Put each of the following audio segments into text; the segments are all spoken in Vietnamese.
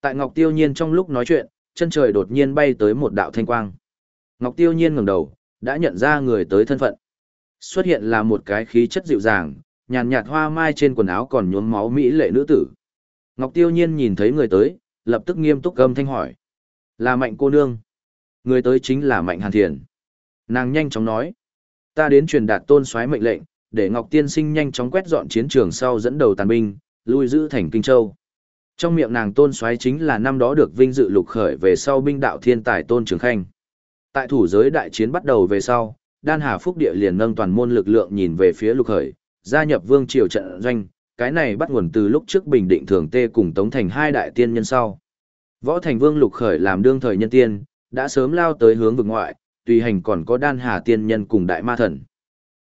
Tại Ngọc Tiêu Nhiên trong lúc nói chuyện, chân trời đột nhiên bay tới một đạo thanh quang. Ngọc Tiêu Nhiên ngẩng đầu, đã nhận ra người tới thân phận. Xuất hiện là một cái khí chất dịu dàng, nhàn nhạt hoa mai trên quần áo còn nhuốm máu mỹ lệ nữ tử. Ngọc Tiêu Nhiên nhìn thấy người tới, lập tức nghiêm túc gầm thanh hỏi. Là mạnh cô nương. Người tới chính là mạnh hàn thiền. Nàng nhanh chóng nói. Ta đến truyền đạt tôn soái mệnh lệnh, để Ngọc Tiên Sinh nhanh chóng quét dọn chiến trường sau dẫn đầu tàn binh, lui giữ thành Kinh Châu. Trong miệng nàng tôn xoáy chính là năm đó được vinh dự lục khởi về sau binh đạo thiên tài tôn trường khanh. Tại thủ giới đại chiến bắt đầu về sau, Đan Hà Phúc Địa liền nâng toàn môn lực lượng nhìn về phía lục khởi, gia nhập vương triều trận doanh, cái này bắt nguồn từ lúc trước Bình Định Thường Tê cùng Tống Thành hai đại tiên nhân sau. Võ Thành Vương lục khởi làm đương thời nhân tiên, đã sớm lao tới hướng vực ngoại, tùy hành còn có Đan Hà tiên nhân cùng đại ma thần.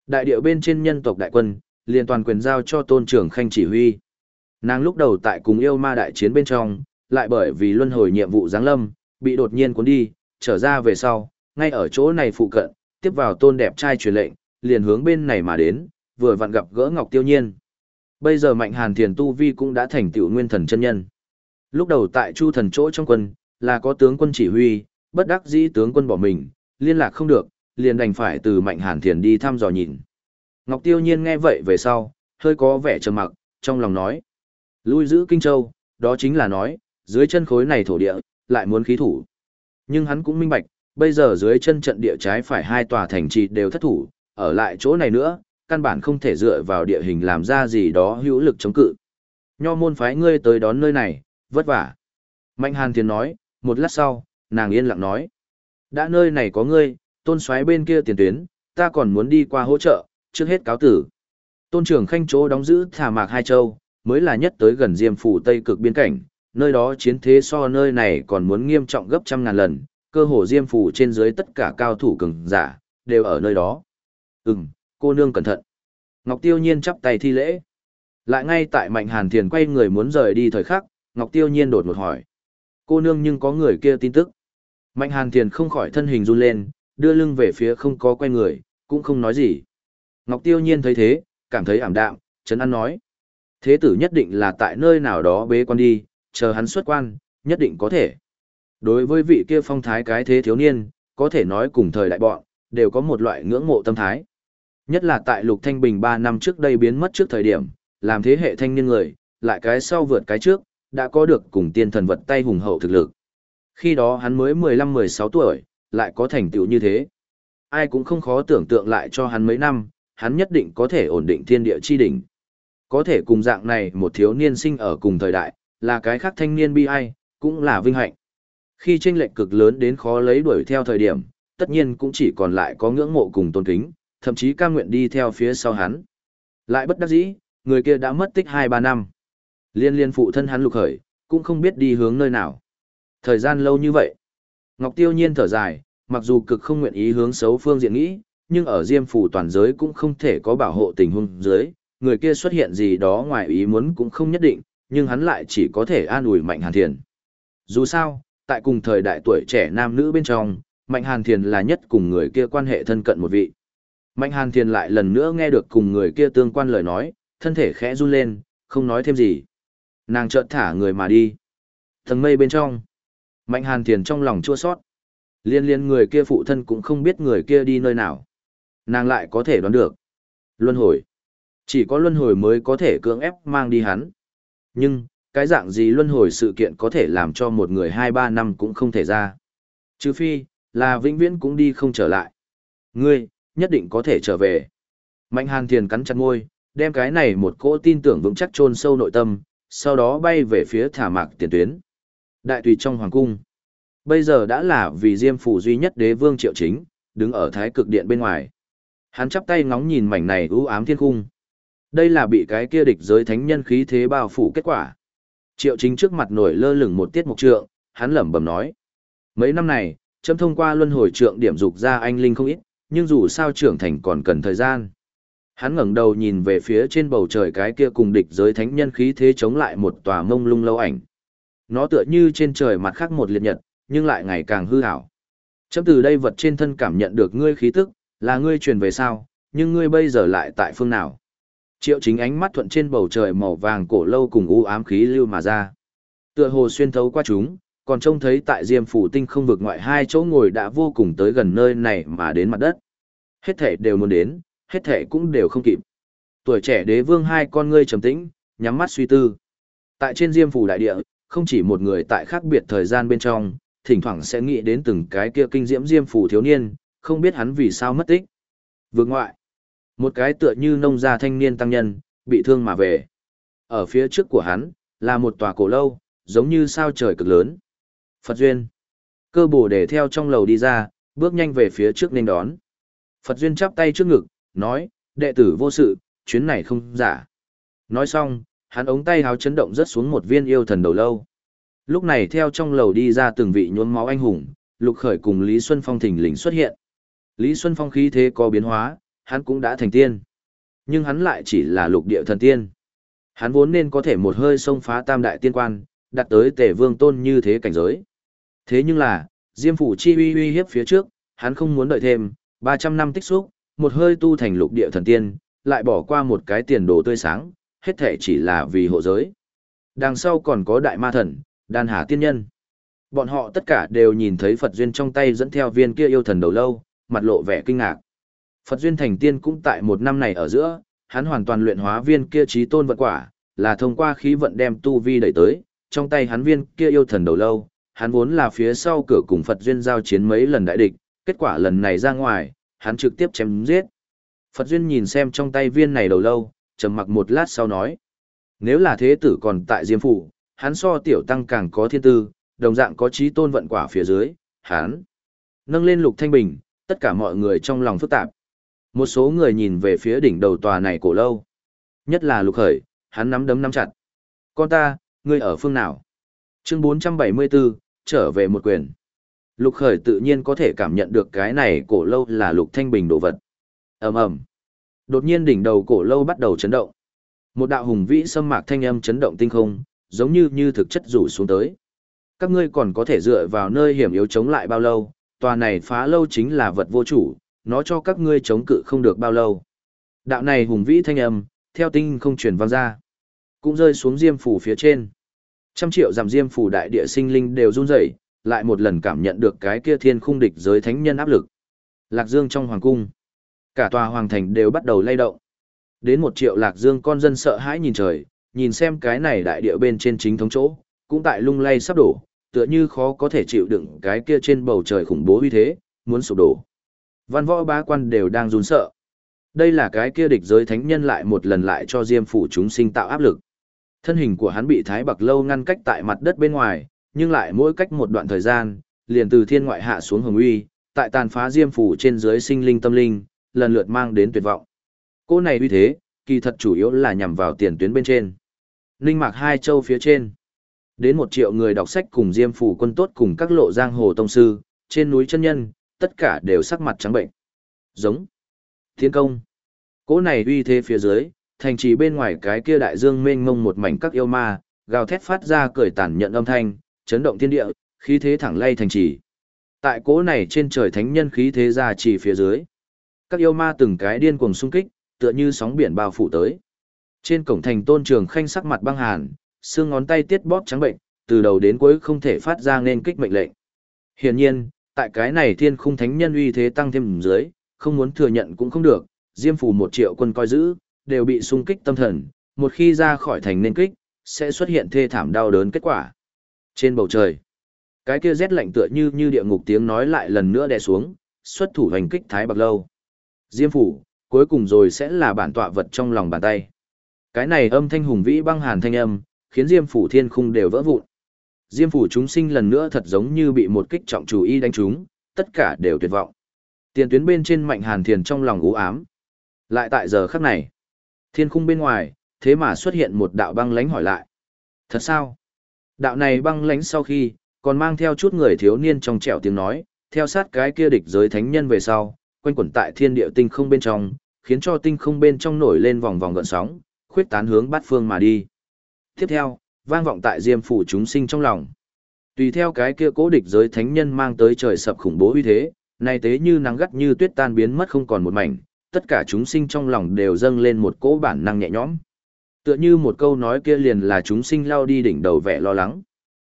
Đại điệu bên trên nhân tộc đại quân, liền toàn quyền giao cho tôn trưởng khanh chỉ huy. Nàng lúc đầu tại cùng yêu ma đại chiến bên trong, lại bởi vì luân hồi nhiệm vụ giáng lâm, bị đột nhiên cuốn đi, trở ra về sau, ngay ở chỗ này phụ cận, tiếp vào tôn đẹp trai truyền lệnh, liền hướng bên này mà đến, vừa vặn gặp gỡ Ngọc Tiêu Nhiên. Bây giờ Mạnh Hàn Thiền Tu Vi cũng đã thành tiểu nguyên thần chân nhân. Lúc đầu tại Chu thần chỗ trong quân, là có tướng quân chỉ huy, bất đắc dĩ tướng quân bỏ mình, liên lạc không được, liền đành phải từ Mạnh Hàn Thiền đi thăm dò nhìn. Ngọc Tiêu Nhiên nghe vậy về sau, hơi có vẻ trầm mặc, trong lòng nói. Lui giữ Kinh Châu, đó chính là nói, dưới chân khối này thổ địa, lại muốn khí thủ. Nhưng hắn cũng minh bạch, bây giờ dưới chân trận địa trái phải hai tòa thành trì đều thất thủ, ở lại chỗ này nữa, căn bản không thể dựa vào địa hình làm ra gì đó hữu lực chống cự. Nho môn phái ngươi tới đón nơi này, vất vả. Mạnh Hàn Thiền nói, một lát sau, nàng yên lặng nói. Đã nơi này có ngươi, tôn xoáy bên kia tiền tuyến, ta còn muốn đi qua hỗ trợ, trước hết cáo tử. Tôn trưởng khanh chỗ đóng giữ thả mạc hai châu, mới là nhất tới gần diêm phủ tây cực biên cảnh, nơi đó chiến thế so nơi này còn muốn nghiêm trọng gấp trăm ngàn lần, cơ hồ diêm phủ trên dưới tất cả cao thủ cường giả, đều ở nơi đó. Ừm, cô nương cẩn thận. Ngọc Tiêu Nhiên chắp tay thi lễ. Lại ngay tại Mạnh Hàn Thiền quay người muốn rời đi thời khắc, Ngọc Tiêu Nhiên đột một hỏi. Cô nương nhưng có người kia tin tức. Mạnh Hàn Thiền không khỏi thân hình run lên, đưa lưng về phía không có quay người, cũng không nói gì. Ngọc Tiêu Nhiên thấy thế, cảm thấy ảm đạm, chấn an nói. Thế tử nhất định là tại nơi nào đó bế quan đi, chờ hắn xuất quan, nhất định có thể. Đối với vị kia phong thái cái thế thiếu niên, có thể nói cùng thời đại bọn, đều có một loại ngưỡng mộ tâm thái. Nhất là tại Lục Thanh Bình 3 năm trước đây biến mất trước thời điểm, làm thế hệ thanh niên người, lại cái sau vượt cái trước, đã có được cùng tiên thần vật tay hùng hậu thực lực. Khi đó hắn mới 15-16 tuổi, lại có thành tựu như thế. Ai cũng không khó tưởng tượng lại cho hắn mấy năm, hắn nhất định có thể ổn định thiên địa chi đỉnh. Có thể cùng dạng này một thiếu niên sinh ở cùng thời đại, là cái khác thanh niên bi ai, cũng là vinh hạnh. Khi tranh lệch cực lớn đến khó lấy đuổi theo thời điểm, tất nhiên cũng chỉ còn lại có ngưỡng mộ cùng tôn kính, thậm chí ca nguyện đi theo phía sau hắn. Lại bất đắc dĩ, người kia đã mất tích 2-3 năm. Liên liên phụ thân hắn lục khởi, cũng không biết đi hướng nơi nào. Thời gian lâu như vậy. Ngọc Tiêu Nhiên thở dài, mặc dù cực không nguyện ý hướng xấu phương diện nghĩ, nhưng ở Diêm phủ toàn giới cũng không thể có bảo hộ tình huống dưới, người kia xuất hiện gì đó ngoài ý muốn cũng không nhất định, nhưng hắn lại chỉ có thể an ủi Mạnh Hàn Thiền. Dù sao, tại cùng thời đại tuổi trẻ nam nữ bên trong, Mạnh Hàn Thiền là nhất cùng người kia quan hệ thân cận một vị. Mạnh Hàn Thiền lại lần nữa nghe được cùng người kia tương quan lời nói, thân thể khẽ run lên, không nói thêm gì. Nàng chợt thả người mà đi. Thần mây bên trong. Mạnh Hàn Thiền trong lòng chua sót. Liên liên người kia phụ thân cũng không biết người kia đi nơi nào. Nàng lại có thể đoán được. Luân hồi. Chỉ có luân hồi mới có thể cưỡng ép mang đi hắn. Nhưng, cái dạng gì luân hồi sự kiện có thể làm cho một người hai ba năm cũng không thể ra. Trừ phi, là vĩnh viễn cũng đi không trở lại. Ngươi, nhất định có thể trở về. Mạnh hàn thiền cắn chặt môi, đem cái này một cỗ tin tưởng vững chắc chôn sâu nội tâm, sau đó bay về phía thả mạc tiền tuyến. Đại tùy trong hoàng cung. Bây giờ đã là vì diêm phủ duy nhất đế vương triệu chính, đứng ở thái cực điện bên ngoài. Hắn chắp tay ngóng nhìn mảnh này u ám thiên cung. Đây là bị cái kia địch giới thánh nhân khí thế bao phủ kết quả. Triệu chính trước mặt nổi lơ lửng một tiết mục trượng, hắn lẩm bẩm nói. Mấy năm này, chấm thông qua luân hồi trượng điểm dục ra anh linh không ít, nhưng dù sao trưởng thành còn cần thời gian. Hắn ngẩng đầu nhìn về phía trên bầu trời cái kia cùng địch giới thánh nhân khí thế chống lại một tòa mông lung lâu ảnh. Nó tựa như trên trời mặt khác một liệt nhật, nhưng lại ngày càng hư ảo. Chấm từ đây vật trên thân cảm nhận được ngươi khí tức, là ngươi truyền về sao, nhưng ngươi bây giờ lại tại phương nào? Triệu chính ánh mắt thuận trên bầu trời màu vàng cổ lâu cùng u ám khí lưu mà ra. Tựa hồ xuyên thấu qua chúng, còn trông thấy tại Diêm phủ tinh không vực ngoại hai chỗ ngồi đã vô cùng tới gần nơi này mà đến mặt đất. Hết thể đều muốn đến, hết thể cũng đều không kịp. Tuổi trẻ đế vương hai con ngươi trầm tĩnh, nhắm mắt suy tư. Tại trên Diêm phủ đại địa, không chỉ một người tại khác biệt thời gian bên trong, thỉnh thoảng sẽ nghĩ đến từng cái kia kinh diễm Diêm phủ thiếu niên, không biết hắn vì sao mất tích. Vương ngoại, một cái tựa như nông gia thanh niên tăng nhân, bị thương mà về. Ở phía trước của hắn, là một tòa cổ lâu, giống như sao trời cực lớn. Phật Duyên. Cơ bổ để theo trong lầu đi ra, bước nhanh về phía trước nên đón. Phật Duyên chắp tay trước ngực, nói, đệ tử vô sự, chuyến này không giả. Nói xong, hắn ống tay háo chấn động rất xuống một viên yêu thần đầu lâu. Lúc này theo trong lầu đi ra từng vị nhuốm máu anh hùng, Lục Khởi cùng Lý Xuân Phong thỉnh lình xuất hiện. Lý Xuân Phong khí thế có biến hóa, hắn cũng đã thành tiên. Nhưng hắn lại chỉ là lục địa thần tiên. Hắn vốn nên có thể một hơi xông phá tam đại tiên quan, đặt tới tề vương tôn như thế cảnh giới. Thế nhưng là, Diêm phủ chi uy uy hiếp phía trước, hắn không muốn đợi thêm, 300 năm tích xúc, một hơi tu thành lục địa thần tiên, lại bỏ qua một cái tiền đồ tươi sáng, hết thể chỉ là vì hộ giới. Đằng sau còn có đại ma thần, đan hà tiên nhân. Bọn họ tất cả đều nhìn thấy Phật Duyên trong tay dẫn theo viên kia yêu thần đầu lâu, mặt lộ vẻ kinh ngạc. Phật Duyên thành tiên cũng tại một năm này ở giữa, hắn hoàn toàn luyện hóa viên kia trí tôn vật quả, là thông qua khí vận đem tu vi đẩy tới, trong tay hắn viên kia yêu thần đầu lâu, hắn vốn là phía sau cửa cùng Phật Duyên giao chiến mấy lần đại địch, kết quả lần này ra ngoài, hắn trực tiếp chém giết. Phật Duyên nhìn xem trong tay viên này đầu lâu, trầm mặc một lát sau nói. Nếu là thế tử còn tại Diêm Phủ, hắn so tiểu tăng càng có thiên tư, đồng dạng có trí tôn vận quả phía dưới, hắn. Nâng lên lục thanh bình, tất cả mọi người trong lòng phức tạp. Một số người nhìn về phía đỉnh đầu tòa này cổ lâu. Nhất là lục khởi, hắn nắm đấm nắm chặt. Con ta, ngươi ở phương nào? Chương 474, trở về một quyền. Lục khởi tự nhiên có thể cảm nhận được cái này cổ lâu là lục thanh bình đồ vật. ầm ầm Đột nhiên đỉnh đầu cổ lâu bắt đầu chấn động. Một đạo hùng vĩ sâm mạc thanh âm chấn động tinh không, giống như như thực chất rủ xuống tới. Các ngươi còn có thể dựa vào nơi hiểm yếu chống lại bao lâu, tòa này phá lâu chính là vật vô chủ, nó cho các ngươi chống cự không được bao lâu. Đạo này hùng vĩ thanh âm, theo tinh không truyền vang ra, cũng rơi xuống diêm phủ phía trên. Trăm triệu giảm diêm phủ đại địa sinh linh đều run rẩy, lại một lần cảm nhận được cái kia thiên khung địch giới thánh nhân áp lực. Lạc Dương trong hoàng cung, cả tòa hoàng thành đều bắt đầu lay động. Đến một triệu Lạc Dương con dân sợ hãi nhìn trời, nhìn xem cái này đại địa bên trên chính thống chỗ, cũng tại lung lay sắp đổ, tựa như khó có thể chịu đựng cái kia trên bầu trời khủng bố uy thế, muốn sụp đổ. Văn võ bá quan đều đang run sợ. Đây là cái kia địch giới thánh nhân lại một lần lại cho Diêm phủ chúng sinh tạo áp lực. Thân hình của hắn bị Thái Bạc lâu ngăn cách tại mặt đất bên ngoài, nhưng lại mỗi cách một đoạn thời gian, liền từ thiên ngoại hạ xuống hồng uy, tại tàn phá Diêm phủ trên dưới sinh linh tâm linh, lần lượt mang đến tuyệt vọng. Cô này uy thế, kỳ thật chủ yếu là nhằm vào tiền tuyến bên trên. Linh mạc hai châu phía trên. Đến một triệu người đọc sách cùng Diêm phủ quân tốt cùng các lộ giang hồ tông sư, trên núi chân nhân, tất cả đều sắc mặt trắng bệnh. Giống. Thiên công. Cỗ này uy thế phía dưới, thành trì bên ngoài cái kia đại dương mênh mông một mảnh các yêu ma, gào thét phát ra cười tàn nhận âm thanh, chấn động thiên địa, khí thế thẳng lay thành trì. Tại cỗ này trên trời thánh nhân khí thế ra chỉ phía dưới. Các yêu ma từng cái điên cuồng xung kích, tựa như sóng biển bao phủ tới. Trên cổng thành tôn trường khanh sắc mặt băng hàn, xương ngón tay tiết bóp trắng bệnh, từ đầu đến cuối không thể phát ra nên kích mệnh lệnh. Hiển nhiên, tại cái này thiên khung thánh nhân uy thế tăng thêm dưới, không muốn thừa nhận cũng không được, diêm phủ một triệu quân coi giữ, đều bị xung kích tâm thần, một khi ra khỏi thành nên kích, sẽ xuất hiện thê thảm đau đớn kết quả. Trên bầu trời, cái kia rét lạnh tựa như như địa ngục tiếng nói lại lần nữa đè xuống, xuất thủ hành kích thái bạc lâu. Diêm phủ, cuối cùng rồi sẽ là bản tọa vật trong lòng bàn tay. Cái này âm thanh hùng vĩ băng hàn thanh âm, khiến Diêm phủ thiên khung đều vỡ vụn. Diêm phủ chúng sinh lần nữa thật giống như bị một kích trọng chủ y đánh trúng, tất cả đều tuyệt vọng. Tiền tuyến bên trên mạnh hàn thiền trong lòng u ám. Lại tại giờ khắc này, thiên khung bên ngoài, thế mà xuất hiện một đạo băng lánh hỏi lại. Thật sao? Đạo này băng lánh sau khi, còn mang theo chút người thiếu niên trong trẻo tiếng nói, theo sát cái kia địch giới thánh nhân về sau, quanh quẩn tại thiên địa tinh không bên trong, khiến cho tinh không bên trong nổi lên vòng vòng gợn sóng, khuyết tán hướng bát phương mà đi. Tiếp theo, vang vọng tại diêm phủ chúng sinh trong lòng. Tùy theo cái kia cố địch giới thánh nhân mang tới trời sập khủng bố uy thế, nay tế như nắng gắt như tuyết tan biến mất không còn một mảnh, tất cả chúng sinh trong lòng đều dâng lên một cỗ bản năng nhẹ nhõm. Tựa như một câu nói kia liền là chúng sinh lao đi đỉnh đầu vẻ lo lắng.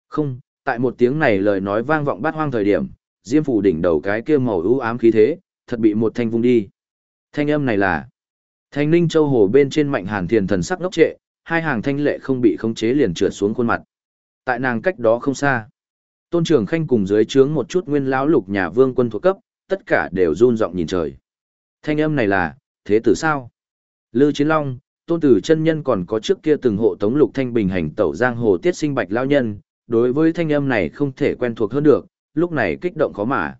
Không, tại một tiếng này lời nói vang vọng bát hoang thời điểm, Diêm phủ đỉnh đầu cái kia màu ưu ám khí thế, thật bị một thanh vung đi. Thanh âm này là Thanh Ninh Châu hồ bên trên Mạnh Hàn Thiền thần sắc ngốc trệ, hai hàng thanh lệ không bị khống chế liền trượt xuống khuôn mặt. Tại nàng cách đó không xa, Tôn Trường Khanh cùng dưới trướng một chút nguyên lão lục nhà vương quân thuộc cấp, tất cả đều run giọng nhìn trời. Thanh âm này là, thế tử sao? Lư Chiến Long, Tôn Tử chân nhân còn có trước kia từng hộ tống lục thanh bình hành tẩu giang hồ tiết sinh bạch lão nhân, đối với thanh âm này không thể quen thuộc hơn được, lúc này kích động khó mà.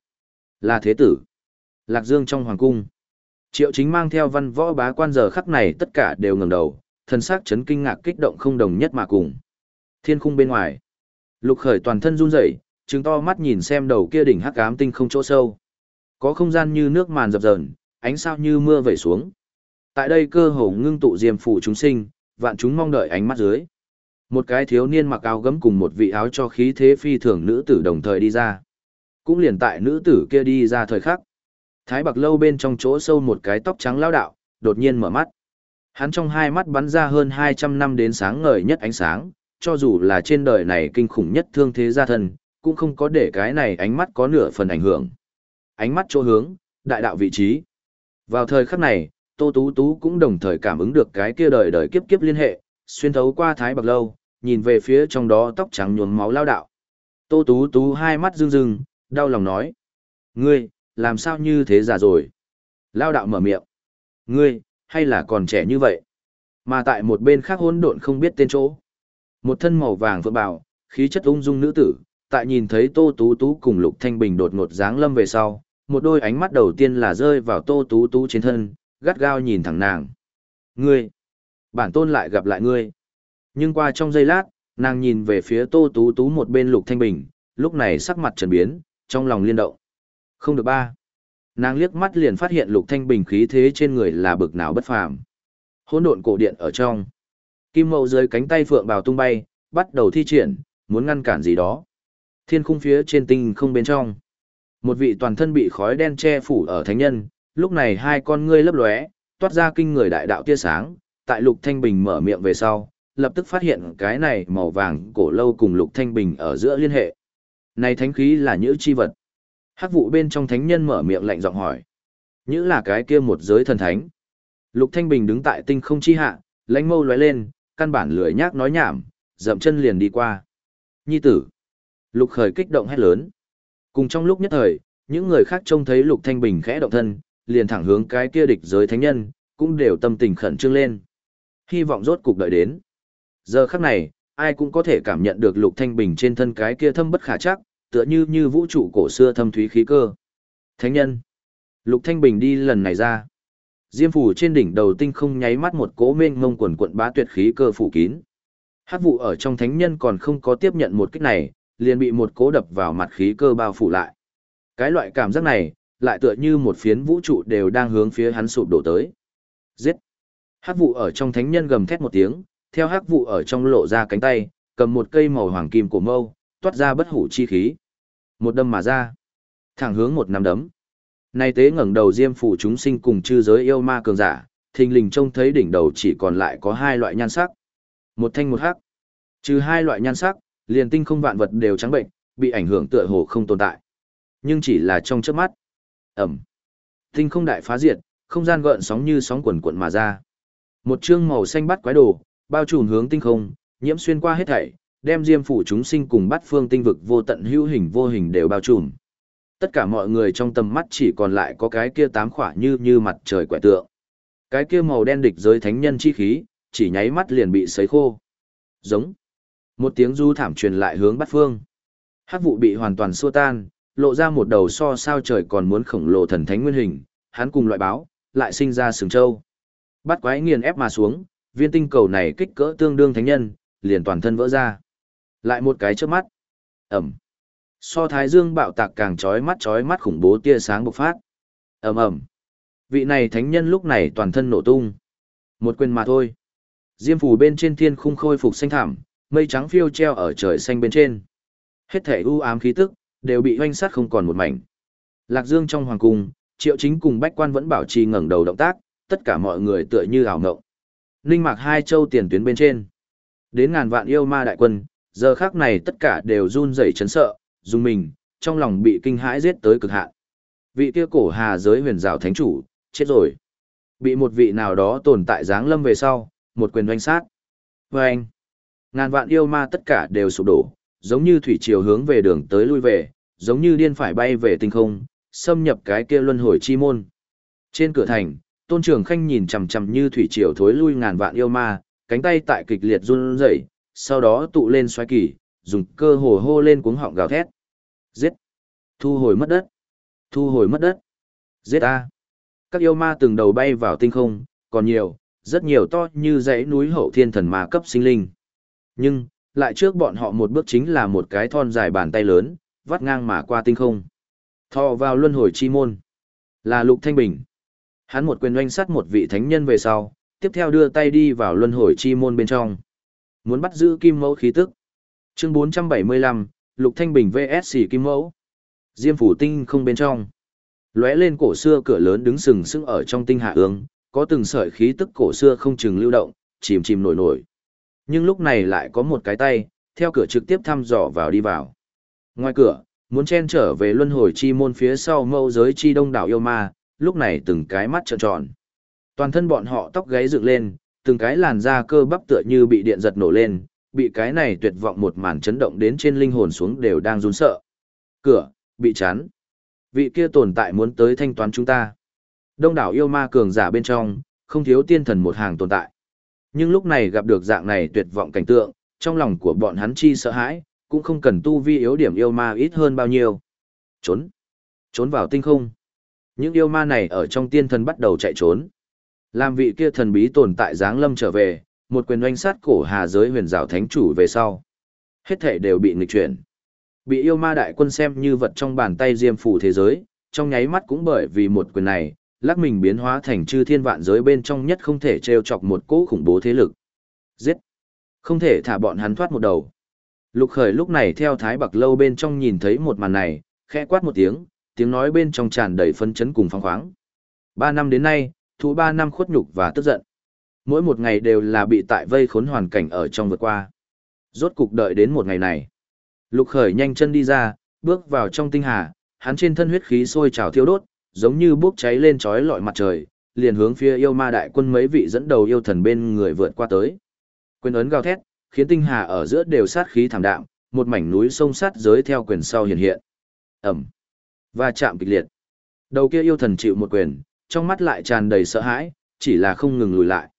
Là thế tử. Lạc Dương trong hoàng cung. Triệu chính mang theo văn võ bá quan giờ khắc này tất cả đều ngẩng đầu, thần sắc chấn kinh ngạc kích động không đồng nhất mà cùng. Thiên khung bên ngoài. Lục khởi toàn thân run rẩy, trừng to mắt nhìn xem đầu kia đỉnh hắc ám tinh không chỗ sâu. Có không gian như nước màn dập dờn, ánh sao như mưa vẩy xuống. Tại đây cơ hồ ngưng tụ diêm phủ chúng sinh, vạn chúng mong đợi ánh mắt dưới. Một cái thiếu niên mặc áo gấm cùng một vị áo cho khí thế phi thường nữ tử đồng thời đi ra. Cũng liền tại nữ tử kia đi ra thời khắc. Thái bạc lâu bên trong chỗ sâu một cái tóc trắng lao đạo, đột nhiên mở mắt. Hắn trong hai mắt bắn ra hơn 200 năm đến sáng ngời nhất ánh sáng, cho dù là trên đời này kinh khủng nhất thương thế gia thân, cũng không có để cái này ánh mắt có nửa phần ảnh hưởng. Ánh mắt chỗ hướng, đại đạo vị trí. Vào thời khắc này, Tô Tú Tú cũng đồng thời cảm ứng được cái kia đời đời kiếp kiếp liên hệ, xuyên thấu qua thái bạc lâu, nhìn về phía trong đó tóc trắng nhuốm máu lao đạo. Tô Tú Tú hai mắt rưng rưng, đau lòng nói. Ngươi, làm sao như thế già rồi? Lao đạo mở miệng. Ngươi, hay là còn trẻ như vậy? Mà tại một bên khác hỗn độn không biết tên chỗ. Một thân màu vàng vượng bào, khí chất ung dung nữ tử, tại nhìn thấy Tô Tú Tú cùng Lục Thanh Bình đột ngột dáng lâm về sau, một đôi ánh mắt đầu tiên là rơi vào Tô Tú Tú trên thân, gắt gao nhìn thẳng nàng. Ngươi! Bản tôn lại gặp lại ngươi. Nhưng qua trong giây lát, nàng nhìn về phía Tô Tú Tú một bên Lục Thanh Bình, lúc này sắc mặt trần biến, trong lòng liên động. Không được ba. Nàng liếc mắt liền phát hiện Lục Thanh Bình khí thế trên người là bực nào bất phàm. Hỗn độn cổ điện ở trong. Kim mậu dưới cánh tay phượng bào tung bay, bắt đầu thi triển, muốn ngăn cản gì đó. Thiên khung phía trên tinh không bên trong. Một vị toàn thân bị khói đen che phủ ở thánh nhân, lúc này hai con ngươi lấp lóe, toát ra kinh người đại đạo tia sáng, tại Lục Thanh Bình mở miệng về sau, lập tức phát hiện cái này màu vàng cổ lâu cùng Lục Thanh Bình ở giữa liên hệ. Này thánh khí là nhữ chi vật. Hắc vụ bên trong thánh nhân mở miệng lạnh giọng hỏi. Nhữ là cái kia một giới thần thánh. Lục Thanh Bình đứng tại tinh không chi hạ, lãnh mâu lóe lên, căn bản lười nhác nói nhảm, dậm chân liền đi qua. Nhi tử. Lục khởi kích động hét lớn. Cùng trong lúc nhất thời, những người khác trông thấy Lục Thanh Bình khẽ động thân, liền thẳng hướng cái kia địch giới thánh nhân, cũng đều tâm tình khẩn trương lên. Hy vọng rốt cục đợi đến. Giờ khắc này, ai cũng có thể cảm nhận được Lục Thanh Bình trên thân cái kia thâm bất khả chắc, tựa như như vũ trụ cổ xưa thâm thúy khí cơ. Thánh nhân. Lục Thanh Bình đi lần này ra. Diêm phủ trên đỉnh đầu tinh không nháy mắt một cỗ mênh mông quần quận bá tuyệt khí cơ phủ kín. Hát vụ ở trong thánh nhân còn không có tiếp nhận một kích này, liền bị một cỗ đập vào mặt khí cơ bao phủ lại. Cái loại cảm giác này, lại tựa như một phiến vũ trụ đều đang hướng phía hắn sụp đổ tới. Giết! Hát vụ ở trong thánh nhân gầm thét một tiếng, theo hát vụ ở trong lộ ra cánh tay, cầm một cây màu hoàng kim của mâu, toát ra bất hủ chi khí. Một đâm mà ra. Thẳng hướng một nắm đấm. Nay tế ngẩng đầu diêm phủ chúng sinh cùng chư giới yêu ma cường giả, thình lình trông thấy đỉnh đầu chỉ còn lại có hai loại nhan sắc. Một thanh một hắc. Trừ hai loại nhan sắc, liền tinh không vạn vật đều trắng bệnh, bị ảnh hưởng tựa hồ không tồn tại. Nhưng chỉ là trong chớp mắt. Ẩm. Tinh không đại phá diệt, không gian gợn sóng như sóng quần cuộn mà ra. Một chương màu xanh bắt quái đồ, bao trùm hướng tinh không, nhiễm xuyên qua hết thảy, đem diêm phủ chúng sinh cùng bắt phương tinh vực vô tận hữu hình vô hình đều bao trùm. Tất cả mọi người trong tầm mắt chỉ còn lại có cái kia tám khỏa như như mặt trời quẻ tượng. Cái kia màu đen địch giới thánh nhân chi khí, chỉ nháy mắt liền bị sấy khô. Giống. Một tiếng du thảm truyền lại hướng bắt phương. Hắc vụ bị hoàn toàn xua tan, lộ ra một đầu so sao trời còn muốn khổng lồ thần thánh nguyên hình, hắn cùng loại báo, lại sinh ra sừng châu. Bắt quái nghiền ép mà xuống, viên tinh cầu này kích cỡ tương đương thánh nhân, liền toàn thân vỡ ra. Lại một cái trước mắt. Ẩm. So thái dương bạo tạc càng chói mắt chói mắt khủng bố tia sáng bộc phát. Ầm ầm. Vị này thánh nhân lúc này toàn thân nổ tung. Một quyền mà thôi. Diêm phủ bên trên thiên khung khôi phục xanh thảm, mây trắng phiêu treo ở trời xanh bên trên. Hết thể u ám khí tức, đều bị hoanh sát không còn một mảnh. Lạc Dương trong hoàng cung, triệu chính cùng bách quan vẫn bảo trì ngẩng đầu động tác, tất cả mọi người tựa như ảo ngộng. Ninh mạc hai châu tiền tuyến bên trên. Đến ngàn vạn yêu ma đại quân, giờ khác này tất cả đều run rẩy chấn sợ, dùng mình, trong lòng bị kinh hãi giết tới cực hạn. Vị kia cổ hà giới huyền rào thánh chủ, chết rồi. Bị một vị nào đó tồn tại dáng lâm về sau, một quyền doanh sát. Vâng! anh, ngàn vạn yêu ma tất cả đều sụp đổ, giống như thủy triều hướng về đường tới lui về, giống như điên phải bay về tinh không, xâm nhập cái kia luân hồi chi môn. Trên cửa thành, Tôn Trường Khanh nhìn chằm chằm như thủy triều thối lui ngàn vạn yêu ma, cánh tay tại kịch liệt run rẩy, sau đó tụ lên xoay kỳ, dùng cơ hồ hô lên cuống họng gào thét. Giết! Thu hồi mất đất! Thu hồi mất đất! Giết a! Các yêu ma từng đầu bay vào tinh không, còn nhiều, rất nhiều to như dãy núi hậu thiên thần ma cấp sinh linh. Nhưng, lại trước bọn họ một bước chính là một cái thon dài bàn tay lớn, vắt ngang mà qua tinh không. Thò vào luân hồi chi môn. Là Lục Thanh Bình. Hắn một quyền oanh sát một vị thánh nhân về sau, tiếp theo đưa tay đi vào luân hồi chi môn bên trong. Muốn bắt giữ kim mẫu khí tức. Chương 475, Lục Thanh Bình vs kim mẫu. Diêm phủ tinh không bên trong. Lóe lên cổ xưa cửa lớn đứng sừng sững ở trong tinh hạ ương, có từng sợi khí tức cổ xưa không chừng lưu động, chìm chìm nổi nổi. Nhưng lúc này lại có một cái tay, theo cửa trực tiếp thăm dò vào đi vào. Ngoài cửa, muốn chen trở về luân hồi chi môn phía sau mâu giới chi đông đảo yêu ma, lúc này từng cái mắt trợn tròn. Toàn thân bọn họ tóc gáy dựng lên, từng cái làn da cơ bắp tựa như bị điện giật nổ lên, bị cái này tuyệt vọng một màn chấn động đến trên linh hồn xuống đều đang run sợ. Cửa, bị chắn. Vị kia tồn tại muốn tới thanh toán chúng ta. Đông đảo yêu ma cường giả bên trong, không thiếu tiên thần một hàng tồn tại. Nhưng lúc này gặp được dạng này tuyệt vọng cảnh tượng, trong lòng của bọn hắn chi sợ hãi, cũng không cần tu vi yếu điểm yêu ma ít hơn bao nhiêu. Trốn. Trốn vào tinh không. Những yêu ma này ở trong tiên thần bắt đầu chạy trốn. Làm vị kia thần bí tồn tại dáng lâm trở về, một quyền oanh sát cổ hà giới huyền rào thánh chủ về sau. Hết thể đều bị nghịch chuyển. Bị yêu ma đại quân xem như vật trong bàn tay diêm phủ thế giới, trong nháy mắt cũng bởi vì một quyền này, lắc mình biến hóa thành chư thiên vạn giới bên trong nhất không thể trêu chọc một cỗ khủng bố thế lực. Giết! Không thể thả bọn hắn thoát một đầu. Lục khởi lúc này theo thái bạc lâu bên trong nhìn thấy một màn này, khẽ quát một tiếng, tiếng nói bên trong tràn đầy phấn chấn cùng phong khoáng. Ba năm đến nay, thú ba năm khuất nhục và tức giận. Mỗi một ngày đều là bị tại vây khốn hoàn cảnh ở trong vượt qua. Rốt cục đợi đến một ngày này. Lục khởi nhanh chân đi ra, bước vào trong tinh hà, hắn trên thân huyết khí sôi trào thiêu đốt, giống như bốc cháy lên trói lọi mặt trời, liền hướng phía yêu ma đại quân mấy vị dẫn đầu yêu thần bên người vượt qua tới. Quyền ấn gào thét, khiến tinh hà ở giữa đều sát khí thảm đạm, một mảnh núi sông sát giới theo quyền sau hiện hiện. Ẩm. Và chạm kịch liệt. Đầu kia yêu thần chịu một quyền, trong mắt lại tràn đầy sợ hãi, chỉ là không ngừng lùi lại.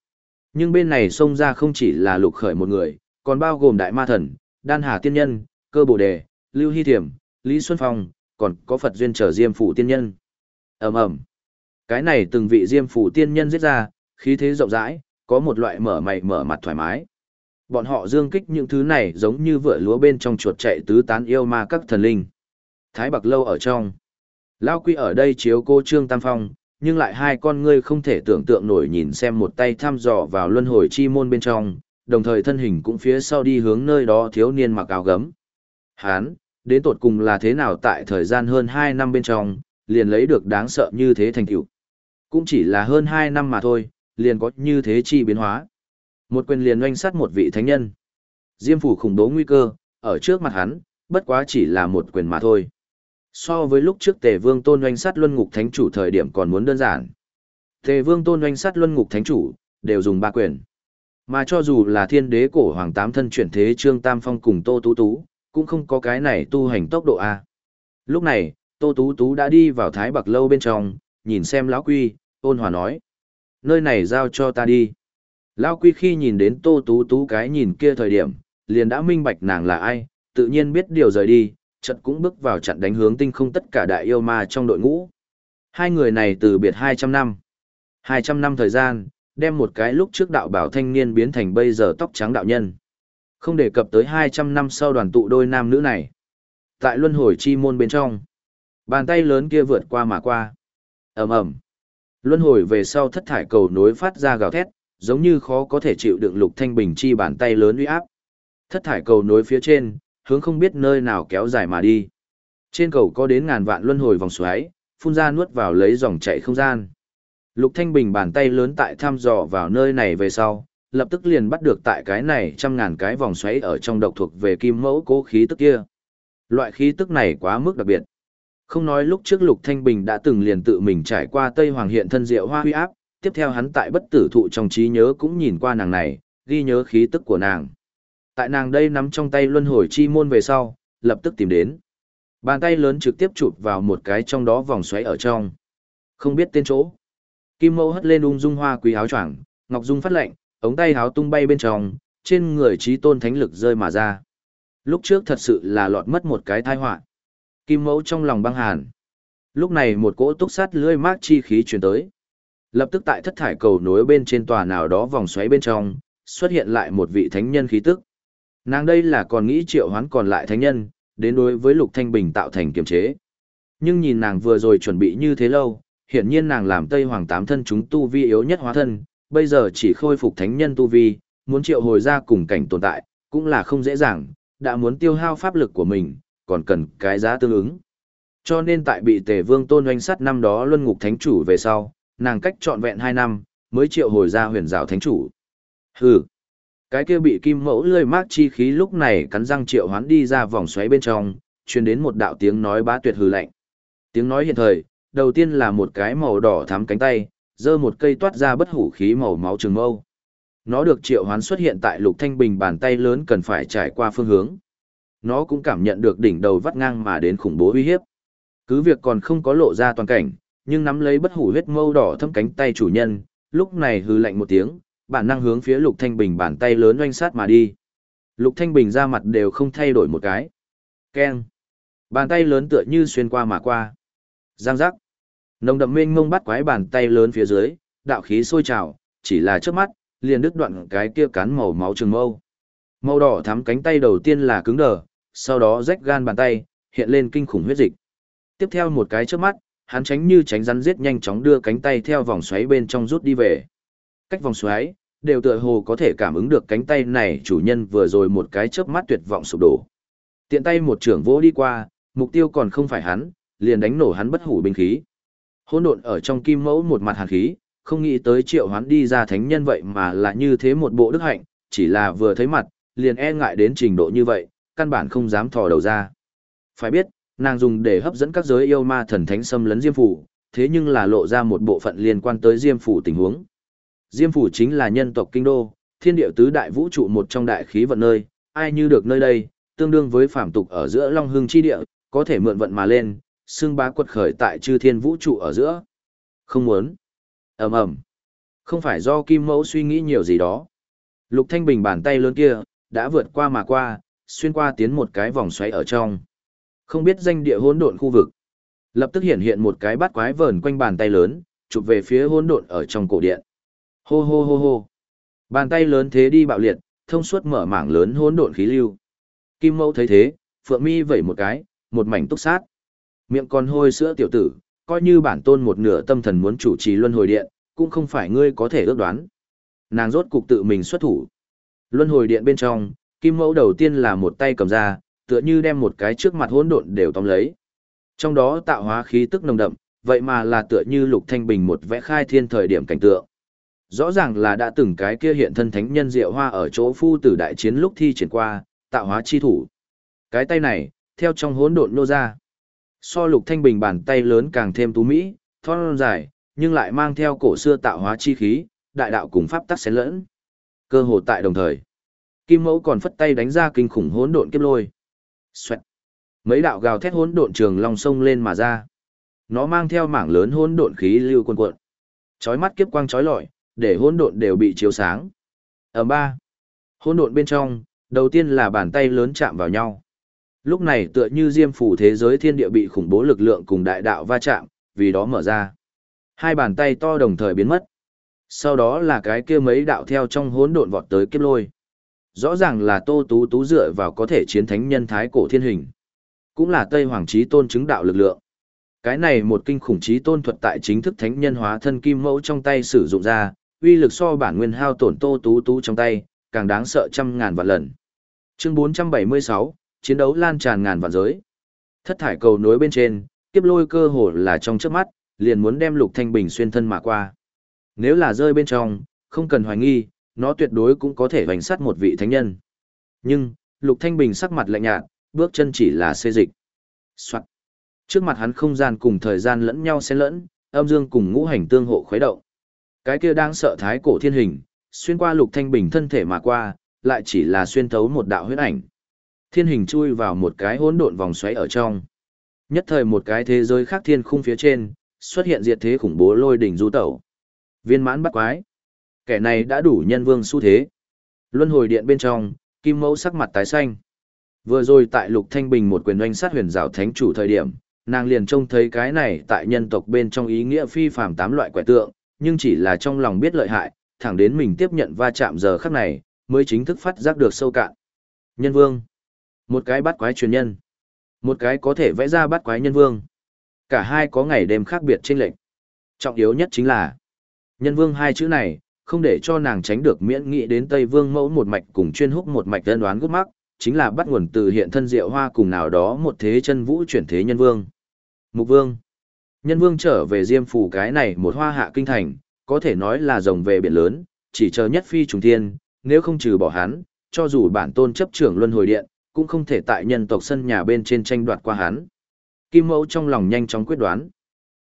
Nhưng bên này xông ra không chỉ là lục khởi một người, còn bao gồm đại ma thần, đan hà tiên nhân, cơ bồ đề, lưu hy thiểm, lý xuân phong, còn có Phật duyên trở diêm phủ tiên nhân. ầm ầm Cái này từng vị diêm phủ tiên nhân giết ra, khí thế rộng rãi, có một loại mở mày mở mặt thoải mái. Bọn họ dương kích những thứ này giống như vựa lúa bên trong chuột chạy tứ tán yêu ma các thần linh. Thái Bạc Lâu ở trong. Lao Quy ở đây chiếu cô Trương Tam Phong, nhưng lại hai con ngươi không thể tưởng tượng nổi nhìn xem một tay thăm dò vào luân hồi chi môn bên trong, đồng thời thân hình cũng phía sau đi hướng nơi đó thiếu niên mặc áo gấm. Hán, đến tột cùng là thế nào tại thời gian hơn 2 năm bên trong, liền lấy được đáng sợ như thế thành tựu. Cũng chỉ là hơn 2 năm mà thôi, liền có như thế chi biến hóa. Một quyền liền oanh sát một vị thánh nhân. Diêm phủ khủng bố nguy cơ, ở trước mặt hắn, bất quá chỉ là một quyền mà thôi. So với lúc trước Tề Vương Tôn oanh sát Luân Ngục Thánh chủ thời điểm còn muốn đơn giản. Tề Vương Tôn oanh sát Luân Ngục Thánh chủ, đều dùng ba quyền. Mà cho dù là thiên đế cổ hoàng tám thân chuyển thế Trương Tam Phong cùng Tô Tú Tú, cũng không có cái này tu hành tốc độ A. Lúc này, Tô Tú Tú đã đi vào Thái Bạc Lâu bên trong, nhìn xem lão Quy, ôn hòa nói. Nơi này giao cho ta đi. Lão Quy khi nhìn đến Tô Tú Tú cái nhìn kia thời điểm, liền đã minh bạch nàng là ai, tự nhiên biết điều rời đi, chợt cũng bước vào trận đánh hướng tinh không tất cả đại yêu ma trong đội ngũ. Hai người này từ biệt 200 năm. 200 năm thời gian, đem một cái lúc trước đạo bảo thanh niên biến thành bây giờ tóc trắng đạo nhân. Không đề cập tới 200 năm sau đoàn tụ đôi nam nữ này. Tại luân hồi chi môn bên trong, bàn tay lớn kia vượt qua mà qua. ầm ầm Luân hồi về sau thất thải cầu nối phát ra gào thét, giống như khó có thể chịu đựng lục thanh bình chi bàn tay lớn uy áp. Thất thải cầu nối phía trên, hướng không biết nơi nào kéo dài mà đi. Trên cầu có đến ngàn vạn luân hồi vòng xoáy, phun ra nuốt vào lấy dòng chảy không gian. Lục Thanh Bình bàn tay lớn tại thăm dò vào nơi này về sau, lập tức liền bắt được tại cái này trăm ngàn cái vòng xoáy ở trong độc thuộc về kim mẫu cố khí tức kia. Loại khí tức này quá mức đặc biệt. Không nói lúc trước Lục Thanh Bình đã từng liền tự mình trải qua Tây Hoàng hiện thân diệu hoa huy áp, tiếp theo hắn tại bất tử thụ trong trí nhớ cũng nhìn qua nàng này, ghi nhớ khí tức của nàng. Tại nàng đây nắm trong tay luân hồi chi môn về sau, lập tức tìm đến. Bàn tay lớn trực tiếp chụp vào một cái trong đó vòng xoáy ở trong. Không biết tên chỗ. Kim mẫu hất lên ung dung hoa quý áo choàng, ngọc dung phát lệnh, ống tay áo tung bay bên trong, trên người trí tôn thánh lực rơi mà ra. Lúc trước thật sự là lọt mất một cái tai họa. Kim mẫu trong lòng băng hàn. Lúc này một cỗ túc sát lưỡi mát chi khí truyền tới. Lập tức tại thất thải cầu nối bên trên tòa nào đó vòng xoáy bên trong, xuất hiện lại một vị thánh nhân khí tức. Nàng đây là còn nghĩ triệu hoán còn lại thánh nhân, đến đối với Lục Thanh Bình tạo thành kiềm chế. Nhưng nhìn nàng vừa rồi chuẩn bị như thế lâu, hiển nhiên nàng làm Tây Hoàng tám thân chúng tu vi yếu nhất hóa thân, bây giờ chỉ khôi phục thánh nhân tu vi, muốn triệu hồi ra cùng cảnh tồn tại, cũng là không dễ dàng, đã muốn tiêu hao pháp lực của mình, còn cần cái giá tương ứng. Cho nên tại bị Tề Vương Tôn oanh sát năm đó luân ngục thánh chủ về sau, nàng cách trọn vẹn 2 năm, mới triệu hồi ra huyền giáo thánh chủ. Hừ, cái kia bị kim mẫu lơi mát chi khí lúc này cắn răng triệu hoán đi ra vòng xoáy bên trong, truyền đến một đạo tiếng nói bá tuyệt hừ lạnh. Tiếng nói hiện thời, đầu tiên là một cái màu đỏ thắm cánh tay, giơ một cây toát ra bất hủ khí màu máu trường mâu. Nó được triệu hoán xuất hiện tại lục thanh bình bàn tay lớn cần phải trải qua phương hướng. Nó cũng cảm nhận được đỉnh đầu vắt ngang mà đến khủng bố uy hiếp. Cứ việc còn không có lộ ra toàn cảnh, nhưng nắm lấy bất hủ huyết mâu đỏ thâm cánh tay chủ nhân, lúc này hừ lạnh một tiếng, bản năng hướng phía Lục Thanh Bình bàn tay lớn oanh sát mà đi. Lục Thanh Bình ra mặt đều không thay đổi một cái. Keng. Bàn tay lớn tựa như xuyên qua mà qua. Giang giác. Nồng đậm mênh mông bắt quái bàn tay lớn phía dưới, đạo khí sôi trào, chỉ là trước mắt, liền đứt đoạn cái kia cán màu máu trường mâu. Màu đỏ thắm cánh tay đầu tiên là cứng đờ, sau đó rách gan bàn tay, hiện lên kinh khủng huyết dịch. Tiếp theo một cái trước mắt, hắn tránh như tránh rắn giết nhanh chóng đưa cánh tay theo vòng xoáy bên trong rút đi về. Cách vòng xoáy, đều tựa hồ có thể cảm ứng được cánh tay này chủ nhân vừa rồi một cái chớp mắt tuyệt vọng sụp đổ. Tiện tay một trưởng vỗ đi qua, mục tiêu còn không phải hắn, liền đánh nổ hắn bất hủ binh khí. Hỗn độn ở trong kim mẫu một mặt hàn khí, không nghĩ tới triệu hoán đi ra thánh nhân vậy mà là như thế một bộ đức hạnh, chỉ là vừa thấy mặt, liền e ngại đến trình độ như vậy, căn bản không dám thò đầu ra. Phải biết, nàng dùng để hấp dẫn các giới yêu ma thần thánh xâm lấn Diêm Phủ, thế nhưng là lộ ra một bộ phận liên quan tới Diêm Phủ tình huống. Diêm Phủ chính là nhân tộc kinh đô, thiên địa tứ đại vũ trụ một trong đại khí vận nơi, ai như được nơi đây, tương đương với phạm tục ở giữa Long Hưng chi địa, có thể mượn vận mà lên, xương bá quật khởi tại chư thiên vũ trụ ở giữa. Không muốn. ầm ầm Không phải do Kim Mẫu suy nghĩ nhiều gì đó. Lục Thanh Bình bàn tay lớn kia, đã vượt qua mà qua, xuyên qua tiến một cái vòng xoáy ở trong. Không biết danh địa hỗn độn khu vực. Lập tức hiện hiện một cái bát quái vờn quanh bàn tay lớn, chụp về phía hỗn độn ở trong cổ điện. Hô hô hô hô. Bàn tay lớn thế đi bạo liệt, thông suốt mở mảng lớn hỗn độn khí lưu. Kim Mẫu thấy thế, Phượng Mi vẩy một cái, một mảnh túc sát. Miệng còn hôi sữa tiểu tử, coi như bản tôn một nửa tâm thần muốn chủ trì luân hồi điện, cũng không phải ngươi có thể ước đoán. Nàng rốt cục tự mình xuất thủ. Luân hồi điện bên trong, Kim Mẫu đầu tiên là một tay cầm ra, tựa như đem một cái trước mặt hỗn độn đều tóm lấy. Trong đó tạo hóa khí tức nồng đậm, vậy mà là tựa như Lục Thanh Bình một vẽ khai thiên thời điểm cảnh tượng. Rõ ràng là đã từng cái kia hiện thân thánh nhân diệu hoa ở chỗ phu tử đại chiến lúc thi triển qua, tạo hóa chi thủ. Cái tay này, theo trong hỗn độn nô ra. So Lục Thanh Bình bàn tay lớn càng thêm tú mỹ, thon dài, nhưng lại mang theo cổ xưa tạo hóa chi khí, đại đạo cùng pháp tắc xen lẫn. Cơ hồ tại đồng thời, Kim Mẫu còn phất tay đánh ra kinh khủng hỗn độn kiếp lôi. Xoẹt. Mấy đạo gào thét hỗn độn trường long sông lên mà ra. Nó mang theo mảng lớn hỗn độn khí lưu cuồn cuộn. Chói mắt kiếp quang chói lọi, để hỗn độn đều bị chiếu sáng. Ở ba, hỗn độn bên trong, đầu tiên là bàn tay lớn chạm vào nhau. Lúc này tựa như diêm phủ thế giới thiên địa bị khủng bố lực lượng cùng đại đạo va chạm, vì đó mở ra. Hai bàn tay to đồng thời biến mất. Sau đó là cái kia mấy đạo theo trong hỗn độn vọt tới kiếp lôi. Rõ ràng là Tô Tú Tú dựa vào có thể chiến thánh nhân thái cổ thiên hình. Cũng là Tây Hoàng Chí Tôn chứng đạo lực lượng. Cái này một kinh khủng chí tôn thuật tại chính thức thánh nhân hóa thân kim mẫu trong tay sử dụng ra, uy lực so bản nguyên hao tổn Tô Tú Tú trong tay, càng đáng sợ trăm ngàn vạn lần. Chương 476, chiến đấu lan tràn ngàn vạn giới. Thất thải cầu nối bên trên, kiếp lôi cơ hồ là trong trước mắt, liền muốn đem Lục Thanh Bình xuyên thân mà qua. Nếu là rơi bên trong, không cần hoài nghi, nó tuyệt đối cũng có thể hoành sát một vị thánh nhân. Nhưng, Lục Thanh Bình sắc mặt lạnh nhạt, bước chân chỉ là xê dịch. Soạn. Trước mặt hắn không gian cùng thời gian lẫn nhau xen lẫn, âm dương cùng ngũ hành tương hộ khuấy động. Cái kia đang sợ thái cổ thiên hình, xuyên qua Lục Thanh Bình thân thể mà qua, lại chỉ là xuyên thấu một đạo huyết ảnh. Thiên hình chui vào một cái hỗn độn vòng xoáy ở trong. Nhất thời một cái thế giới khác thiên khung phía trên, xuất hiện diệt thế khủng bố lôi đỉnh du tẩu. Viên mãn bắt quái. Kẻ này đã đủ nhân vương xu thế. Luân hồi điện bên trong, kim mẫu sắc mặt tái xanh. Vừa rồi tại Lục Thanh Bình một quyền oanh sát huyền rào thánh chủ thời điểm, nàng liền trông thấy cái này tại nhân tộc bên trong ý nghĩa phi phàm tám loại quẻ tượng, nhưng chỉ là trong lòng biết lợi hại, thẳng đến mình tiếp nhận va chạm giờ khắc này, mới chính thức phát giác được sâu cạn. Nhân vương. Một cái bắt quái truyền nhân. Một cái có thể vẽ ra bắt quái nhân vương. Cả hai có ngày đêm khác biệt trên lệnh. Trọng yếu nhất chính là nhân vương hai chữ này, không để cho nàng tránh được miễn nghĩ đến Tây Vương mẫu một mạch cùng chuyên húc một mạch đơn đoán gút mắc, chính là bắt nguồn từ hiện thân diệu hoa cùng nào đó một thế chân vũ chuyển thế nhân vương. Mục vương. Nhân vương trở về diêm phủ cái này một hoa hạ kinh thành, có thể nói là rồng về biển lớn, chỉ chờ nhất phi trùng thiên, nếu không trừ bỏ hắn, cho dù bản tôn chấp trưởng luân hồi điện, cũng không thể tại nhân tộc sân nhà bên trên tranh đoạt qua hắn. Kim mẫu trong lòng nhanh chóng quyết đoán.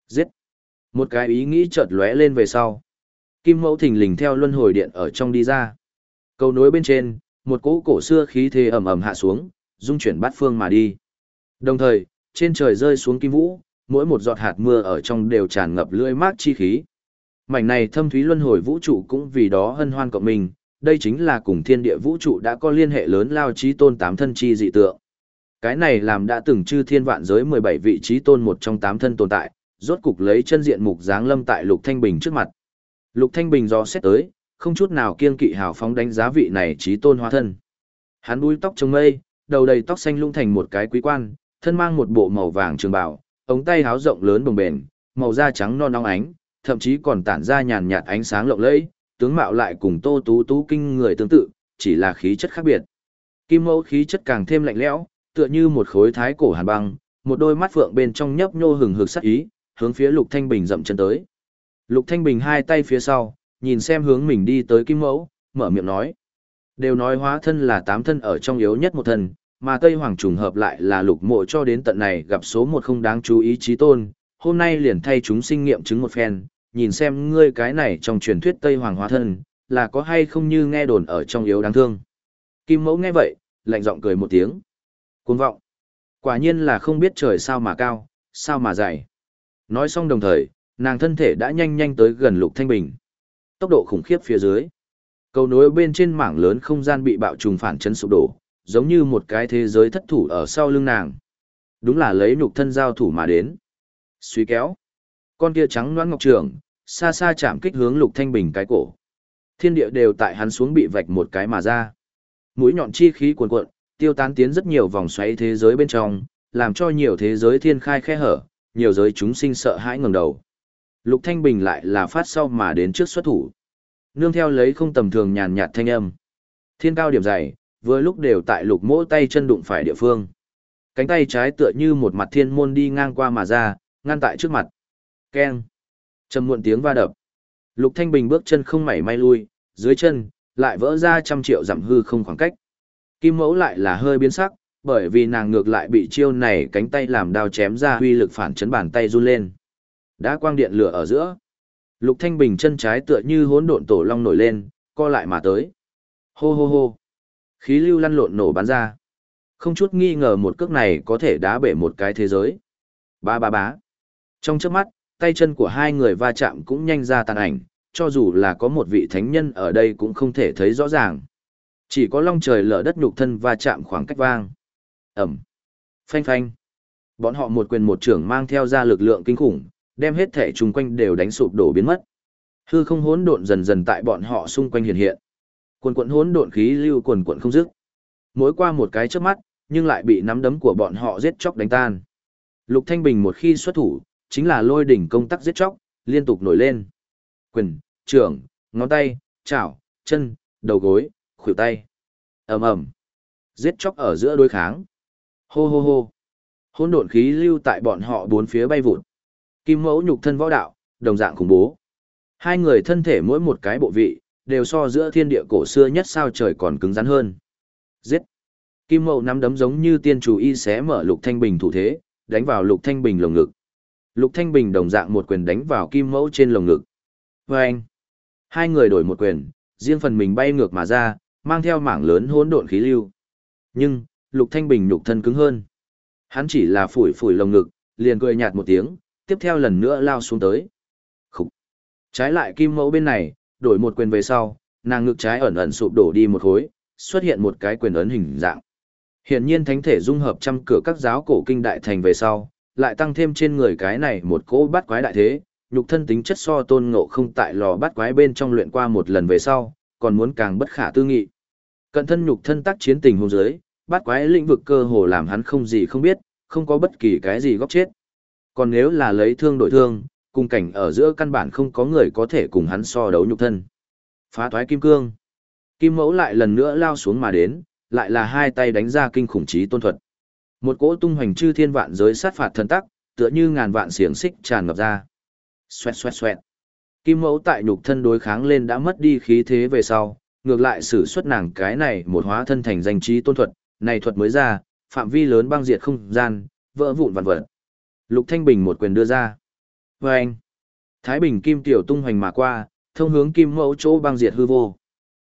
Giết. Một cái ý nghĩ chợt lóe lên về sau. Kim mẫu thình lình theo luân hồi điện ở trong đi ra. Cầu nối bên trên, một cỗ cổ xưa khí thế ầm ầm hạ xuống, dung chuyển bát phương mà đi. Đồng thời, trên trời rơi xuống kim vũ, mỗi một giọt hạt mưa ở trong đều tràn ngập lưỡi mát chi khí. Mảnh này thâm thúy luân hồi vũ trụ cũng vì đó hân hoan cộng mình, đây chính là cùng thiên địa vũ trụ đã có liên hệ lớn lao trí tôn tám thân chi dị tượng. Cái này làm đã từng chư thiên vạn giới 17 vị trí tôn một trong tám thân tồn tại, rốt cục lấy chân diện mục dáng lâm tại Lục Thanh Bình trước mặt. Lục Thanh Bình do xét tới, không chút nào kiên kỵ hào phóng đánh giá vị này trí tôn hóa thân. Hắn đuôi tóc trông mây, đầu đầy tóc xanh lung thành một cái quý quan, thân mang một bộ màu vàng trường bào, ống tay háo rộng lớn bồng bềnh, màu da trắng non nóng ánh, thậm chí còn tản ra nhàn nhạt ánh sáng lộng lẫy, tướng mạo lại cùng Tô Tú Tú kinh người tương tự, chỉ là khí chất khác biệt. Kim Mẫu khí chất càng thêm lạnh lẽo, tựa như một khối thái cổ hàn băng, một đôi mắt phượng bên trong nhấp nhô hừng hực sắc ý, hướng phía Lục Thanh Bình dậm chân tới. Lục Thanh Bình hai tay phía sau, nhìn xem hướng mình đi tới Kim Mẫu, mở miệng nói: "Đều nói hóa thân là tám thân ở trong yếu nhất một thân, mà Tây Hoàng trùng hợp lại là Lục Mộ cho đến tận này gặp số một không đáng chú ý chí tôn, hôm nay liền thay chúng sinh nghiệm chứng một phen, nhìn xem ngươi cái này trong truyền thuyết Tây Hoàng hóa thân, là có hay không như nghe đồn ở trong yếu đáng thương." Kim Mẫu nghe vậy, lạnh giọng cười một tiếng. Cuồng vọng. Quả nhiên là không biết trời sao mà cao, sao mà dày. Nói xong đồng thời, nàng thân thể đã nhanh nhanh tới gần Lục Thanh Bình. Tốc độ khủng khiếp phía dưới. Cầu nối bên trên mảng lớn không gian bị bạo trùng phản chấn sụp đổ, giống như một cái thế giới thất thủ ở sau lưng nàng. Đúng là lấy nhục thân giao thủ mà đến. Suy kéo. Con kia trắng noãn ngọc trường, xa xa chạm kích hướng Lục Thanh Bình cái cổ. Thiên địa đều tại hắn xuống bị vạch một cái mà ra. Mũi nhọn chi khí cuồn cuộn, tiêu tán tiến rất nhiều vòng xoáy thế giới bên trong, làm cho nhiều thế giới thiên khai khe hở, nhiều giới chúng sinh sợ hãi ngẩng đầu. Lục Thanh Bình lại là phát sau mà đến trước xuất thủ. Nương theo lấy không tầm thường nhàn nhạt thanh âm. Thiên cao điểm dày, vừa lúc đều tại lục mỗ tay chân đụng phải địa phương. Cánh tay trái tựa như một mặt thiên môn đi ngang qua mà ra, ngăn tại trước mặt. Keng. Trầm muộn tiếng va đập. Lục Thanh Bình bước chân không mảy may lui, dưới chân, lại vỡ ra trăm triệu dặm hư không khoảng cách. Kim mẫu lại là hơi biến sắc, bởi vì nàng ngược lại bị chiêu này cánh tay làm đao chém ra huy lực phản chấn bàn tay run lên. Đã quang điện lửa ở giữa. Lục Thanh Bình chân trái tựa như hỗn độn tổ long nổi lên, co lại mà tới. Hô hô hô. Khí lưu lăn lộn nổ bắn ra. Không chút nghi ngờ một cước này có thể đá bể một cái thế giới. Ba ba bá. Trong chớp mắt, tay chân của hai người va chạm cũng nhanh ra tàn ảnh, cho dù là có một vị thánh nhân ở đây cũng không thể thấy rõ ràng. Chỉ có long trời lở đất nhục thân va chạm khoảng cách vang. Ẩm. Phanh phanh. Bọn họ một quyền một trưởng mang theo ra lực lượng kinh khủng, đem hết thể chung quanh đều đánh sụp đổ biến mất. Hư không hỗn độn dần dần tại bọn họ xung quanh hiện hiện. Quần quần hỗn độn khí lưu quần quần không dứt. Mỗi qua một cái chớp mắt, nhưng lại bị nắm đấm của bọn họ giết chóc đánh tan. Lục Thanh Bình một khi xuất thủ, chính là lôi đỉnh công tắc giết chóc, liên tục nổi lên. Quyền, trưởng, ngón tay, chảo, chân, đầu gối, khuỷu tay. ầm ầm, giết chóc ở giữa đối kháng. Hô hô hô. Hỗn độn khí lưu tại bọn họ bốn phía bay vụt. Kim mẫu nhục thân võ đạo, đồng dạng khủng bố. Hai người thân thể mỗi một cái bộ vị, đều so giữa thiên địa cổ xưa nhất sao trời còn cứng rắn hơn. Giết! Kim Mậu nắm đấm giống như tiên chủ y xé mở Lục Thanh Bình thủ thế, đánh vào Lục Thanh Bình lồng ngực. Lục Thanh Bình đồng dạng một quyền đánh vào Kim Mẫu trên lồng ngực. Vâng! hai người đổi một quyền, riêng phần mình bay ngược mà ra, mang theo mảng lớn hỗn độn khí lưu. Nhưng, Lục Thanh Bình nhục thân cứng hơn. Hắn chỉ là phủi phủi lồng ngực, liền cười nhạt một tiếng, tiếp theo lần nữa lao xuống tới. Khúc. Trái lại Kim Mẫu bên này, đổi một quyền về sau, nàng ngực trái ẩn ẩn sụp đổ đi một khối, xuất hiện một cái quyền ấn hình dạng. Hiển nhiên thánh thể dung hợp trăm cửa các giáo cổ kinh đại thành về sau, lại tăng thêm trên người cái này một cỗ bát quái đại thế, nhục thân tính chất so tôn ngộ không tại lò bát quái bên trong luyện qua một lần về sau, còn muốn càng bất khả tư nghị. Cận thân nhục thân tác chiến tình hôn giới, bát quái lĩnh vực cơ hồ làm hắn không gì không biết, không có bất kỳ cái gì góc chết. Còn nếu là lấy thương đổi thương, cùng cảnh ở giữa căn bản không có người có thể cùng hắn so đấu nhục thân. Phá thoái kim cương. Kim mẫu lại lần nữa lao xuống mà đến, lại là hai tay đánh ra kinh khủng trí tôn thuật. Một cỗ tung hoành chư thiên vạn giới sát phạt thần tắc, tựa như ngàn vạn xiềng xích tràn ngập ra. Xoẹt xoẹt xoẹt. Kim mẫu tại nhục thân đối kháng lên đã mất đi khí thế về sau, ngược lại sử xuất nàng cái này một hóa thân thành danh trí tôn thuật, này thuật mới ra, phạm vi lớn băng diệt không gian, vỡ vụn vạn vật. Lục Thanh Bình một quyền đưa ra. Và anh, Thái Bình Kim Tiểu tung hoành mà qua, thông hướng Kim Mẫu chỗ băng diệt hư vô.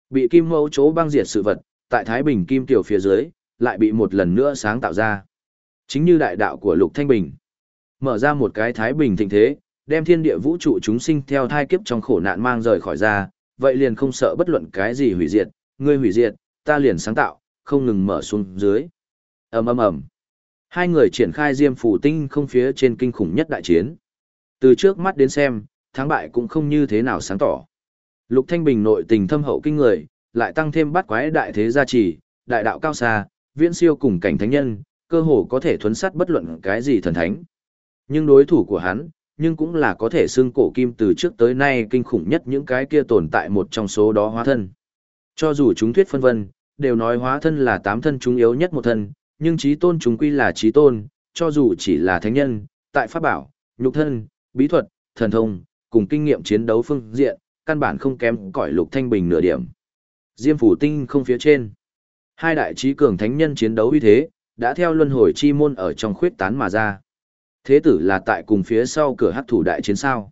Bị Kim Mẫu chỗ băng diệt sự vật, tại Thái Bình Kim Tiểu phía dưới, lại bị một lần nữa sáng tạo ra. Chính như đại đạo của Lục Thanh Bình. Mở ra một cái Thái Bình thịnh thế, đem thiên địa vũ trụ chúng sinh theo thai kiếp trong khổ nạn mang rời khỏi ra, vậy liền không sợ bất luận cái gì hủy diệt, ngươi hủy diệt, ta liền sáng tạo, không ngừng mở xuống dưới. ầm ầm ầm. Hai người triển khai diêm phù tinh không phía trên kinh khủng nhất đại chiến. Từ trước mắt đến xem, thắng bại cũng không như thế nào sáng tỏ. Lục Thanh Bình nội tình thâm hậu kinh người, lại tăng thêm bắt quái đại thế gia trì, đại đạo cao xa, viễn siêu cùng cảnh thánh nhân, cơ hồ có thể thuấn sát bất luận cái gì thần thánh. Nhưng đối thủ của hắn, nhưng cũng là có thể xưng cổ kim từ trước tới nay kinh khủng nhất những cái kia tồn tại một trong số đó hóa thân. Cho dù chúng thuyết phân vân, đều nói hóa thân là tám thân chúng yếu nhất một thân, nhưng trí tôn chúng quy là trí tôn, cho dù chỉ là thánh nhân, tại pháp bảo, nhục thân, bí thuật, thần thông, cùng kinh nghiệm chiến đấu phương diện, căn bản không kém cỏi lục thanh bình nửa điểm. Diêm phủ tinh không phía trên. Hai đại trí cường thánh nhân chiến đấu uy thế, đã theo luân hồi chi môn ở trong khuyết tán mà ra. Thế tử là tại cùng phía sau cửa hắc thủ đại chiến sao.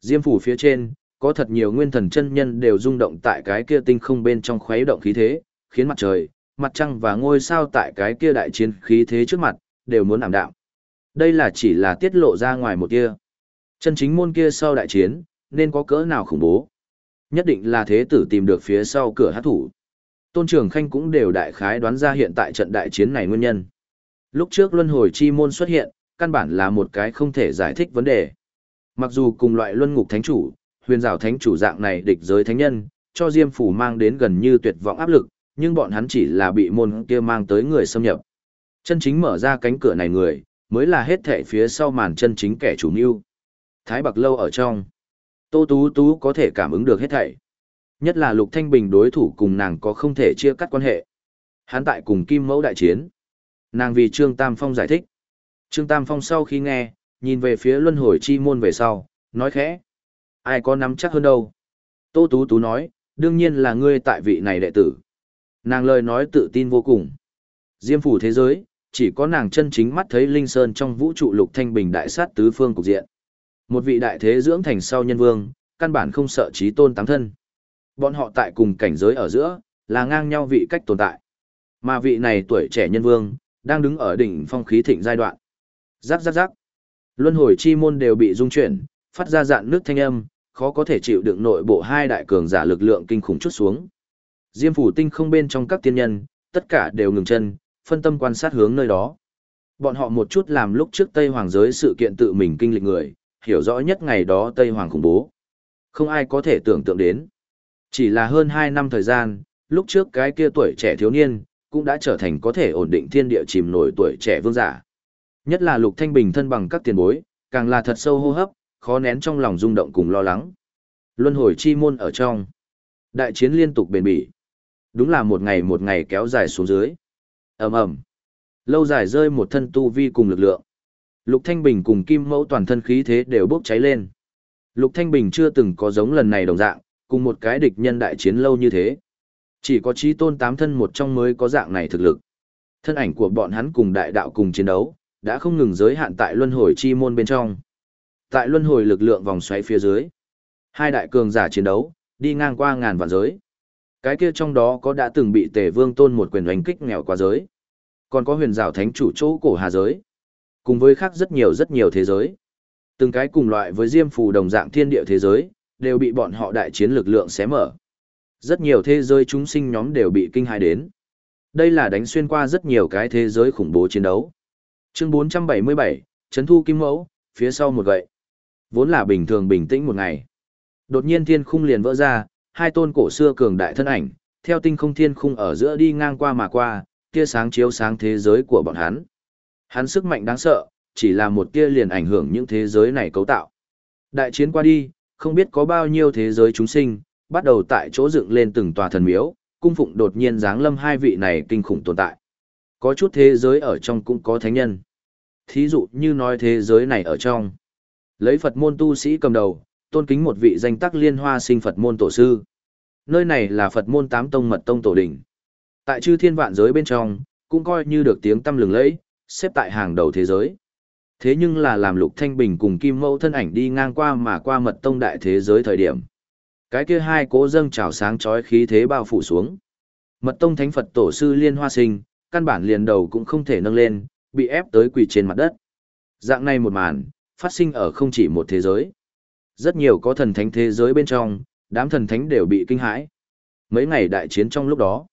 Diêm phủ phía trên, có thật nhiều nguyên thần chân nhân đều rung động tại cái kia tinh không bên trong khuấy động khí thế, khiến mặt trời, mặt trăng và ngôi sao tại cái kia đại chiến khí thế trước mặt, đều muốn ảm đạm. Đây là chỉ là tiết lộ ra ngoài một kia. Chân chính môn kia sau đại chiến, nên có cỡ nào khủng bố. Nhất định là thế tử tìm được phía sau cửa hát thủ. Tôn Trường Khanh cũng đều đại khái đoán ra hiện tại trận đại chiến này nguyên nhân. Lúc trước luân hồi chi môn xuất hiện, căn bản là một cái không thể giải thích vấn đề. Mặc dù cùng loại luân ngục thánh chủ, huyền rào thánh chủ dạng này địch giới thánh nhân, cho Diêm Phủ mang đến gần như tuyệt vọng áp lực, nhưng bọn hắn chỉ là bị môn kia mang tới người xâm nhập. Chân chính mở ra cánh cửa này người, mới là hết thệ phía sau màn chân chính kẻ chủ mưu. Thái Bạc Lâu ở trong. Tô Tú Tú có thể cảm ứng được hết thảy. Nhất là Lục Thanh Bình đối thủ cùng nàng có không thể chia cắt quan hệ. Hắn tại cùng Kim Mẫu đại chiến. Nàng vì Trương Tam Phong giải thích. Trương Tam Phong sau khi nghe, nhìn về phía luân hồi chi môn về sau, nói khẽ. Ai có nắm chắc hơn đâu? Tô Tú Tú nói, đương nhiên là ngươi tại vị này đệ tử. Nàng lời nói tự tin vô cùng. Diêm phủ thế giới, chỉ có nàng chân chính mắt thấy Linh Sơn trong vũ trụ lục thanh bình đại sát tứ phương cục diện. Một vị đại thế dưỡng thành sau nhân vương, căn bản không sợ trí tôn tám thân. Bọn họ tại cùng cảnh giới ở giữa, là ngang nhau vị cách tồn tại. Mà vị này tuổi trẻ nhân vương, đang đứng ở đỉnh phong khí thịnh giai đoạn. Rắc rắc rắc. Luân hồi chi môn đều bị dung chuyển, phát ra dạn nước thanh âm, khó có thể chịu đựng nội bộ hai đại cường giả lực lượng kinh khủng chút xuống. Diêm phủ tinh không bên trong các tiên nhân, tất cả đều ngừng chân, phân tâm quan sát hướng nơi đó. Bọn họ một chút làm lúc trước Tây Hoàng giới sự kiện tự mình kinh lịch người, hiểu rõ nhất ngày đó Tây Hoàng khủng bố. Không ai có thể tưởng tượng đến. Chỉ là hơn 2 năm thời gian, lúc trước cái kia tuổi trẻ thiếu niên, cũng đã trở thành có thể ổn định thiên địa chìm nổi tuổi trẻ vương giả. Nhất là Lục Thanh Bình thân bằng các tiền bối, càng là thật sâu hô hấp, khó nén trong lòng rung động cùng lo lắng. Luân hồi chi môn ở trong. Đại chiến liên tục bền bỉ. Đúng là một ngày một ngày kéo dài xuống dưới. ầm ầm Lâu dài rơi một thân tu vi cùng lực lượng. Lục Thanh Bình cùng Kim Mẫu toàn thân khí thế đều bốc cháy lên. Lục Thanh Bình chưa từng có giống lần này đồng dạng, cùng một cái địch nhân đại chiến lâu như thế. Chỉ có trí tôn tám thân một trong mới có dạng này thực lực. Thân ảnh của bọn hắn cùng đại đạo cùng chiến đấu, đã không ngừng giới hạn tại luân hồi chi môn bên trong. Tại luân hồi lực lượng vòng xoáy phía dưới, hai đại cường giả chiến đấu, đi ngang qua ngàn vạn giới. Cái kia trong đó có đã từng bị Tề Vương Tôn một quyền đánh kích nghèo qua giới. Còn có huyền Giảo thánh chủ chỗ cổ hà giới. Cùng với khác rất nhiều rất nhiều thế giới. Từng cái cùng loại với diêm phù đồng dạng thiên địa thế giới, đều bị bọn họ đại chiến lực lượng xé mở. Rất nhiều thế giới chúng sinh nhóm đều bị kinh hãi đến. Đây là đánh xuyên qua rất nhiều cái thế giới khủng bố chiến đấu. Chương 477, Trấn Thu Kim Mẫu, phía sau một gậy. Vốn là bình thường bình tĩnh một ngày. Đột nhiên thiên khung liền vỡ ra, hai tôn cổ xưa cường đại thân ảnh, theo tinh không thiên khung ở giữa đi ngang qua mà qua, tia sáng chiếu sáng thế giới của bọn hắn. Hắn sức mạnh đáng sợ, chỉ là một kia liền ảnh hưởng những thế giới này cấu tạo. Đại chiến qua đi, không biết có bao nhiêu thế giới chúng sinh, bắt đầu tại chỗ dựng lên từng tòa thần miếu, cung phụng đột nhiên giáng lâm hai vị này kinh khủng tồn tại. Có chút thế giới ở trong cũng có thánh nhân. Thí dụ như nói thế giới này ở trong. Lấy Phật môn tu sĩ cầm đầu, tôn kính một vị danh tắc liên hoa sinh Phật môn tổ sư. Nơi này là Phật môn tám tông mật tông tổ đỉnh. Tại chư thiên vạn giới bên trong, cũng coi như được tiếng tâm lừng lẫy, xếp tại hàng đầu thế giới. Thế nhưng là làm lục thanh bình cùng kim mẫu thân ảnh đi ngang qua mà qua mật tông đại thế giới thời điểm. Cái kia hai cố dâng trào sáng chói khí thế bao phủ xuống. Mật tông thánh Phật tổ sư liên hoa sinh, căn bản liền đầu cũng không thể nâng lên, bị ép tới quỳ trên mặt đất. Dạng này một màn, phát sinh ở không chỉ một thế giới. Rất nhiều có thần thánh thế giới bên trong, đám thần thánh đều bị kinh hãi. Mấy ngày đại chiến trong lúc đó,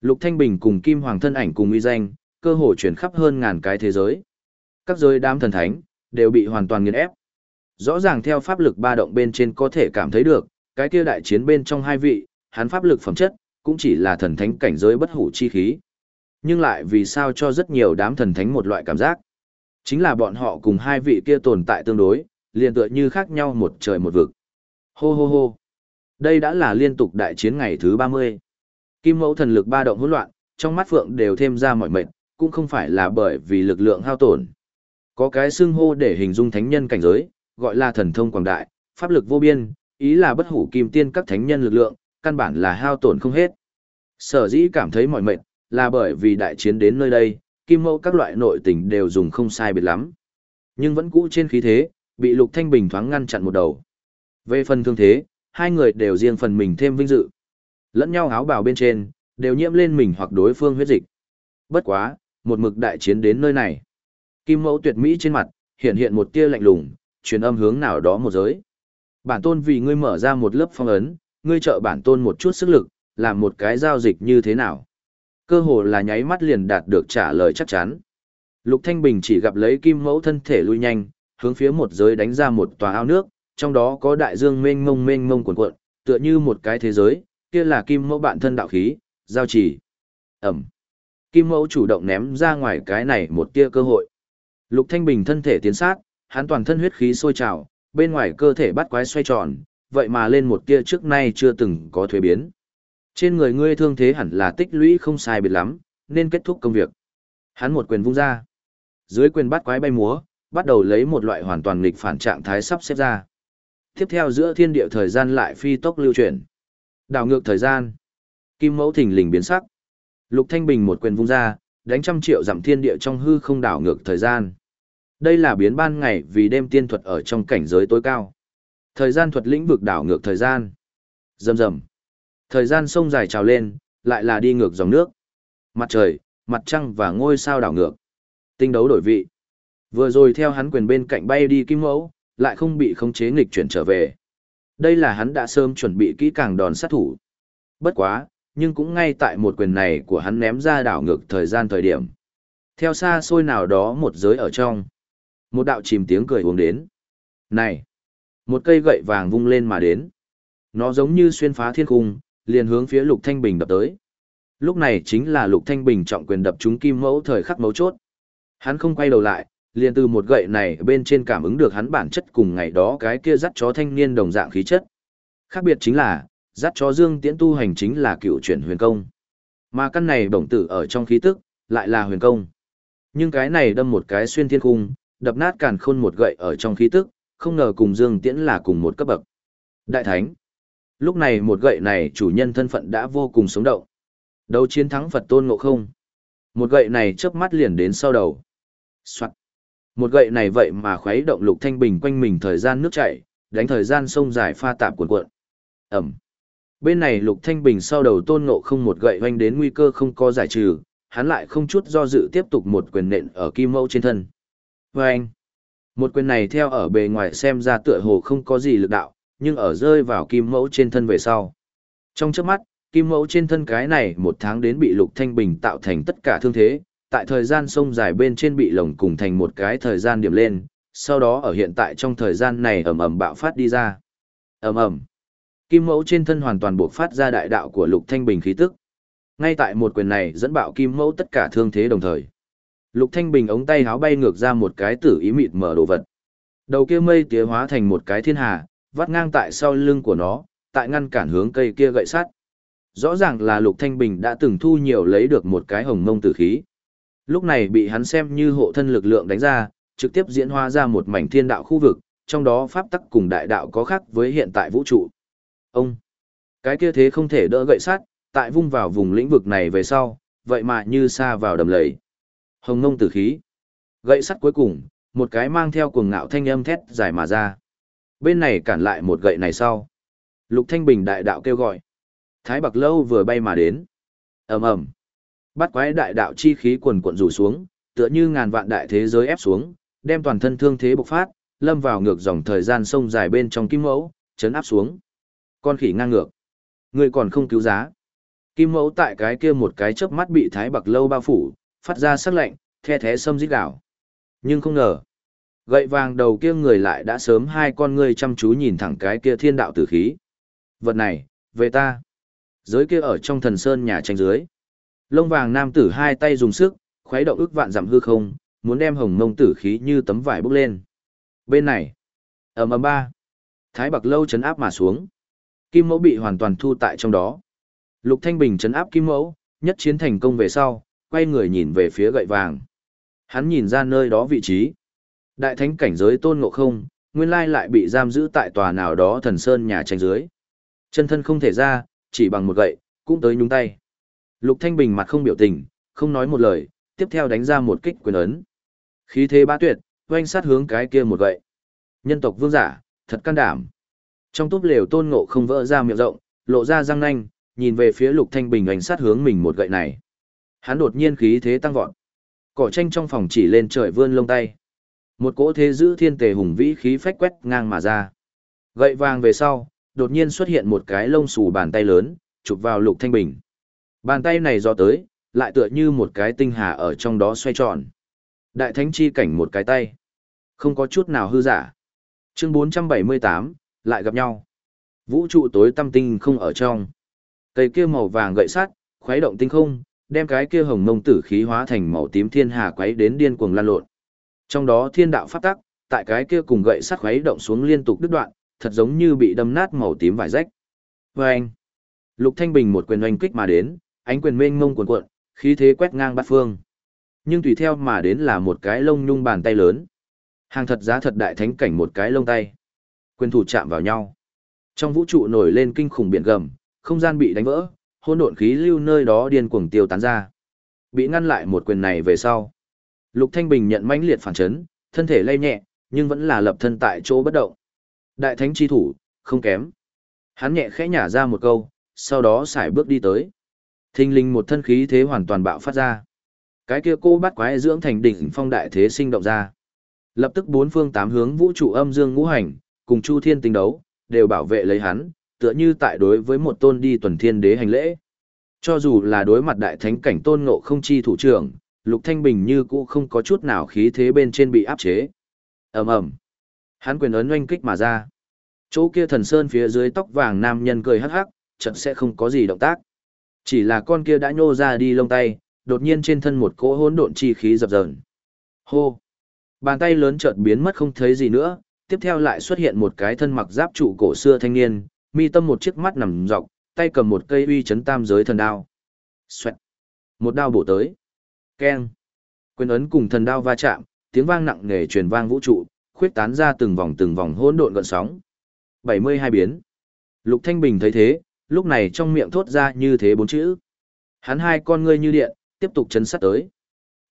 Lục Thanh Bình cùng Kim Hoàng thân ảnh cùng uy danh, cơ hội chuyển khắp hơn ngàn cái thế giới. Các giới đám thần thánh, đều bị hoàn toàn nghiền ép. Rõ ràng theo pháp lực ba động bên trên có thể cảm thấy được, cái kia đại chiến bên trong hai vị, hắn pháp lực phẩm chất, cũng chỉ là thần thánh cảnh giới bất hủ chi khí. Nhưng lại vì sao cho rất nhiều đám thần thánh một loại cảm giác. Chính là bọn họ cùng hai vị kia tồn tại tương đối, liền tựa như khác nhau một trời một vực. Hô hô hô. Đây đã là liên tục đại chiến ngày thứ 30. Kim mẫu thần lực ba động hỗn loạn, trong mắt phượng đều thêm ra mọi mệnh, cũng không phải là bởi vì lực lượng hao tổn. Có cái xưng hô để hình dung thánh nhân cảnh giới, gọi là thần thông quảng đại, pháp lực vô biên, ý là bất hủ kim tiên các thánh nhân lực lượng, căn bản là hao tổn không hết. Sở dĩ cảm thấy mỏi mệt, là bởi vì đại chiến đến nơi đây, kim mẫu các loại nội tình đều dùng không sai biệt lắm. Nhưng vẫn cũ trên khí thế, bị Lục Thanh Bình thoáng ngăn chặn một đầu. Về phần thương thế, hai người đều riêng phần mình thêm vinh dự. Lẫn nhau áo bào bên trên, đều nhiễm lên mình hoặc đối phương huyết dịch. Bất quá, một mực đại chiến đến nơi này. Kim mẫu tuyệt mỹ trên mặt, hiện hiện một tia lạnh lùng, truyền âm hướng nào đó một giới. Bản tôn vì ngươi mở ra một lớp phong ấn, ngươi trợ bản tôn một chút sức lực, làm một cái giao dịch như thế nào. Cơ hồ là nháy mắt liền đạt được trả lời chắc chắn. Lục Thanh Bình chỉ gặp lấy kim mẫu thân thể lui nhanh, hướng phía một giới đánh ra một tòa ao nước, trong đó có đại dương mênh mông mênh mông cuồn cuộn, tựa như một cái thế giới, kia là kim mẫu bạn thân đạo khí, giao chỉ. Ẩm. Kim mẫu chủ động ném ra ngoài cái này một tia cơ hội. Lục Thanh Bình thân thể tiến sát, hắn toàn thân huyết khí sôi trào, bên ngoài cơ thể bắt quái xoay tròn, vậy mà lên một tia trước nay chưa từng có thuế biến. Trên người ngươi thương thế hẳn là tích lũy không sai biệt lắm, nên kết thúc công việc. Hắn một quyền vung ra. Dưới quyền bắt quái bay múa, bắt đầu lấy một loại hoàn toàn nghịch phản trạng thái sắp xếp ra. Tiếp theo giữa thiên địa thời gian lại phi tốc lưu chuyển. Đảo ngược thời gian. Kim mẫu thình lình biến sắc. Lục Thanh Bình một quyền vung ra, đánh trăm triệu giảm thiên địa trong hư không đảo ngược thời gian. Đây là biến ban ngày vì đêm tiên thuật ở trong cảnh giới tối cao. Thời gian thuật lĩnh vực đảo ngược thời gian. Rầm rầm. Thời gian sông dài trào lên, lại là đi ngược dòng nước. Mặt trời, mặt trăng và ngôi sao đảo ngược. Tinh đấu đổi vị. Vừa rồi theo hắn quyền bên cạnh bay đi kim mẫu, lại không bị khống chế nghịch chuyển trở về. Đây là hắn đã sớm chuẩn bị kỹ càng đòn sát thủ. Bất quá, nhưng cũng ngay tại một quyền này của hắn ném ra đảo ngược thời gian thời điểm. Theo xa xôi nào đó một giới ở trong. Một đạo chìm tiếng cười uống đến. Này! Một cây gậy vàng vung lên mà đến. Nó giống như xuyên phá thiên cung, liền hướng phía Lục Thanh Bình đập tới. Lúc này chính là Lục Thanh Bình trọng quyền đập trúng kim mẫu thời khắc mấu chốt. Hắn không quay đầu lại, liền từ một gậy này bên trên cảm ứng được hắn bản chất cùng ngày đó cái kia dắt chó thanh niên đồng dạng khí chất. Khác biệt chính là, dắt chó dương tiễn tu hành chính là cựu chuyển huyền công. Mà căn này bổng tử ở trong khí tức, lại là huyền công. Nhưng cái này đâm một cái xuyên thiên cung, đập nát càn khôn một gậy ở trong khí tức, không ngờ cùng dương tiễn là cùng một cấp bậc. Đại thánh. Lúc này một gậy này chủ nhân thân phận đã vô cùng sống động. Đấu chiến thắng Phật tôn ngộ không. Một gậy này chớp mắt liền đến sau đầu. Soạn. Một gậy này vậy mà khuấy động lục thanh bình quanh mình thời gian nước chảy, đánh thời gian sông dài pha tạp cuộn cuộn. Ẩm. Bên này lục thanh bình sau đầu tôn ngộ không một gậy hoanh đến nguy cơ không có giải trừ, hắn lại không chút do dự tiếp tục một quyền nện ở kim mẫu trên thân. Vâng! Một quyền này theo ở bề ngoài xem ra tựa hồ không có gì lực đạo, nhưng ở rơi vào kim mẫu trên thân về sau. Trong chớp mắt, kim mẫu trên thân cái này một tháng đến bị lục thanh bình tạo thành tất cả thương thế, tại thời gian sông dài bên trên bị lồng cùng thành một cái thời gian điểm lên, sau đó ở hiện tại trong thời gian này ầm ầm bạo phát đi ra. ầm ầm, kim mẫu trên thân hoàn toàn buộc phát ra đại đạo của lục thanh bình khí tức. Ngay tại một quyền này dẫn bạo kim mẫu tất cả thương thế đồng thời. Lục Thanh Bình ống tay háo bay ngược ra một cái tử ý mịt mở đồ vật. Đầu kia mây tía hóa thành một cái thiên hà, vắt ngang tại sau lưng của nó, tại ngăn cản hướng cây kia gậy sắt. Rõ ràng là Lục Thanh Bình đã từng thu nhiều lấy được một cái hồng mông tử khí. Lúc này bị hắn xem như hộ thân lực lượng đánh ra, trực tiếp diễn hóa ra một mảnh thiên đạo khu vực, trong đó pháp tắc cùng đại đạo có khác với hiện tại vũ trụ. Ông, cái kia thế không thể đỡ gậy sắt, tại vung vào vùng lĩnh vực này về sau, vậy mà như xa vào đầm lầy. Hồng ngông tử khí. Gậy sắt cuối cùng, một cái mang theo cuồng ngạo thanh âm thét dài mà ra. Bên này cản lại một gậy này sau. Lục Thanh Bình đại đạo kêu gọi. Thái Bạc Lâu vừa bay mà đến. ầm ầm, Bắt quái đại đạo chi khí quần cuộn rủ xuống, tựa như ngàn vạn đại thế giới ép xuống, đem toàn thân thương thế bộc phát, lâm vào ngược dòng thời gian sông dài bên trong kim mẫu, chấn áp xuống. Con khỉ ngang ngược. ngươi còn không cứu giá. Kim mẫu tại cái kia một cái chớp mắt bị Thái Bạc Lâu bao phủ, phát ra sắc lạnh, the thế sâm dít đảo. Nhưng không ngờ, gậy vàng đầu kia người lại đã sớm hai con ngươi chăm chú nhìn thẳng cái kia thiên đạo tử khí. Vật này, về ta. Giới kia ở trong thần sơn nhà tranh dưới. Lông vàng nam tử hai tay dùng sức, khuấy động ức vạn dặm hư không, muốn đem hồng mông tử khí như tấm vải bốc lên. Bên này, ầm ầm ba, thái bạc lâu chấn áp mà xuống. Kim mẫu bị hoàn toàn thu tại trong đó. Lục Thanh Bình chấn áp kim mẫu, nhất chiến thành công về sau, quay người nhìn về phía gậy vàng. Hắn nhìn ra nơi đó vị trí. Đại thánh cảnh giới tôn ngộ không, nguyên lai lại bị giam giữ tại tòa nào đó thần sơn nhà tranh dưới. Chân thân không thể ra, chỉ bằng một gậy, cũng tới nhúng tay. Lục Thanh Bình mặt không biểu tình, không nói một lời, tiếp theo đánh ra một kích quyền ấn. Khí thế bá tuyệt, oanh sát hướng cái kia một gậy. Nhân tộc vương giả, thật can đảm. Trong túp lều tôn ngộ không vỡ ra miệng rộng, lộ ra răng nanh, nhìn về phía Lục Thanh Bình ánh sát hướng mình một gậy này. Hắn đột nhiên khí thế tăng vọt. Cỏ tranh trong phòng chỉ lên trời vươn lông tay. Một cỗ thế giữ thiên tề hùng vĩ khí phách quét ngang mà ra. Gậy vàng về sau, đột nhiên xuất hiện một cái lông xù bàn tay lớn, chụp vào Lục Thanh Bình. Bàn tay này do tới, lại tựa như một cái tinh hà ở trong đó xoay tròn. Đại thánh chi cảnh một cái tay. Không có chút nào hư giả. Chương 478, lại gặp nhau. Vũ trụ tối tâm tinh không ở trong. Cây kia màu vàng gậy sắt, khuấy động tinh không, đem cái kia hồng mông tử khí hóa thành màu tím thiên hà quấy đến điên cuồng lan lộn. Trong đó thiên đạo pháp tắc, tại cái kia cùng gậy sắt khuấy động xuống liên tục đứt đoạn, thật giống như bị đâm nát màu tím vải rách. Oeng! Lục Thanh Bình một quyền oanh kích mà đến, ánh quyền mênh mông cuồn cuộn, khí thế quét ngang bát phương. Nhưng tùy theo mà đến là một cái lông nhung bàn tay lớn. Hàng thật giá thật đại thánh cảnh một cái lông tay. Quyền thủ chạm vào nhau. Trong vũ trụ nổi lên kinh khủng biển gầm, không gian bị đánh vỡ, hỗn độn khí lưu nơi đó điên cuồng tiêu tán ra. Bị ngăn lại một quyền này về sau. Lục Thanh Bình nhận mãnh liệt phản chấn, thân thể lay nhẹ, nhưng vẫn là lập thân tại chỗ bất động. Đại thánh chi thủ, không kém. Hắn nhẹ khẽ nhả ra một câu, sau đó xài bước đi tới. Thinh linh một thân khí thế hoàn toàn bạo phát ra. Cái kia cô bắt quái dưỡng thành đỉnh phong đại thế sinh động ra. Lập tức bốn phương tám hướng vũ trụ âm dương ngũ hành, cùng Chu Thiên tinh đấu, đều bảo vệ lấy hắn, tựa như tại đối với một tôn đi tuần thiên đế hành lễ. Cho dù là đối mặt đại thánh cảnh tôn ngộ không chi thủ trưởng, Lục Thanh Bình như cũ không có chút nào khí thế bên trên bị áp chế. ầm ầm, Hắn quyền ấn oanh kích mà ra. Chỗ kia thần sơn phía dưới tóc vàng nam nhân cười hắc hắc, trận sẽ không có gì động tác. Chỉ là con kia đã nhô ra đi lông tay, đột nhiên trên thân một cỗ hỗn độn chi khí dập dờn. Hô! Bàn tay lớn chợt biến mất không thấy gì nữa, tiếp theo lại xuất hiện một cái thân mặc giáp trụ cổ xưa thanh niên, mi tâm một chiếc mắt nằm dọc, tay cầm một cây uy chấn tam giới thần đao. Xoẹt. Một đao bổ tới. Keng. Quyền ấn cùng thần đao va chạm, tiếng vang nặng nề truyền vang vũ trụ, khuyết tán ra từng vòng từng vòng hỗn độn gợn sóng. 72 biến. Lục Thanh Bình thấy thế, lúc này trong miệng thốt ra như thế bốn chữ. Hắn hai con ngươi như điện, tiếp tục chấn sát tới.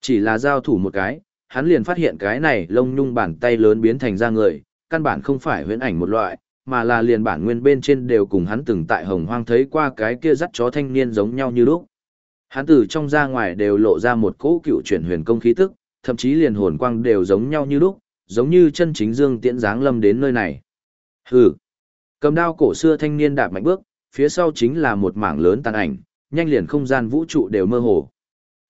Chỉ là giao thủ một cái, hắn liền phát hiện cái này lông nhung bàn tay lớn biến thành ra người, căn bản không phải huyễn ảnh một loại, mà là liền bản nguyên bên trên đều cùng hắn từng tại hồng hoang thấy qua cái kia dắt chó thanh niên giống nhau như lúc. Hắn từ trong ra ngoài đều lộ ra một cỗ cựu chuyển huyền công khí tức, thậm chí liền hồn quang đều giống nhau như lúc, giống như chân chính dương tiễn dáng lâm đến nơi này. Hừ. Cầm đao cổ xưa thanh niên đạp mạnh bước, phía sau chính là một mảng lớn tàn ảnh, nhanh liền không gian vũ trụ đều mơ hồ.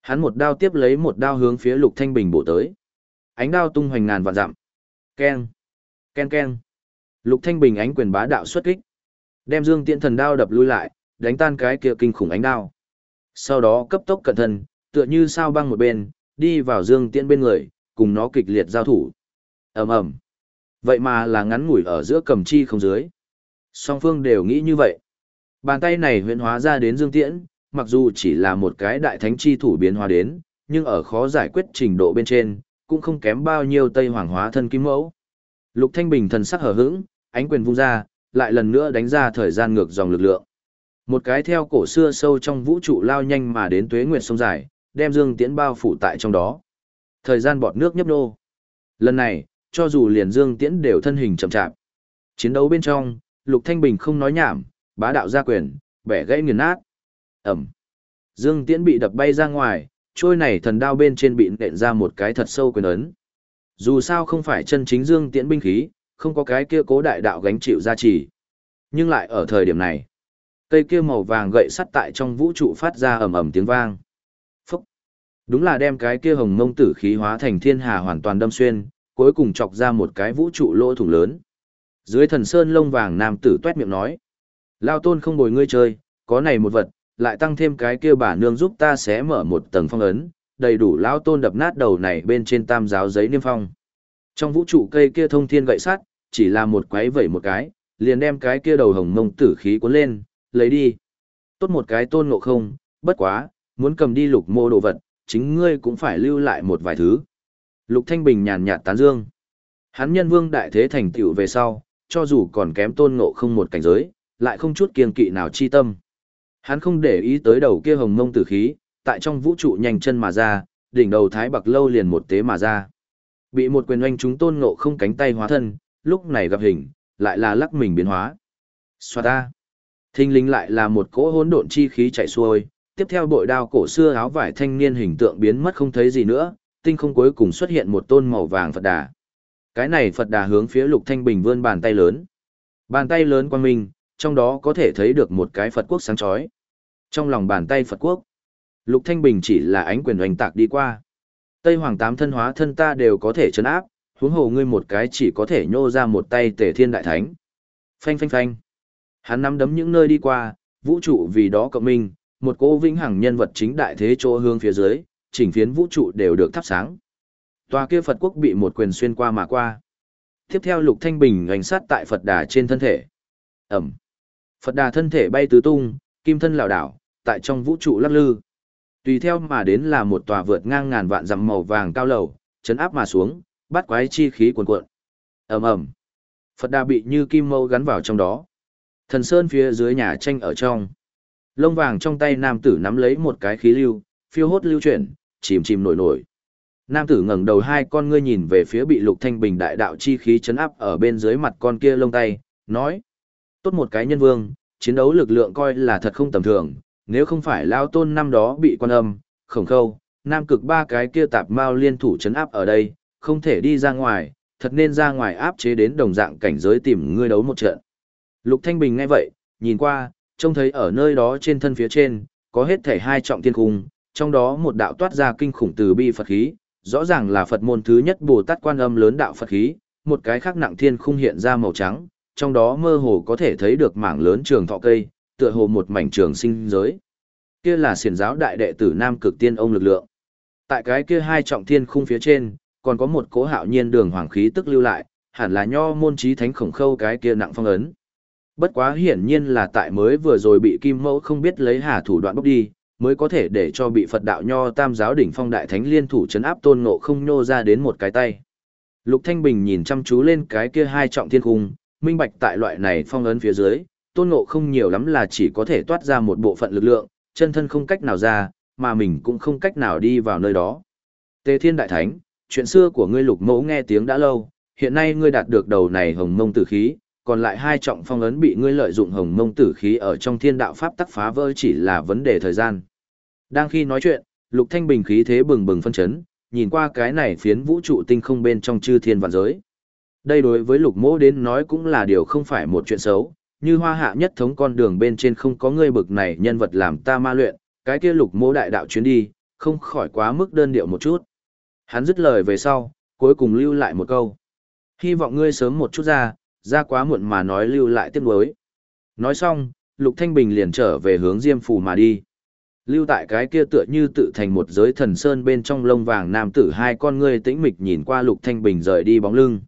Hắn một đao tiếp lấy một đao hướng phía Lục Thanh Bình bổ tới. Ánh đao tung hoành ngàn vạn dặm. Keng, keng keng Lục Thanh Bình ánh quyền bá đạo xuất kích, đem Dương Tiễn thần đao đập lui lại, đánh tan cái kia kinh khủng ánh đao. Sau đó cấp tốc cẩn thận, tựa như sao băng một bên, đi vào Dương Tiễn bên người, cùng nó kịch liệt giao thủ. Ầm ầm. Vậy mà là ngắn ngủi ở giữa cầm chi không dưới. Song phương đều nghĩ như vậy. Bàn tay này huyễn hóa ra đến Dương Tiễn, mặc dù chỉ là một cái đại thánh chi thủ biến hóa đến, nhưng ở khó giải quyết trình độ bên trên, cũng không kém bao nhiêu Tây Hoàng hóa thân kim mẫu. Lục Thanh Bình thần sắc hờ hững, ánh quyền vung ra, lại lần nữa đánh ra thời gian ngược dòng lực lượng. Một cái theo cổ xưa sâu trong vũ trụ lao nhanh mà đến tuế nguyệt sông dài, đem Dương Tiễn bao phủ tại trong đó. Thời gian bọt nước nhấp nô. Lần này, cho dù liền Dương Tiễn đều thân hình chậm chạp. Chiến đấu bên trong, Lục Thanh Bình không nói nhảm, bá đạo ra quyền, bẻ gãy nghiền nát. Ẩm. Dương Tiễn bị đập bay ra ngoài, trôi này thần đao bên trên bị nện ra một cái thật sâu quyền ấn. Dù sao không phải chân chính Dương Tiễn binh khí, không có cái kia cố đại đạo gánh chịu gia trì. Nhưng lại ở thời điểm này, cây kia màu vàng gậy sắt tại trong vũ trụ phát ra ầm ầm tiếng vang. Phúc! Đúng là đem cái kia hồng mông tử khí hóa thành thiên hà hoàn toàn đâm xuyên, cuối cùng chọc ra một cái vũ trụ lỗ thủng lớn. Dưới thần sơn lông vàng nam tử tuét miệng nói. Lao tôn không bồi ngươi chơi, có này một vật, lại tăng thêm cái kia bà nương giúp ta sẽ mở một tầng phong ấn, đầy đủ lão tôn đập nát đầu này bên trên tam giáo giấy niêm phong. Trong vũ trụ cây kia thông thiên gậy sắt, chỉ là một quái vẩy một cái, liền đem cái kia đầu hồng mông tử khí cuốn lên, lấy đi. Tốt một cái tôn ngộ không, bất quá, muốn cầm đi lục mô đồ vật, chính ngươi cũng phải lưu lại một vài thứ. Lục Thanh Bình nhàn nhạt tán dương. Hắn nhân vương đại thế thành tựu về sau, cho dù còn kém tôn ngộ không một cảnh giới, lại không chút kiêng kỵ nào chi tâm. Hắn không để ý tới đầu kia hồng mông tử khí, tại trong vũ trụ nhanh chân mà ra, đỉnh đầu thái bạc lâu liền một tế mà ra. Bị một quyền oanh chúng tôn ngộ không cánh tay hóa thân, lúc này gặp hình, lại là lắc mình biến hóa. Xoa ta. Thinh linh lại là một cỗ hỗn độn chi khí chạy xuôi, tiếp theo bội đao cổ xưa áo vải thanh niên hình tượng biến mất không thấy gì nữa, tinh không cuối cùng xuất hiện một tôn màu vàng Phật đà. Cái này Phật đà hướng phía Lục Thanh Bình vươn bàn tay lớn. Bàn tay lớn quan minh, trong đó có thể thấy được một cái Phật quốc sáng chói. Trong lòng bàn tay Phật quốc, Lục Thanh Bình chỉ là ánh quyền oanh tạc đi qua. Tây Hoàng tám thân hóa thân ta đều có thể chấn áp, huống hồ ngươi một cái chỉ có thể nhô ra một tay Tề thiên đại thánh. Phanh phanh phanh. Hắn nắm đấm những nơi đi qua, vũ trụ vì đó cộng minh, một cô vĩnh hằng nhân vật chính đại thế chỗ hướng phía dưới, chỉnh phiến vũ trụ đều được thắp sáng. Tòa kia Phật quốc bị một quyền xuyên qua mà qua. Tiếp theo Lục Thanh Bình hành sát tại Phật đà trên thân thể. Ẩm. Phật đà thân thể bay tứ tung, kim thân lảo đảo, tại trong vũ trụ lắc lư. Tùy theo mà đến là một tòa vượt ngang ngàn vạn dặm màu vàng cao lầu, chấn áp mà xuống, bắt quái chi khí cuồn cuộn. Ầm ầm. Phật đà bị như kim mâu gắn vào trong đó. Thần sơn phía dưới nhà tranh ở trong. Lông vàng trong tay nam tử nắm lấy một cái khí lưu, phiêu hốt lưu chuyển, chìm chìm nổi nổi. Nam tử ngẩng đầu hai con ngươi nhìn về phía bị Lục Thanh Bình đại đạo chi khí chấn áp ở bên dưới mặt con kia lông tay, nói: "Tốt một cái nhân vương, chiến đấu lực lượng coi là thật không tầm thường, nếu không phải lao tôn năm đó bị quan âm, khổng khâu, nam cực ba cái kia tạp mao liên thủ chấn áp ở đây, không thể đi ra ngoài, thật nên ra ngoài áp chế đến đồng dạng cảnh giới tìm ngươi đấu một trận. Lục Thanh Bình nghe vậy, nhìn qua, trông thấy ở nơi đó trên thân phía trên, có hết thể hai trọng thiên cung, trong đó một đạo toát ra kinh khủng từ bi Phật khí, rõ ràng là Phật môn thứ nhất Bồ Tát quan âm lớn đạo Phật khí, một cái khác nặng thiên khung hiện ra màu trắng, trong đó mơ hồ có thể thấy được mảng lớn trường thọ cây, tựa hồ một mảnh trường sinh giới. Kia là xiển giáo đại đệ tử Nam Cực Tiên ông lực lượng. Tại cái kia hai trọng thiên khung phía trên, còn có một cố hạo nhiên đường hoàng khí tức lưu lại, hẳn là nho môn chí thánh khổng khâu cái kia nặng phong ấn. Bất quá hiển nhiên là tại mới vừa rồi bị Kim Mẫu không biết lấy hà thủ đoạn bốc đi, mới có thể để cho bị Phật đạo nho tam giáo đỉnh phong đại thánh liên thủ chấn áp tôn ngộ không nhô ra đến một cái tay. Lục Thanh Bình nhìn chăm chú lên cái kia hai trọng thiên khung, minh bạch tại loại này phong ấn phía dưới, tôn ngộ không nhiều lắm là chỉ có thể toát ra một bộ phận lực lượng, chân thân không cách nào ra, mà mình cũng không cách nào đi vào nơi đó. Tề Thiên Đại Thánh, chuyện xưa của ngươi lục mẫu nghe tiếng đã lâu, hiện nay ngươi đạt được đầu này hồng mông tử khí, còn lại hai trọng phong ấn bị ngươi lợi dụng hồng mông tử khí ở trong thiên đạo pháp tắc phá vỡ chỉ là vấn đề thời gian. Đang khi nói chuyện, Lục Thanh Bình khí thế bừng bừng phân chấn, nhìn qua cái này phiến vũ trụ tinh không bên trong chư thiên vạn giới. Đây đối với Lục mẫu đến nói cũng là điều không phải một chuyện xấu, như hoa hạ nhất thống con đường bên trên không có ngươi bực này nhân vật làm ta ma luyện, cái kia Lục mô đại đạo chuyến đi, không khỏi quá mức đơn điệu một chút. Hắn dứt lời về sau, cuối cùng lưu lại một câu. Hy vọng ngươi sớm một chút ra, ra quá muộn mà nói lưu lại tiếc nuối. Nói xong, Lục Thanh Bình liền trở về hướng Diêm Phủ mà đi. Lưu tại cái kia tựa như tự thành một giới thần sơn bên trong lông vàng nam tử hai con ngươi tĩnh mịch nhìn qua Lục Thanh Bình rời đi bóng lưng.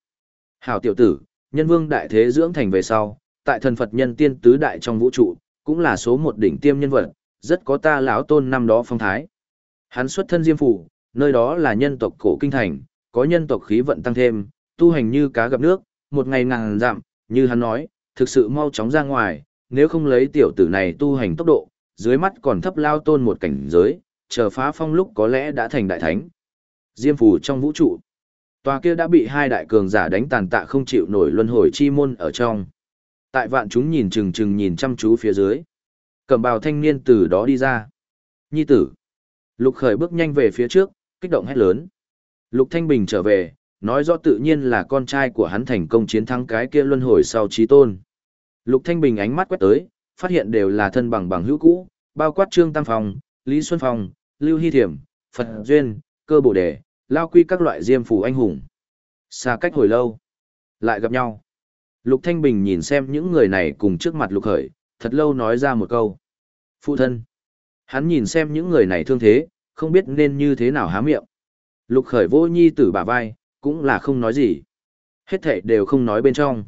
Hảo tiểu tử, nhân vương đại thế dưỡng thành về sau, tại thần Phật nhân tiên tứ đại trong vũ trụ, cũng là số một đỉnh tiêm nhân vật, rất có ta lão tôn năm đó phong thái. Hắn xuất thân Diêm Phủ, nơi đó là nhân tộc cổ kinh thành, có nhân tộc khí vận tăng thêm, tu hành như cá gặp nước, một ngày ngàn dặm, như hắn nói, thực sự mau chóng ra ngoài, nếu không lấy tiểu tử này tu hành tốc độ, dưới mắt còn thấp lao tôn một cảnh giới, chờ phá phong lúc có lẽ đã thành đại thánh. Diêm phù trong vũ trụ, tòa kia đã bị hai đại cường giả đánh tàn tạ không chịu nổi luân hồi chi môn ở trong. Tại vạn chúng nhìn chừng chừng nhìn chăm chú phía dưới. Cẩm bào thanh niên từ đó đi ra. Nhi tử. Lục khởi bước nhanh về phía trước, kích động hét lớn. Lục Thanh Bình trở về, nói rõ tự nhiên là con trai của hắn thành công chiến thắng cái kia luân hồi sau trí tôn. Lục Thanh Bình ánh mắt quét tới, phát hiện đều là thân bằng bằng hữu cũ, bao quát Trương Tam Phong, Lý Xuân Phong, Lưu Hy Thiểm, Phật Duyên, Cơ Bồ Đề, Lao Quy các loại diêm phù anh hùng. Xa cách hồi lâu, lại gặp nhau. Lục Thanh Bình nhìn xem những người này cùng trước mặt Lục Khởi, thật lâu nói ra một câu. Phụ thân. Hắn nhìn xem những người này thương thế, không biết nên như thế nào há miệng. Lục Khởi vô nhi tử bả vai, cũng là không nói gì. Hết thảy đều không nói bên trong.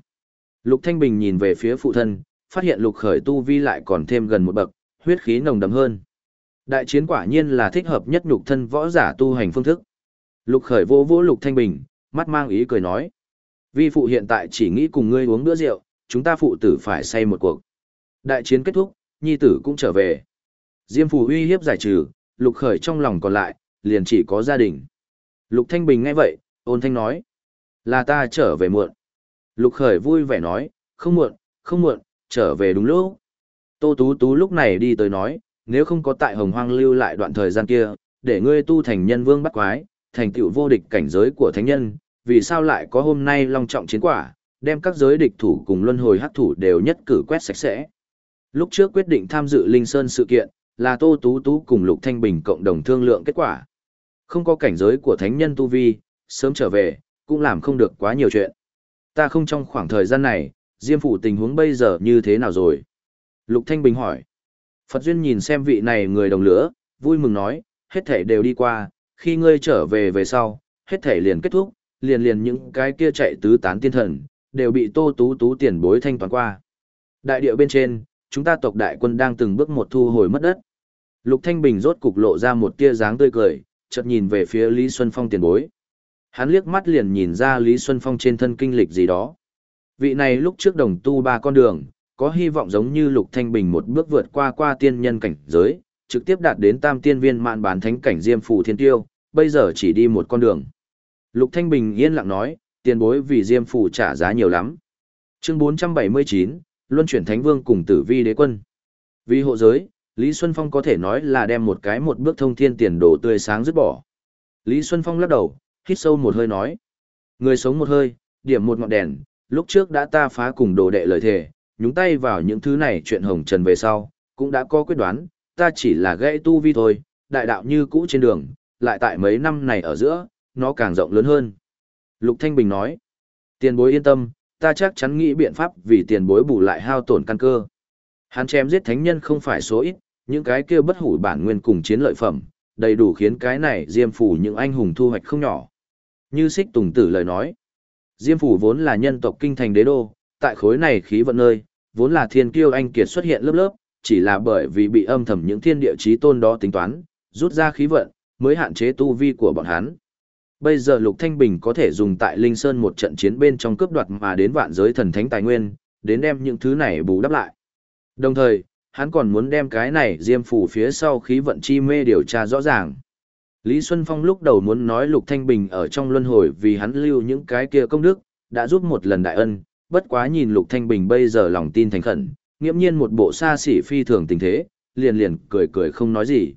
Lục Thanh Bình nhìn về phía phụ thân, phát hiện lục khởi tu vi lại còn thêm gần một bậc, huyết khí nồng đậm hơn. Đại chiến quả nhiên là thích hợp nhất nhục thân võ giả tu hành phương thức. Lục khởi vô vô lục thanh bình, mắt mang ý cười nói. Vi phụ hiện tại chỉ nghĩ cùng ngươi uống bữa rượu, chúng ta phụ tử phải say một cuộc. Đại chiến kết thúc, nhi tử cũng trở về. Diêm phù uy hiếp giải trừ, lục khởi trong lòng còn lại, liền chỉ có gia đình. Lục thanh bình nghe vậy, ôn thanh nói. Là ta trở về muộn. Lục khởi vui vẻ nói, không muộn, không muộn, trở về đúng lúc. Tô Tú Tú lúc này đi tới nói, nếu không có tại hồng hoang lưu lại đoạn thời gian kia, để ngươi tu thành nhân vương bắt quái, thành tựu vô địch cảnh giới của thánh nhân, vì sao lại có hôm nay long trọng chiến quả, đem các giới địch thủ cùng luân hồi hắc thủ đều nhất cử quét sạch sẽ. Lúc trước quyết định tham dự Linh Sơn sự kiện, là Tô Tú Tú cùng Lục Thanh Bình cộng đồng thương lượng kết quả. Không có cảnh giới của thánh nhân tu vi, sớm trở về, cũng làm không được quá nhiều chuyện. Ta không trong khoảng thời gian này, Diêm Phủ tình huống bây giờ như thế nào rồi? Lục Thanh Bình hỏi. Phật Duyên nhìn xem vị này người đồng lửa, vui mừng nói, hết thể đều đi qua, khi ngươi trở về về sau, hết thể liền kết thúc, liền liền những cái kia chạy tứ tán tiên thần, đều bị tô tú tú tiền bối thanh toán qua. Đại địa bên trên, chúng ta tộc đại quân đang từng bước một thu hồi mất đất. Lục Thanh Bình rốt cục lộ ra một tia dáng tươi cười, chợt nhìn về phía Lý Xuân Phong tiền bối. Hắn liếc mắt liền nhìn ra Lý Xuân Phong trên thân kinh lịch gì đó. Vị này lúc trước đồng tu ba con đường, có hy vọng giống như Lục Thanh Bình một bước vượt qua qua tiên nhân cảnh giới, trực tiếp đạt đến tam tiên viên mạn bán thánh cảnh diêm phù thiên tiêu, bây giờ chỉ đi một con đường. Lục Thanh Bình yên lặng nói, tiền bối vì diêm phủ trả giá nhiều lắm. Chương 479, Luân chuyển Thánh Vương cùng tử vi đế quân. Vì hộ giới, Lý Xuân Phong có thể nói là đem một cái một bước thông thiên tiền đồ tươi sáng dứt bỏ. Lý Xuân Phong lắc đầu, hít sâu một hơi nói. Người sống một hơi, điểm một ngọn đèn, lúc trước đã ta phá cùng đồ đệ lời thề, nhúng tay vào những thứ này chuyện hồng trần về sau, cũng đã có quyết đoán, ta chỉ là gãy tu vi thôi, đại đạo như cũ trên đường, lại tại mấy năm này ở giữa, nó càng rộng lớn hơn. Lục Thanh Bình nói, tiền bối yên tâm, ta chắc chắn nghĩ biện pháp vì tiền bối bù lại hao tổn căn cơ. Hắn chém giết thánh nhân không phải số ít, những cái kia bất hủ bản nguyên cùng chiến lợi phẩm, đầy đủ khiến cái này diêm phủ những anh hùng thu hoạch không nhỏ. Như Sích tùng tử lời nói, Diêm phủ vốn là nhân tộc kinh thành đế đô, tại khối này khí vận nơi, vốn là thiên kiêu anh kiệt xuất hiện lớp lớp, chỉ là bởi vì bị âm thầm những thiên địa chí tôn đó tính toán, rút ra khí vận, mới hạn chế tu vi của bọn hắn. Bây giờ Lục Thanh Bình có thể dùng tại Linh Sơn một trận chiến bên trong cướp đoạt mà đến vạn giới thần thánh tài nguyên, đến đem những thứ này bù đắp lại. Đồng thời, hắn còn muốn đem cái này diêm phủ phía sau khí vận chi mê điều tra rõ ràng. Lý Xuân Phong lúc đầu muốn nói Lục Thanh Bình ở trong luân hồi vì hắn lưu những cái kia công đức, đã giúp một lần đại ân, bất quá nhìn Lục Thanh Bình bây giờ lòng tin thành khẩn, nghiễm nhiên một bộ xa xỉ phi thường tình thế, liền liền cười cười không nói gì.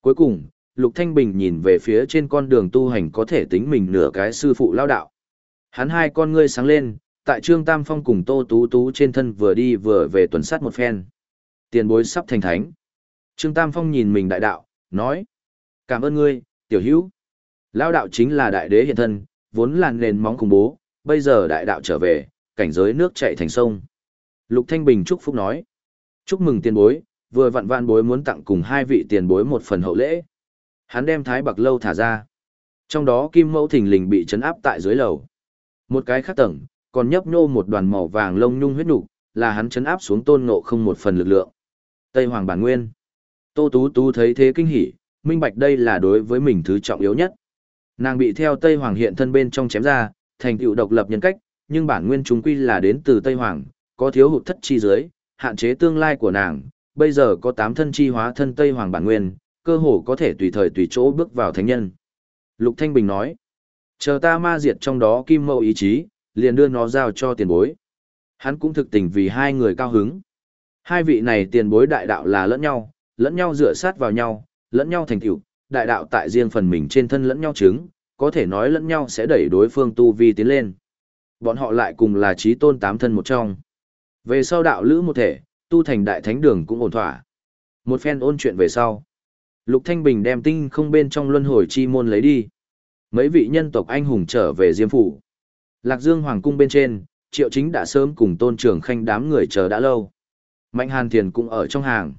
Cuối cùng, Lục Thanh Bình nhìn về phía trên con đường tu hành có thể tính mình nửa cái sư phụ lao đạo. Hắn hai con ngươi sáng lên, tại Trương Tam Phong cùng Tô Tú Tú trên thân vừa đi vừa về tuần sát một phen. Tiền bối sắp thành thánh. Trương Tam Phong nhìn mình đại đạo, nói. Cảm ơn ngươi, tiểu hữu. Lao đạo chính là đại đế hiện thân, vốn là nền móng khủng bố, bây giờ đại đạo trở về, cảnh giới nước chảy thành sông. Lục Thanh Bình chúc phúc nói. Chúc mừng tiền bối, vừa vặn vạn bối muốn tặng cùng hai vị tiền bối một phần hậu lễ. Hắn đem thái bạc lâu thả ra. Trong đó kim mẫu thình lình bị chấn áp tại dưới lầu. Một cái khác tầng, còn nhấp nhô một đoàn màu vàng lông nhung huyết nục, là hắn chấn áp xuống tôn ngộ không một phần lực lượng. Tây Hoàng bản nguyên. Tô Tú Tú thấy thế kinh hỉ, minh bạch đây là đối với mình thứ trọng yếu nhất. Nàng bị theo Tây Hoàng hiện thân bên trong chém ra, thành tựu độc lập nhân cách, nhưng bản nguyên chúng quy là đến từ Tây Hoàng, có thiếu hụt thất chi dưới, hạn chế tương lai của nàng, bây giờ có tám thân chi hóa thân Tây Hoàng bản nguyên, cơ hồ có thể tùy thời tùy chỗ bước vào thánh nhân. Lục Thanh Bình nói, chờ ta ma diệt trong đó kim mâu ý chí, liền đưa nó giao cho tiền bối. Hắn cũng thực tình vì hai người cao hứng. Hai vị này tiền bối đại đạo là lẫn nhau, lẫn nhau dựa sát vào nhau, lẫn nhau thành tựu, đại đạo tại riêng phần mình trên thân lẫn nhau chứng, có thể nói lẫn nhau sẽ đẩy đối phương tu vi tiến lên. Bọn họ lại cùng là trí tôn tám thân một trong. Về sau đạo lữ một thể, tu thành đại thánh đường cũng ổn thỏa. Một phen ôn chuyện về sau. Lục Thanh Bình đem tinh không bên trong luân hồi chi môn lấy đi. Mấy vị nhân tộc anh hùng trở về Diêm Phủ. Lạc Dương Hoàng cung bên trên, Triệu Chính đã sớm cùng tôn trưởng khanh đám người chờ đã lâu. Mạnh Hàn Thiền cũng ở trong hàng.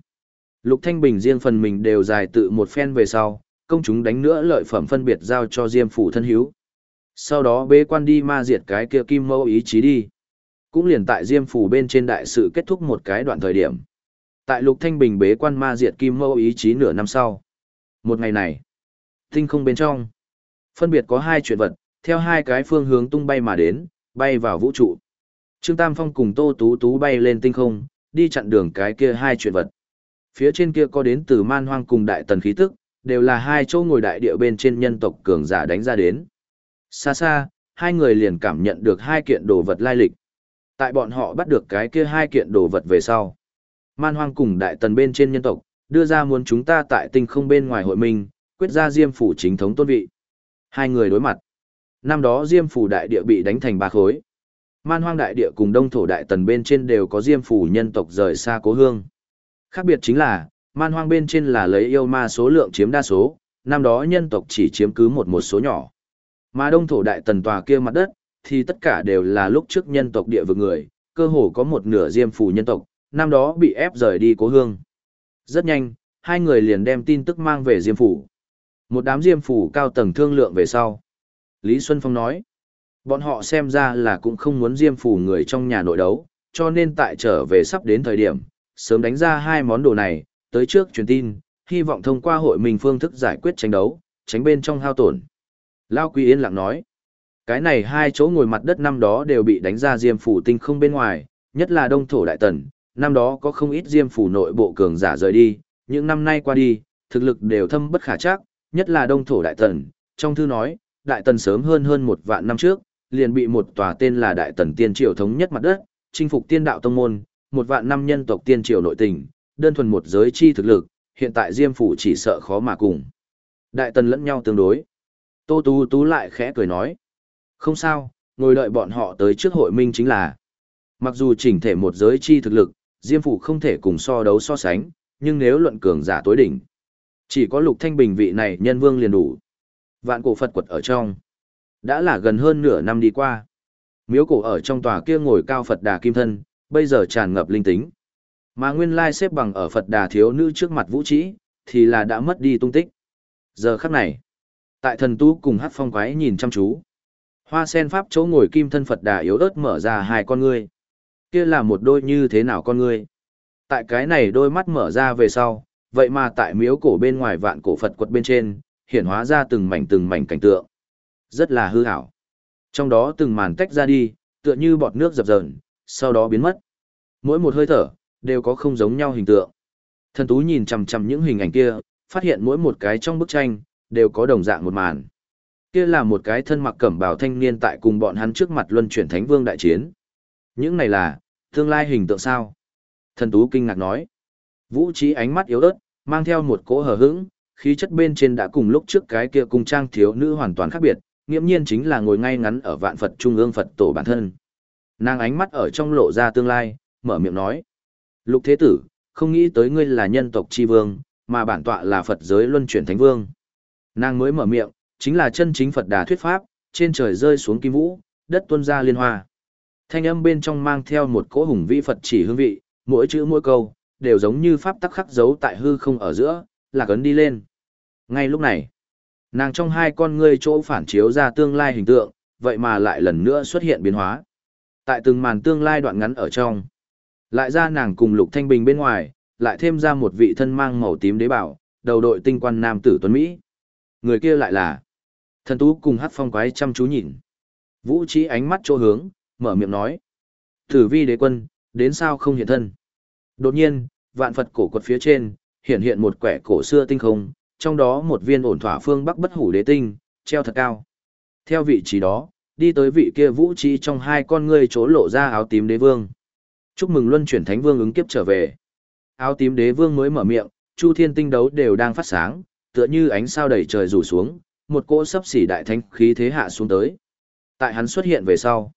Lục Thanh Bình riêng phần mình đều dài tự một phen về sau, công chúng đánh nữa lợi phẩm phân biệt giao cho Diêm Phủ thân hiếu. Sau đó bế quan đi ma diệt cái kia kim mâu ý chí đi. Cũng liền tại Diêm Phủ bên trên đại sự kết thúc một cái đoạn thời điểm. Tại Lục Thanh Bình bế quan ma diệt kim mâu ý chí nửa năm sau. Một ngày này, tinh không bên trong, phân biệt có hai chuyện vật, theo hai cái phương hướng tung bay mà đến, bay vào vũ trụ. Trương Tam Phong cùng Tô Tú Tú bay lên tinh không, đi chặn đường cái kia hai chuyện vật. Phía trên kia có đến từ man hoang cùng đại tần khí tức, đều là hai chỗ ngồi đại địa bên trên nhân tộc cường giả đánh ra đến. Xa xa, hai người liền cảm nhận được hai kiện đồ vật lai lịch. Tại bọn họ bắt được cái kia hai kiện đồ vật về sau. Man hoang cùng đại tần bên trên nhân tộc, đưa ra muốn chúng ta tại tinh không bên ngoài hội minh, quyết ra diêm phủ chính thống tôn vị. Hai người đối mặt. Năm đó diêm phủ đại địa bị đánh thành ba khối. Man hoang đại địa cùng đông thổ đại tần bên trên đều có diêm phủ nhân tộc rời xa cố hương. Khác biệt chính là, man hoang bên trên là lấy yêu ma số lượng chiếm đa số, năm đó nhân tộc chỉ chiếm cứ một một số nhỏ. Mà đông thổ đại tần tòa kia mặt đất, thì tất cả đều là lúc trước nhân tộc địa vực người, cơ hồ có một nửa diêm phủ nhân tộc, năm đó bị ép rời đi cố hương. Rất nhanh, hai người liền đem tin tức mang về diêm phủ. Một đám diêm phủ cao tầng thương lượng về sau. Lý Xuân Phong nói, bọn họ xem ra là cũng không muốn diêm phủ người trong nhà nội đấu, cho nên tại trở về sắp đến thời điểm, sớm đánh ra hai món đồ này, tới trước truyền tin, hy vọng thông qua hội mình phương thức giải quyết tranh đấu, tránh bên trong hao tổn. Lao Quy yên lặng nói, cái này hai chỗ ngồi mặt đất năm đó đều bị đánh ra diêm phủ tinh không bên ngoài, nhất là đông thổ đại tần, năm đó có không ít diêm phủ nội bộ cường giả rời đi, những năm nay qua đi, thực lực đều thâm bất khả chắc, nhất là đông thổ đại tần, trong thư nói, đại tần sớm hơn hơn một vạn năm trước, liền bị một tòa tên là đại tần tiên triều thống nhất mặt đất, chinh phục tiên đạo tông môn, một vạn năm nhân tộc tiên triều nội tình, đơn thuần một giới chi thực lực, hiện tại diêm phủ chỉ sợ khó mà cùng. Đại tần lẫn nhau tương đối. Tô Tú Tú lại khẽ cười nói. Không sao, ngồi đợi bọn họ tới trước hội minh chính là. Mặc dù chỉnh thể một giới chi thực lực, Diêm Phủ không thể cùng so đấu so sánh, nhưng nếu luận cường giả tối đỉnh, chỉ có Lục Thanh Bình vị này nhân vương liền đủ. Vạn cổ Phật quật ở trong, đã là gần hơn nửa năm đi qua. Miếu cổ ở trong tòa kia ngồi cao Phật Đà Kim Thân, bây giờ tràn ngập linh tính. Mà nguyên lai xếp bằng ở Phật Đà thiếu nữ trước mặt vũ trĩ, thì là đã mất đi tung tích. Giờ khắc này, tại thần tu cùng hát phong quái nhìn chăm chú. Hoa sen pháp chỗ ngồi kim thân Phật Đà yếu ớt mở ra hai con ngươi kia là một đôi như thế nào con ngươi. Tại cái này đôi mắt mở ra về sau, vậy mà tại miếu cổ bên ngoài vạn cổ Phật quật bên trên, hiện hóa ra từng mảnh từng mảnh cảnh tượng. Rất là hư hảo. Trong đó từng màn tách ra đi, tựa như bọt nước dập dờn, sau đó biến mất. Mỗi một hơi thở, đều có không giống nhau hình tượng. Thần Tú nhìn chằm chằm những hình ảnh kia, phát hiện mỗi một cái trong bức tranh, đều có đồng dạng một màn. Kia là một cái thân mặc cẩm bào thanh niên tại cùng bọn hắn trước mặt luân chuyển thánh vương đại chiến. Những này là, tương lai hình tượng sao? Thần Tú kinh ngạc nói. Vũ trí ánh mắt yếu ớt, mang theo một cỗ hờ hững, khí chất bên trên đã cùng lúc trước cái kia cùng trang thiếu nữ hoàn toàn khác biệt, nghiễm nhiên chính là ngồi ngay ngắn ở vạn Phật trung ương Phật tổ bản thân. Nàng ánh mắt ở trong lộ ra tương lai, mở miệng nói. Lục thế tử, không nghĩ tới ngươi là nhân tộc chi vương, mà bản tọa là Phật giới luân chuyển thánh vương. Nàng mới mở miệng, chính là chân chính Phật đà thuyết pháp, trên trời rơi xuống kim vũ, đất tuôn ra liên hoa. Thanh âm bên trong mang theo một cỗ hùng vĩ Phật chỉ hương vị, mỗi chữ mỗi câu, đều giống như pháp tắc khắc dấu tại hư không ở giữa, là cấn đi lên. Ngay lúc này, nàng trong hai con ngươi chỗ phản chiếu ra tương lai hình tượng, vậy mà lại lần nữa xuất hiện biến hóa. Tại từng màn tương lai đoạn ngắn ở trong, lại ra nàng cùng Lục Thanh Bình bên ngoài, lại thêm ra một vị thân mang màu tím đế bảo, đầu đội tinh quan nam tử tuấn Mỹ. Người kia lại là thần tú cùng hát phong quái chăm chú nhìn. Vũ trí ánh mắt chỗ hướng, mở miệng nói. Tử vi đế quân, đến sao không hiện thân. Đột nhiên, vạn Phật cổ quật phía trên, hiện hiện một quẻ cổ xưa tinh không, trong đó một viên ổn thỏa phương bắc bất hủ đế tinh, treo thật cao. Theo vị trí đó, đi tới vị kia vũ trí trong hai con ngươi trố lộ ra áo tím đế vương. Chúc mừng luân chuyển thánh vương ứng kiếp trở về. Áo tím đế vương mới mở miệng, chu thiên tinh đấu đều đang phát sáng, tựa như ánh sao đầy trời rủ xuống, một cỗ sấp xỉ đại thánh khí thế hạ xuống tới. Tại hắn xuất hiện về sau,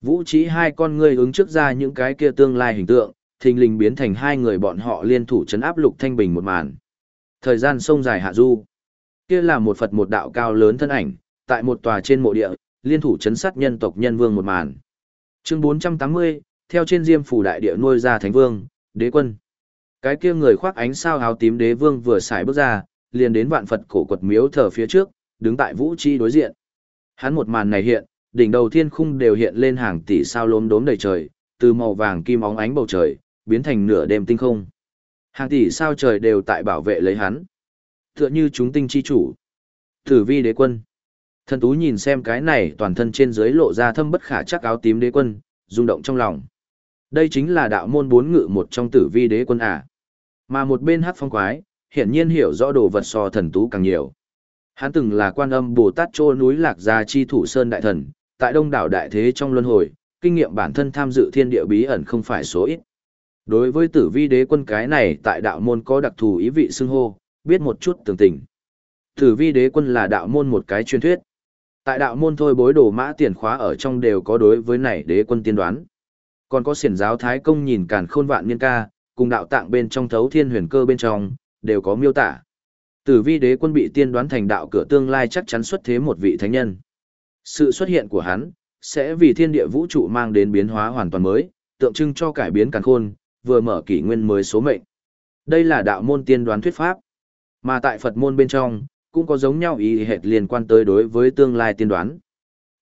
vũ trí hai con ngươi ứng trước ra những cái kia tương lai hình tượng, thình lình biến thành hai người bọn họ liên thủ chấn áp lục thanh bình một màn. Thời gian sông dài hạ du, kia là một Phật một đạo cao lớn thân ảnh, tại một tòa trên mộ địa, liên thủ chấn sát nhân tộc nhân vương một màn. Chương 480, theo trên diêm phủ đại địa nuôi ra thánh vương, đế quân. Cái kia người khoác ánh sao áo tím đế vương vừa xài bước ra, liền đến vạn Phật cổ quật miếu thờ phía trước, đứng tại vũ chi đối diện. Hắn một màn này hiện, đỉnh đầu thiên khung đều hiện lên hàng tỷ sao lốm đốm đầy trời, từ màu vàng kim óng ánh bầu trời, biến thành nửa đêm tinh không. Hàng tỷ sao trời đều tại bảo vệ lấy hắn. Tựa như chúng tinh chi chủ. Tử vi đế quân. Thần tú nhìn xem cái này toàn thân trên dưới lộ ra thâm bất khả chắc áo tím đế quân, rung động trong lòng. Đây chính là đạo môn bốn ngự một trong tử vi đế quân à. Mà một bên hát phong quái, hiển nhiên hiểu rõ đồ vật so thần tú càng nhiều. Hắn từng là quan âm Bồ Tát Chô núi lạc gia chi thủ sơn đại thần, tại đông đảo đại thế trong luân hồi, kinh nghiệm bản thân tham dự thiên địa bí ẩn không phải số ít. Đối với tử vi đế quân cái này tại đạo môn có đặc thù ý vị xưng hô, biết một chút tường tình. Tử vi đế quân là đạo môn một cái truyền thuyết. Tại đạo môn thôi bối đồ mã tiền khóa ở trong đều có đối với này đế quân tiên đoán. Còn có siển giáo thái công nhìn càn khôn vạn niên ca, cùng đạo tạng bên trong thấu thiên huyền cơ bên trong, đều có miêu tả. Tử vi đế quân bị tiên đoán thành đạo cửa tương lai chắc chắn xuất thế một vị thánh nhân. Sự xuất hiện của hắn, sẽ vì thiên địa vũ trụ mang đến biến hóa hoàn toàn mới, tượng trưng cho cải biến càn khôn, vừa mở kỷ nguyên mới số mệnh. Đây là đạo môn tiên đoán thuyết pháp. Mà tại Phật môn bên trong, cũng có giống nhau ý hệt liên quan tới đối với tương lai tiên đoán.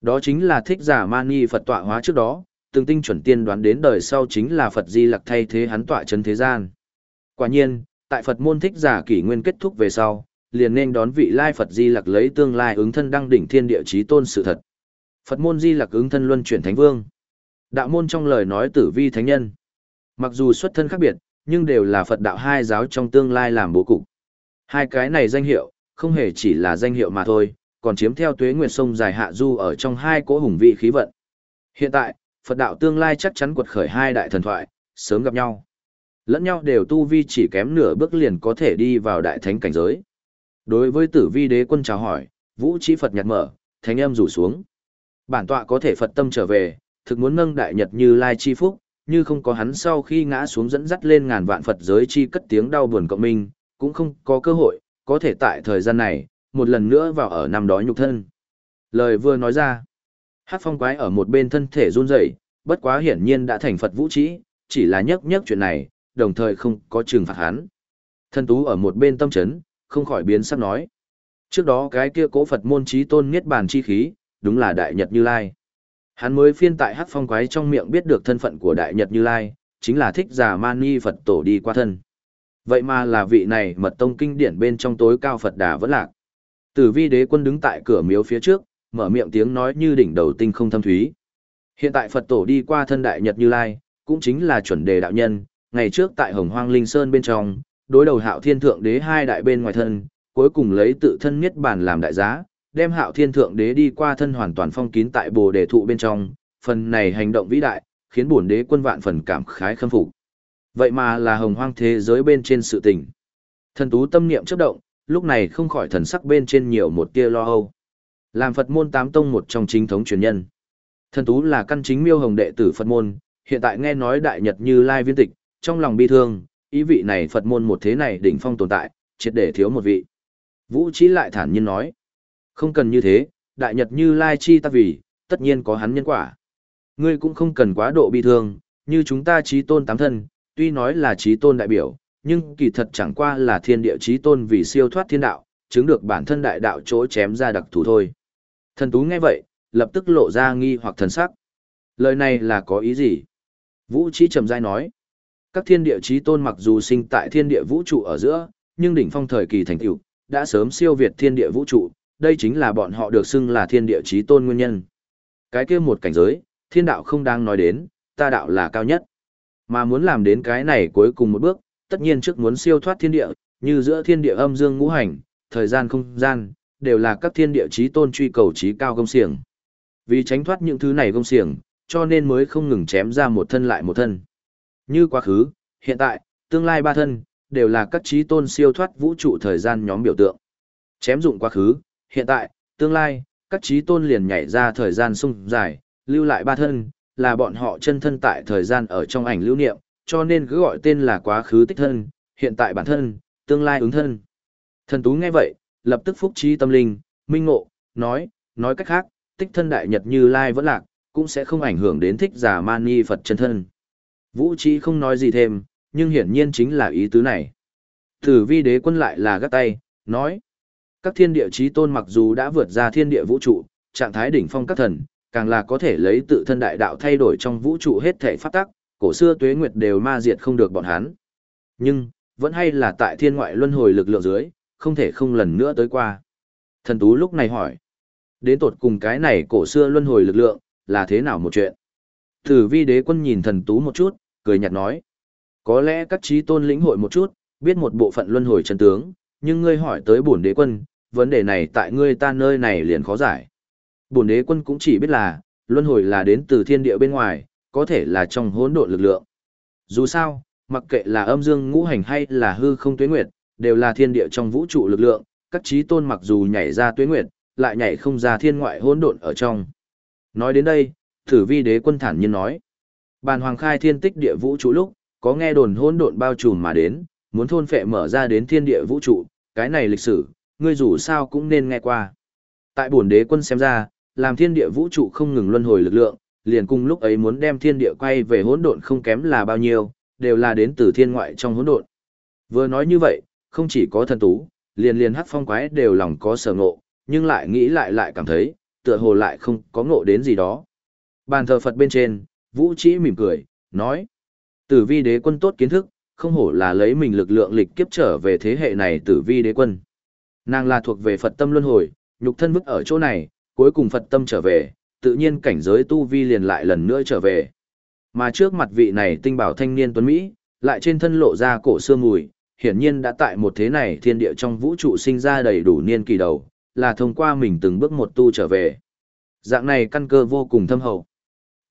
Đó chính là thích giả mani Phật tọa hóa trước đó, từng tinh chuẩn tiên đoán đến đời sau chính là Phật Di Lặc thay thế hắn tọa chân thế gian. Quả nhiên, tại Phật môn thích giả kỷ nguyên kết thúc về sau, liền nên đón vị lai Phật Di Lặc lấy tương lai ứng thân đăng đỉnh thiên địa chí tôn sự thật. Phật môn Di Lặc ứng thân luân chuyển thánh vương. Đạo môn trong lời nói tử vi thánh nhân. Mặc dù xuất thân khác biệt, nhưng đều là Phật đạo hai giáo trong tương lai làm bố cục. Hai cái này danh hiệu, không hề chỉ là danh hiệu mà thôi, còn chiếm theo tuế nguyệt sông dài hạ du ở trong hai cỗ hùng vị khí vận. Hiện tại, Phật đạo tương lai chắc chắn quật khởi hai đại thần thoại, sớm gặp nhau. Lẫn nhau đều tu vi chỉ kém nửa bước liền có thể đi vào đại thánh cảnh giới. Đối với tử vi đế quân chào hỏi, vũ trí Phật nhặt mở, thánh âm rủ xuống. Bản tọa có thể Phật tâm trở về, thực muốn nâng đại nhật như lai chi phúc, như không có hắn sau khi ngã xuống dẫn dắt lên ngàn vạn Phật giới chi cất tiếng đau buồn cộng minh, cũng không có cơ hội, có thể tại thời gian này, một lần nữa vào ở năm đó nhục thân. Lời vừa nói ra, hát phong quái ở một bên thân thể run rẩy, bất quá hiển nhiên đã thành Phật vũ trí, chỉ là nhắc nhắc chuyện này, đồng thời không có trừng phạt hắn. Thân tú ở một bên tâm chấn, không khỏi biến sắc nói. Trước đó cái kia cố Phật môn trí tôn niết bàn chi khí, đúng là Đại Nhật Như Lai. Hắn mới phiên tại hát phong quái trong miệng biết được thân phận của Đại Nhật Như Lai, chính là thích giả mani Phật tổ đi qua thân. Vậy mà là vị này mật tông kinh điển bên trong tối cao Phật đà vẫn lạc. Tử vi đế quân đứng tại cửa miếu phía trước, mở miệng tiếng nói như đỉnh đầu tinh không thâm thúy. Hiện tại Phật tổ đi qua thân Đại Nhật Như Lai, cũng chính là chuẩn đề đạo nhân, ngày trước tại Hồng Hoang Linh Sơn bên trong, đối đầu Hạo Thiên Thượng Đế hai đại bên ngoài thân, cuối cùng lấy tự thân niết bàn làm đại giá, đem Hạo Thiên Thượng Đế đi qua thân hoàn toàn phong kín tại Bồ Đề thụ bên trong, phần này hành động vĩ đại, khiến bổn đế quân vạn phần cảm khái khâm phục. Vậy mà là hồng hoang thế giới bên trên sự tình. Thần tú tâm niệm chớp động, lúc này không khỏi thần sắc bên trên nhiều một tia lo âu. Làm Phật môn tám tông một trong chính thống truyền nhân. Thần tú là căn chính miêu hồng đệ tử Phật môn, hiện tại nghe nói đại nhật như lai viên tịch, trong lòng bi thương, ý vị này Phật môn một thế này đỉnh phong tồn tại, triệt để thiếu một vị. Vũ Trí lại thản nhiên nói, không cần như thế, đại nhật như lai chi ta vì, tất nhiên có hắn nhân quả. Ngươi cũng không cần quá độ bi thương, như chúng ta trí tôn tám thân, tuy nói là trí tôn đại biểu, nhưng kỳ thật chẳng qua là thiên địa trí tôn vì siêu thoát thiên đạo, chứng được bản thân đại đạo chỗ chém ra đặc thù thôi. Thần tú nghe vậy, lập tức lộ ra nghi hoặc thần sắc. Lời này là có ý gì? Vũ trí trầm dai nói. Các thiên địa chí tôn mặc dù sinh tại thiên địa vũ trụ ở giữa, nhưng đỉnh phong thời kỳ thành tựu đã sớm siêu việt thiên địa vũ trụ, đây chính là bọn họ được xưng là thiên địa chí tôn nguyên nhân. Cái kia một cảnh giới, thiên đạo không đang nói đến, ta đạo là cao nhất. Mà muốn làm đến cái này cuối cùng một bước, tất nhiên trước muốn siêu thoát thiên địa, như giữa thiên địa âm dương ngũ hành, thời gian không gian, đều là các thiên địa chí tôn truy cầu chí cao công xiềng. Vì tránh thoát những thứ này công xiềng, cho nên mới không ngừng chém ra một thân lại một thân. Như quá khứ, hiện tại, tương lai ba thân, đều là các trí tôn siêu thoát vũ trụ thời gian nhóm biểu tượng. Chém dụng quá khứ, hiện tại, tương lai, các trí tôn liền nhảy ra thời gian sung dài, lưu lại ba thân, là bọn họ chân thân tại thời gian ở trong ảnh lưu niệm, cho nên cứ gọi tên là quá khứ tích thân, hiện tại bản thân, tương lai ứng thân. Thần Tú nghe vậy, lập tức phúc trí tâm linh, minh ngộ, nói, nói cách khác, tích thân đại nhật như lai vẫn lạc, cũng sẽ không ảnh hưởng đến thích giả mani Phật chân thân. Vũ trí không nói gì thêm, nhưng hiển nhiên chính là ý tứ này. Tử vi đế quân lại là gắt tay, nói, các thiên địa trí tôn mặc dù đã vượt ra thiên địa vũ trụ, trạng thái đỉnh phong các thần, càng là có thể lấy tự thân đại đạo thay đổi trong vũ trụ hết thể phát tắc, cổ xưa tuế nguyệt đều ma diệt không được bọn hắn. Nhưng, vẫn hay là tại thiên ngoại luân hồi lực lượng dưới, không thể không lần nữa tới qua. Thần Tú lúc này hỏi, đến tột cùng cái này cổ xưa luân hồi lực lượng, là thế nào một chuyện? Tử vi đế quân nhìn thần Tú một chút, cười nhạt nói, có lẽ các trí tôn lĩnh hội một chút, biết một bộ phận luân hồi chân tướng, nhưng ngươi hỏi tới bổn đế quân, vấn đề này tại ngươi ta nơi này liền khó giải. Bổn đế quân cũng chỉ biết là, luân hồi là đến từ thiên địa bên ngoài, có thể là trong hỗn độn lực lượng. Dù sao, mặc kệ là âm dương ngũ hành hay là hư không tuế nguyệt, đều là thiên địa trong vũ trụ lực lượng, các trí tôn mặc dù nhảy ra tuế nguyệt, lại nhảy không ra thiên ngoại hỗn độn ở trong. Nói đến đây, thử vi đế quân thản nhiên nói. Bàn hoàng khai thiên tích địa vũ trụ lúc, có nghe đồn hỗn độn bao trùm mà đến, muốn thôn phệ mở ra đến thiên địa vũ trụ, cái này lịch sử, ngươi dù sao cũng nên nghe qua. Tại bổn đế quân xem ra, làm thiên địa vũ trụ không ngừng luân hồi lực lượng, liền cùng lúc ấy muốn đem thiên địa quay về hỗn độn không kém là bao nhiêu, đều là đến từ thiên ngoại trong hỗn độn. Vừa nói như vậy, không chỉ có thần tú, liền liền hắc phong quái đều lòng có sở ngộ, nhưng lại nghĩ lại lại cảm thấy, tựa hồ lại không có ngộ đến gì đó. Bàn thờ Phật bên trên, Vũ Trĩ mỉm cười, nói: "Tử Vi đế quân tốt kiến thức, không hổ là lấy mình lực lượng lịch kiếp trở về thế hệ này Tử Vi đế quân. Nàng là thuộc về Phật tâm luân hồi, nhục thân vứt ở chỗ này, cuối cùng Phật tâm trở về, tự nhiên cảnh giới tu vi liền lại lần nữa trở về. Mà trước mặt vị này tinh bảo thanh niên tuấn Mỹ, lại trên thân lộ ra cổ xương mùi, hiển nhiên đã tại một thế này thiên địa trong vũ trụ sinh ra đầy đủ niên kỳ đầu, là thông qua mình từng bước một tu trở về. Dạng này căn cơ vô cùng thâm hậu.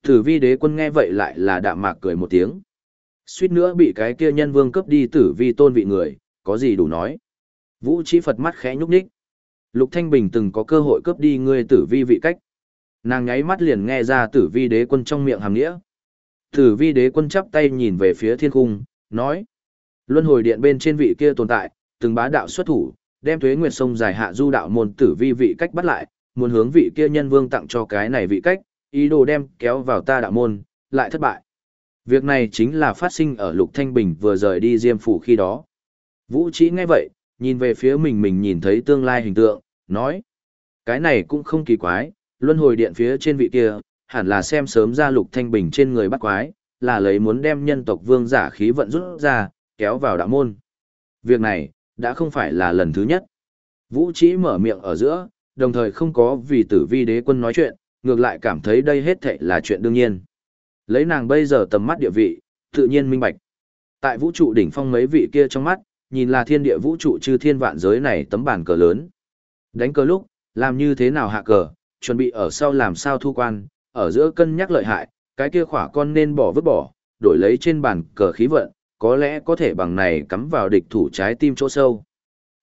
Tử vi đế quân nghe vậy lại là đạm mạc cười một tiếng. Suýt nữa bị cái kia nhân vương cướp đi tử vi tôn vị người, có gì đủ nói. Vũ trí Phật mắt khẽ nhúc nhích. Lục Thanh Bình từng có cơ hội cướp đi ngươi tử vi vị cách. Nàng nháy mắt liền nghe ra tử vi đế quân trong miệng hàm nghĩa. Tử vi đế quân chắp tay nhìn về phía thiên cung, nói. Luân hồi điện bên trên vị kia tồn tại, từng bá đạo xuất thủ, đem thuế nguyệt sông dài hạ du đạo môn tử vi vị cách bắt lại, muốn hướng vị kia nhân vương tặng cho cái này vị cách, ý đồ đem kéo vào ta đạo môn, lại thất bại. Việc này chính là phát sinh ở Lục Thanh Bình vừa rời đi Diêm Phủ khi đó. Vũ Trí nghe vậy, nhìn về phía mình mình nhìn thấy tương lai hình tượng, nói. Cái này cũng không kỳ quái, luân hồi điện phía trên vị kia, hẳn là xem sớm ra lục thanh bình trên người bắt quái, là lấy muốn đem nhân tộc vương giả khí vận rút ra, kéo vào đạo môn. Việc này, đã không phải là lần thứ nhất. Vũ Trí mở miệng ở giữa, đồng thời không có vì tử vi đế quân nói chuyện, ngược lại cảm thấy đây hết thệ là chuyện đương nhiên. Lấy nàng bây giờ tầm mắt địa vị, tự nhiên minh bạch. Tại vũ trụ đỉnh phong mấy vị kia trong mắt, nhìn là thiên địa vũ trụ chư thiên vạn giới này tấm bản cờ lớn. Đánh cờ lúc, làm như thế nào hạ cờ, chuẩn bị ở sau làm sao thu quan, ở giữa cân nhắc lợi hại, cái kia khỏa con nên bỏ vứt bỏ, đổi lấy trên bàn cờ khí vận, có lẽ có thể bằng này cắm vào địch thủ trái tim chỗ sâu.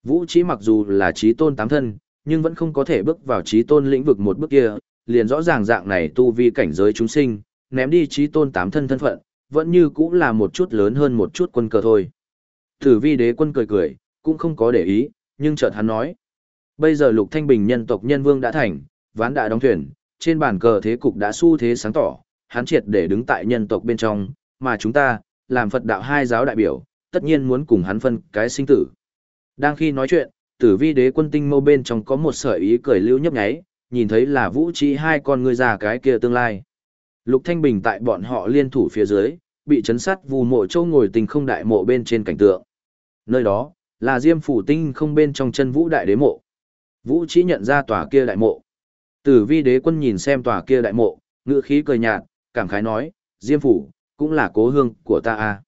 Vũ trí mặc dù là trí tôn tám thân, nhưng vẫn không có thể bước vào trí tôn lĩnh vực một bước kia, liền rõ ràng dạng này tu vi cảnh giới chúng sinh, ném đi trí tôn tám thân thân phận, vẫn như cũng là một chút lớn hơn một chút quân cờ thôi. Tử vi đế quân cười cười, cũng không có để ý, nhưng chợt hắn nói. Bây giờ lục thanh bình nhân tộc nhân vương đã thành, ván đã đóng thuyền, trên bàn cờ thế cục đã xu thế sáng tỏ, hắn triệt để đứng tại nhân tộc bên trong, mà chúng ta, làm Phật đạo hai giáo đại biểu, tất nhiên muốn cùng hắn phân cái sinh tử. Đang khi nói chuyện, tử vi đế quân tinh mâu bên trong có một sợi ý cười lưu nhấp nháy, nhìn thấy là vũ trí hai con người già cái kia tương lai. Lục Thanh Bình tại bọn họ liên thủ phía dưới, bị chấn sát vù mộ châu ngồi tình không đại mộ bên trên cảnh tượng. Nơi đó, là diêm phủ tinh không bên trong chân vũ đại đế mộ. Vũ trí nhận ra tòa kia đại mộ. Tử vi đế quân nhìn xem tòa kia đại mộ, ngựa khí cười nhạt, cảm khái nói, diêm phủ, cũng là cố hương của ta à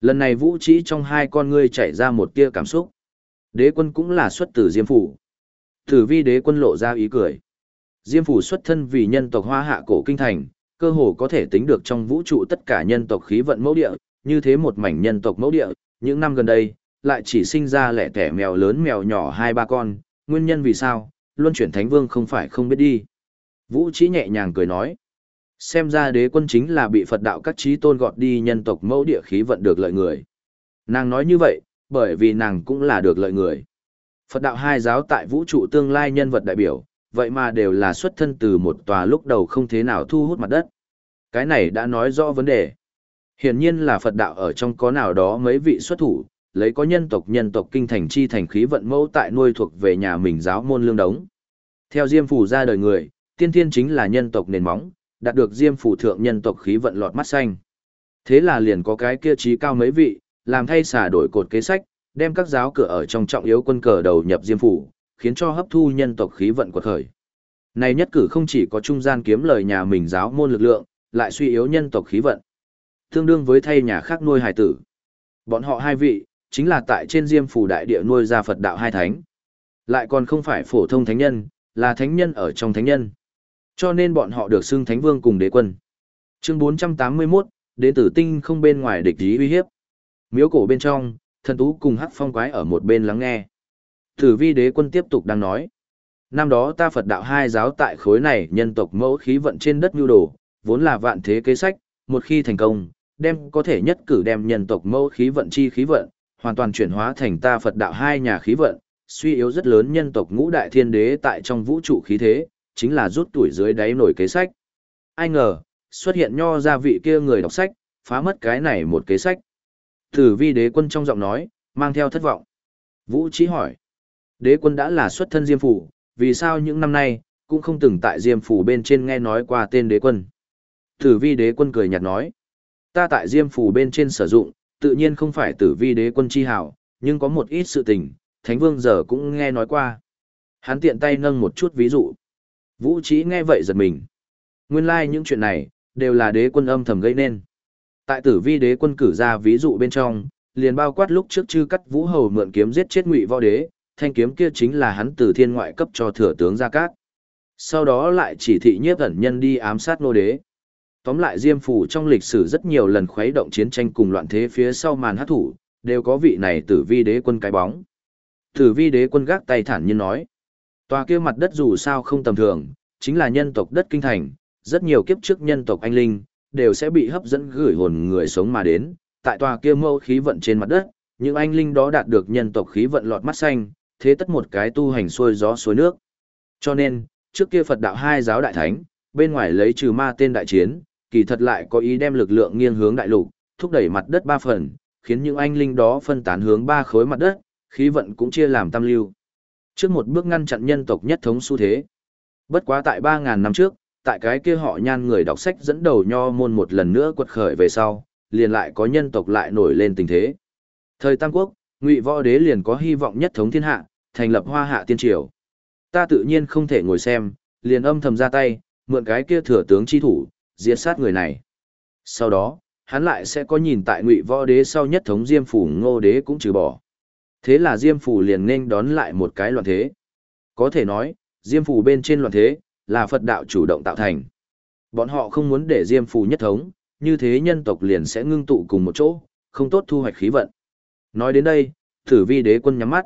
Lần này vũ trí trong hai con ngươi chảy ra một tia cảm xúc. Đế quân cũng là xuất từ diêm phủ. Tử vi đế quân lộ ra ý cười. Diêm phủ xuất thân vì nhân tộc hoa hạ cổ kinh thành, cơ hồ có thể tính được trong vũ trụ tất cả nhân tộc khí vận mẫu địa, như thế một mảnh nhân tộc mẫu địa, những năm gần đây, lại chỉ sinh ra lẻ tẻ mèo lớn mèo nhỏ hai ba con, nguyên nhân vì sao, luân chuyển thánh vương không phải không biết đi. Vũ trí nhẹ nhàng cười nói, xem ra đế quân chính là bị Phật đạo các trí tôn gọt đi nhân tộc mẫu địa khí vận được lợi người. Nàng nói như vậy, bởi vì nàng cũng là được lợi người. Phật đạo hai giáo tại vũ trụ tương lai nhân vật đại biểu, vậy mà đều là xuất thân từ một tòa lúc đầu không thế nào thu hút mặt đất. Cái này đã nói rõ vấn đề. Hiển nhiên là Phật đạo ở trong có nào đó mấy vị xuất thủ, lấy có nhân tộc nhân tộc kinh thành chi thành khí vận mẫu tại nuôi thuộc về nhà mình giáo môn lương đống. Theo Diêm Phủ ra đời người, tiên thiên chính là nhân tộc nền móng, đạt được Diêm Phủ thượng nhân tộc khí vận lọt mắt xanh. Thế là liền có cái kia trí cao mấy vị, làm thay xả đổi cột kế sách, đem các giáo cửa ở trong trọng yếu quân cờ đầu nhập Diêm Phủ, khiến cho hấp thu nhân tộc khí vận của khởi. Này nhất cử không chỉ có trung gian kiếm lời nhà mình giáo môn lực lượng, lại suy yếu nhân tộc khí vận. Tương đương với thay nhà khác nuôi hải tử. Bọn họ hai vị, chính là tại trên diêm phủ đại địa nuôi ra Phật đạo hai thánh. Lại còn không phải phổ thông thánh nhân, là thánh nhân ở trong thánh nhân. Cho nên bọn họ được xưng thánh vương cùng đế quân. Chương 481, đến tử tinh không bên ngoài địch ý uy hiếp. Miếu cổ bên trong, thần tú cùng hắc phong quái ở một bên lắng nghe. Tử vi đế quân tiếp tục đang nói. Năm đó ta Phật đạo hai giáo tại khối này nhân tộc mẫu khí vận trên đất nhu đồ, vốn là vạn thế kế sách, một khi thành công, đem có thể nhất cử đem nhân tộc mẫu khí vận chi khí vận, hoàn toàn chuyển hóa thành ta Phật đạo hai nhà khí vận, suy yếu rất lớn nhân tộc ngũ đại thiên đế tại trong vũ trụ khí thế, chính là rút tuổi dưới đáy nổi kế sách. Ai ngờ, xuất hiện nho gia vị kia người đọc sách, phá mất cái này một kế sách. Tử vi đế quân trong giọng nói, mang theo thất vọng. Vũ trí hỏi, đế quân đã là xuất thân diêm phủ, vì sao những năm nay, cũng không từng tại diêm phủ bên trên nghe nói qua tên đế quân. Tử vi đế quân cười nhạt nói, ta tại diêm phủ bên trên sử dụng, tự nhiên không phải tử vi đế quân chi hảo, nhưng có một ít sự tình, Thánh Vương giờ cũng nghe nói qua. Hắn tiện tay nâng một chút ví dụ. Vũ trí nghe vậy giật mình. Nguyên lai like những chuyện này, đều là đế quân âm thầm gây nên. Tại tử vi đế quân cử ra ví dụ bên trong, liền bao quát lúc trước chư cắt vũ hầu mượn kiếm giết chết ngụy võ đế, thanh kiếm kia chính là hắn từ thiên ngoại cấp cho thừa tướng Gia Cát. Sau đó lại chỉ thị nhiếp ẩn nhân đi ám sát nô đế. Tóm lại Diêm Phủ trong lịch sử rất nhiều lần khuấy động chiến tranh cùng loạn thế phía sau màn hát thủ, đều có vị này tử vi đế quân cái bóng. Tử vi đế quân gác tay thản nhiên nói. Tòa kia mặt đất dù sao không tầm thường, chính là nhân tộc đất kinh thành, rất nhiều kiếp trước nhân tộc anh linh, đều sẽ bị hấp dẫn gửi hồn người sống mà đến. Tại tòa kia mâu khí vận trên mặt đất, những anh linh đó đạt được nhân tộc khí vận lọt mắt xanh, thế tất một cái tu hành xuôi gió suối nước. Cho nên, trước kia Phật đạo hai giáo đại thánh, bên ngoài lấy trừ ma tên đại chiến, kỳ thật lại có ý đem lực lượng nghiêng hướng đại lục, thúc đẩy mặt đất ba phần, khiến những anh linh đó phân tán hướng ba khối mặt đất, khí vận cũng chia làm tam lưu. Trước một bước ngăn chặn nhân tộc nhất thống xu thế. Bất quá tại 3.000 năm trước, tại cái kia họ nhan người đọc sách dẫn đầu nho môn một lần nữa quật khởi về sau, liền lại có nhân tộc lại nổi lên tình thế. Thời Tam Quốc, Ngụy Võ Đế liền có hy vọng nhất thống thiên hạ, thành lập Hoa Hạ Tiên Triều. Ta tự nhiên không thể ngồi xem, liền âm thầm ra tay, mượn cái kia thừa tướng chi thủ, diệt sát người này. Sau đó, hắn lại sẽ có nhìn tại ngụy võ đế sau nhất thống diêm phủ ngô đế cũng trừ bỏ. Thế là diêm phủ liền nên đón lại một cái loạn thế. Có thể nói, diêm phủ bên trên loạn thế, là Phật đạo chủ động tạo thành. Bọn họ không muốn để diêm phủ nhất thống, như thế nhân tộc liền sẽ ngưng tụ cùng một chỗ, không tốt thu hoạch khí vận. Nói đến đây, thử vi đế quân nhắm mắt.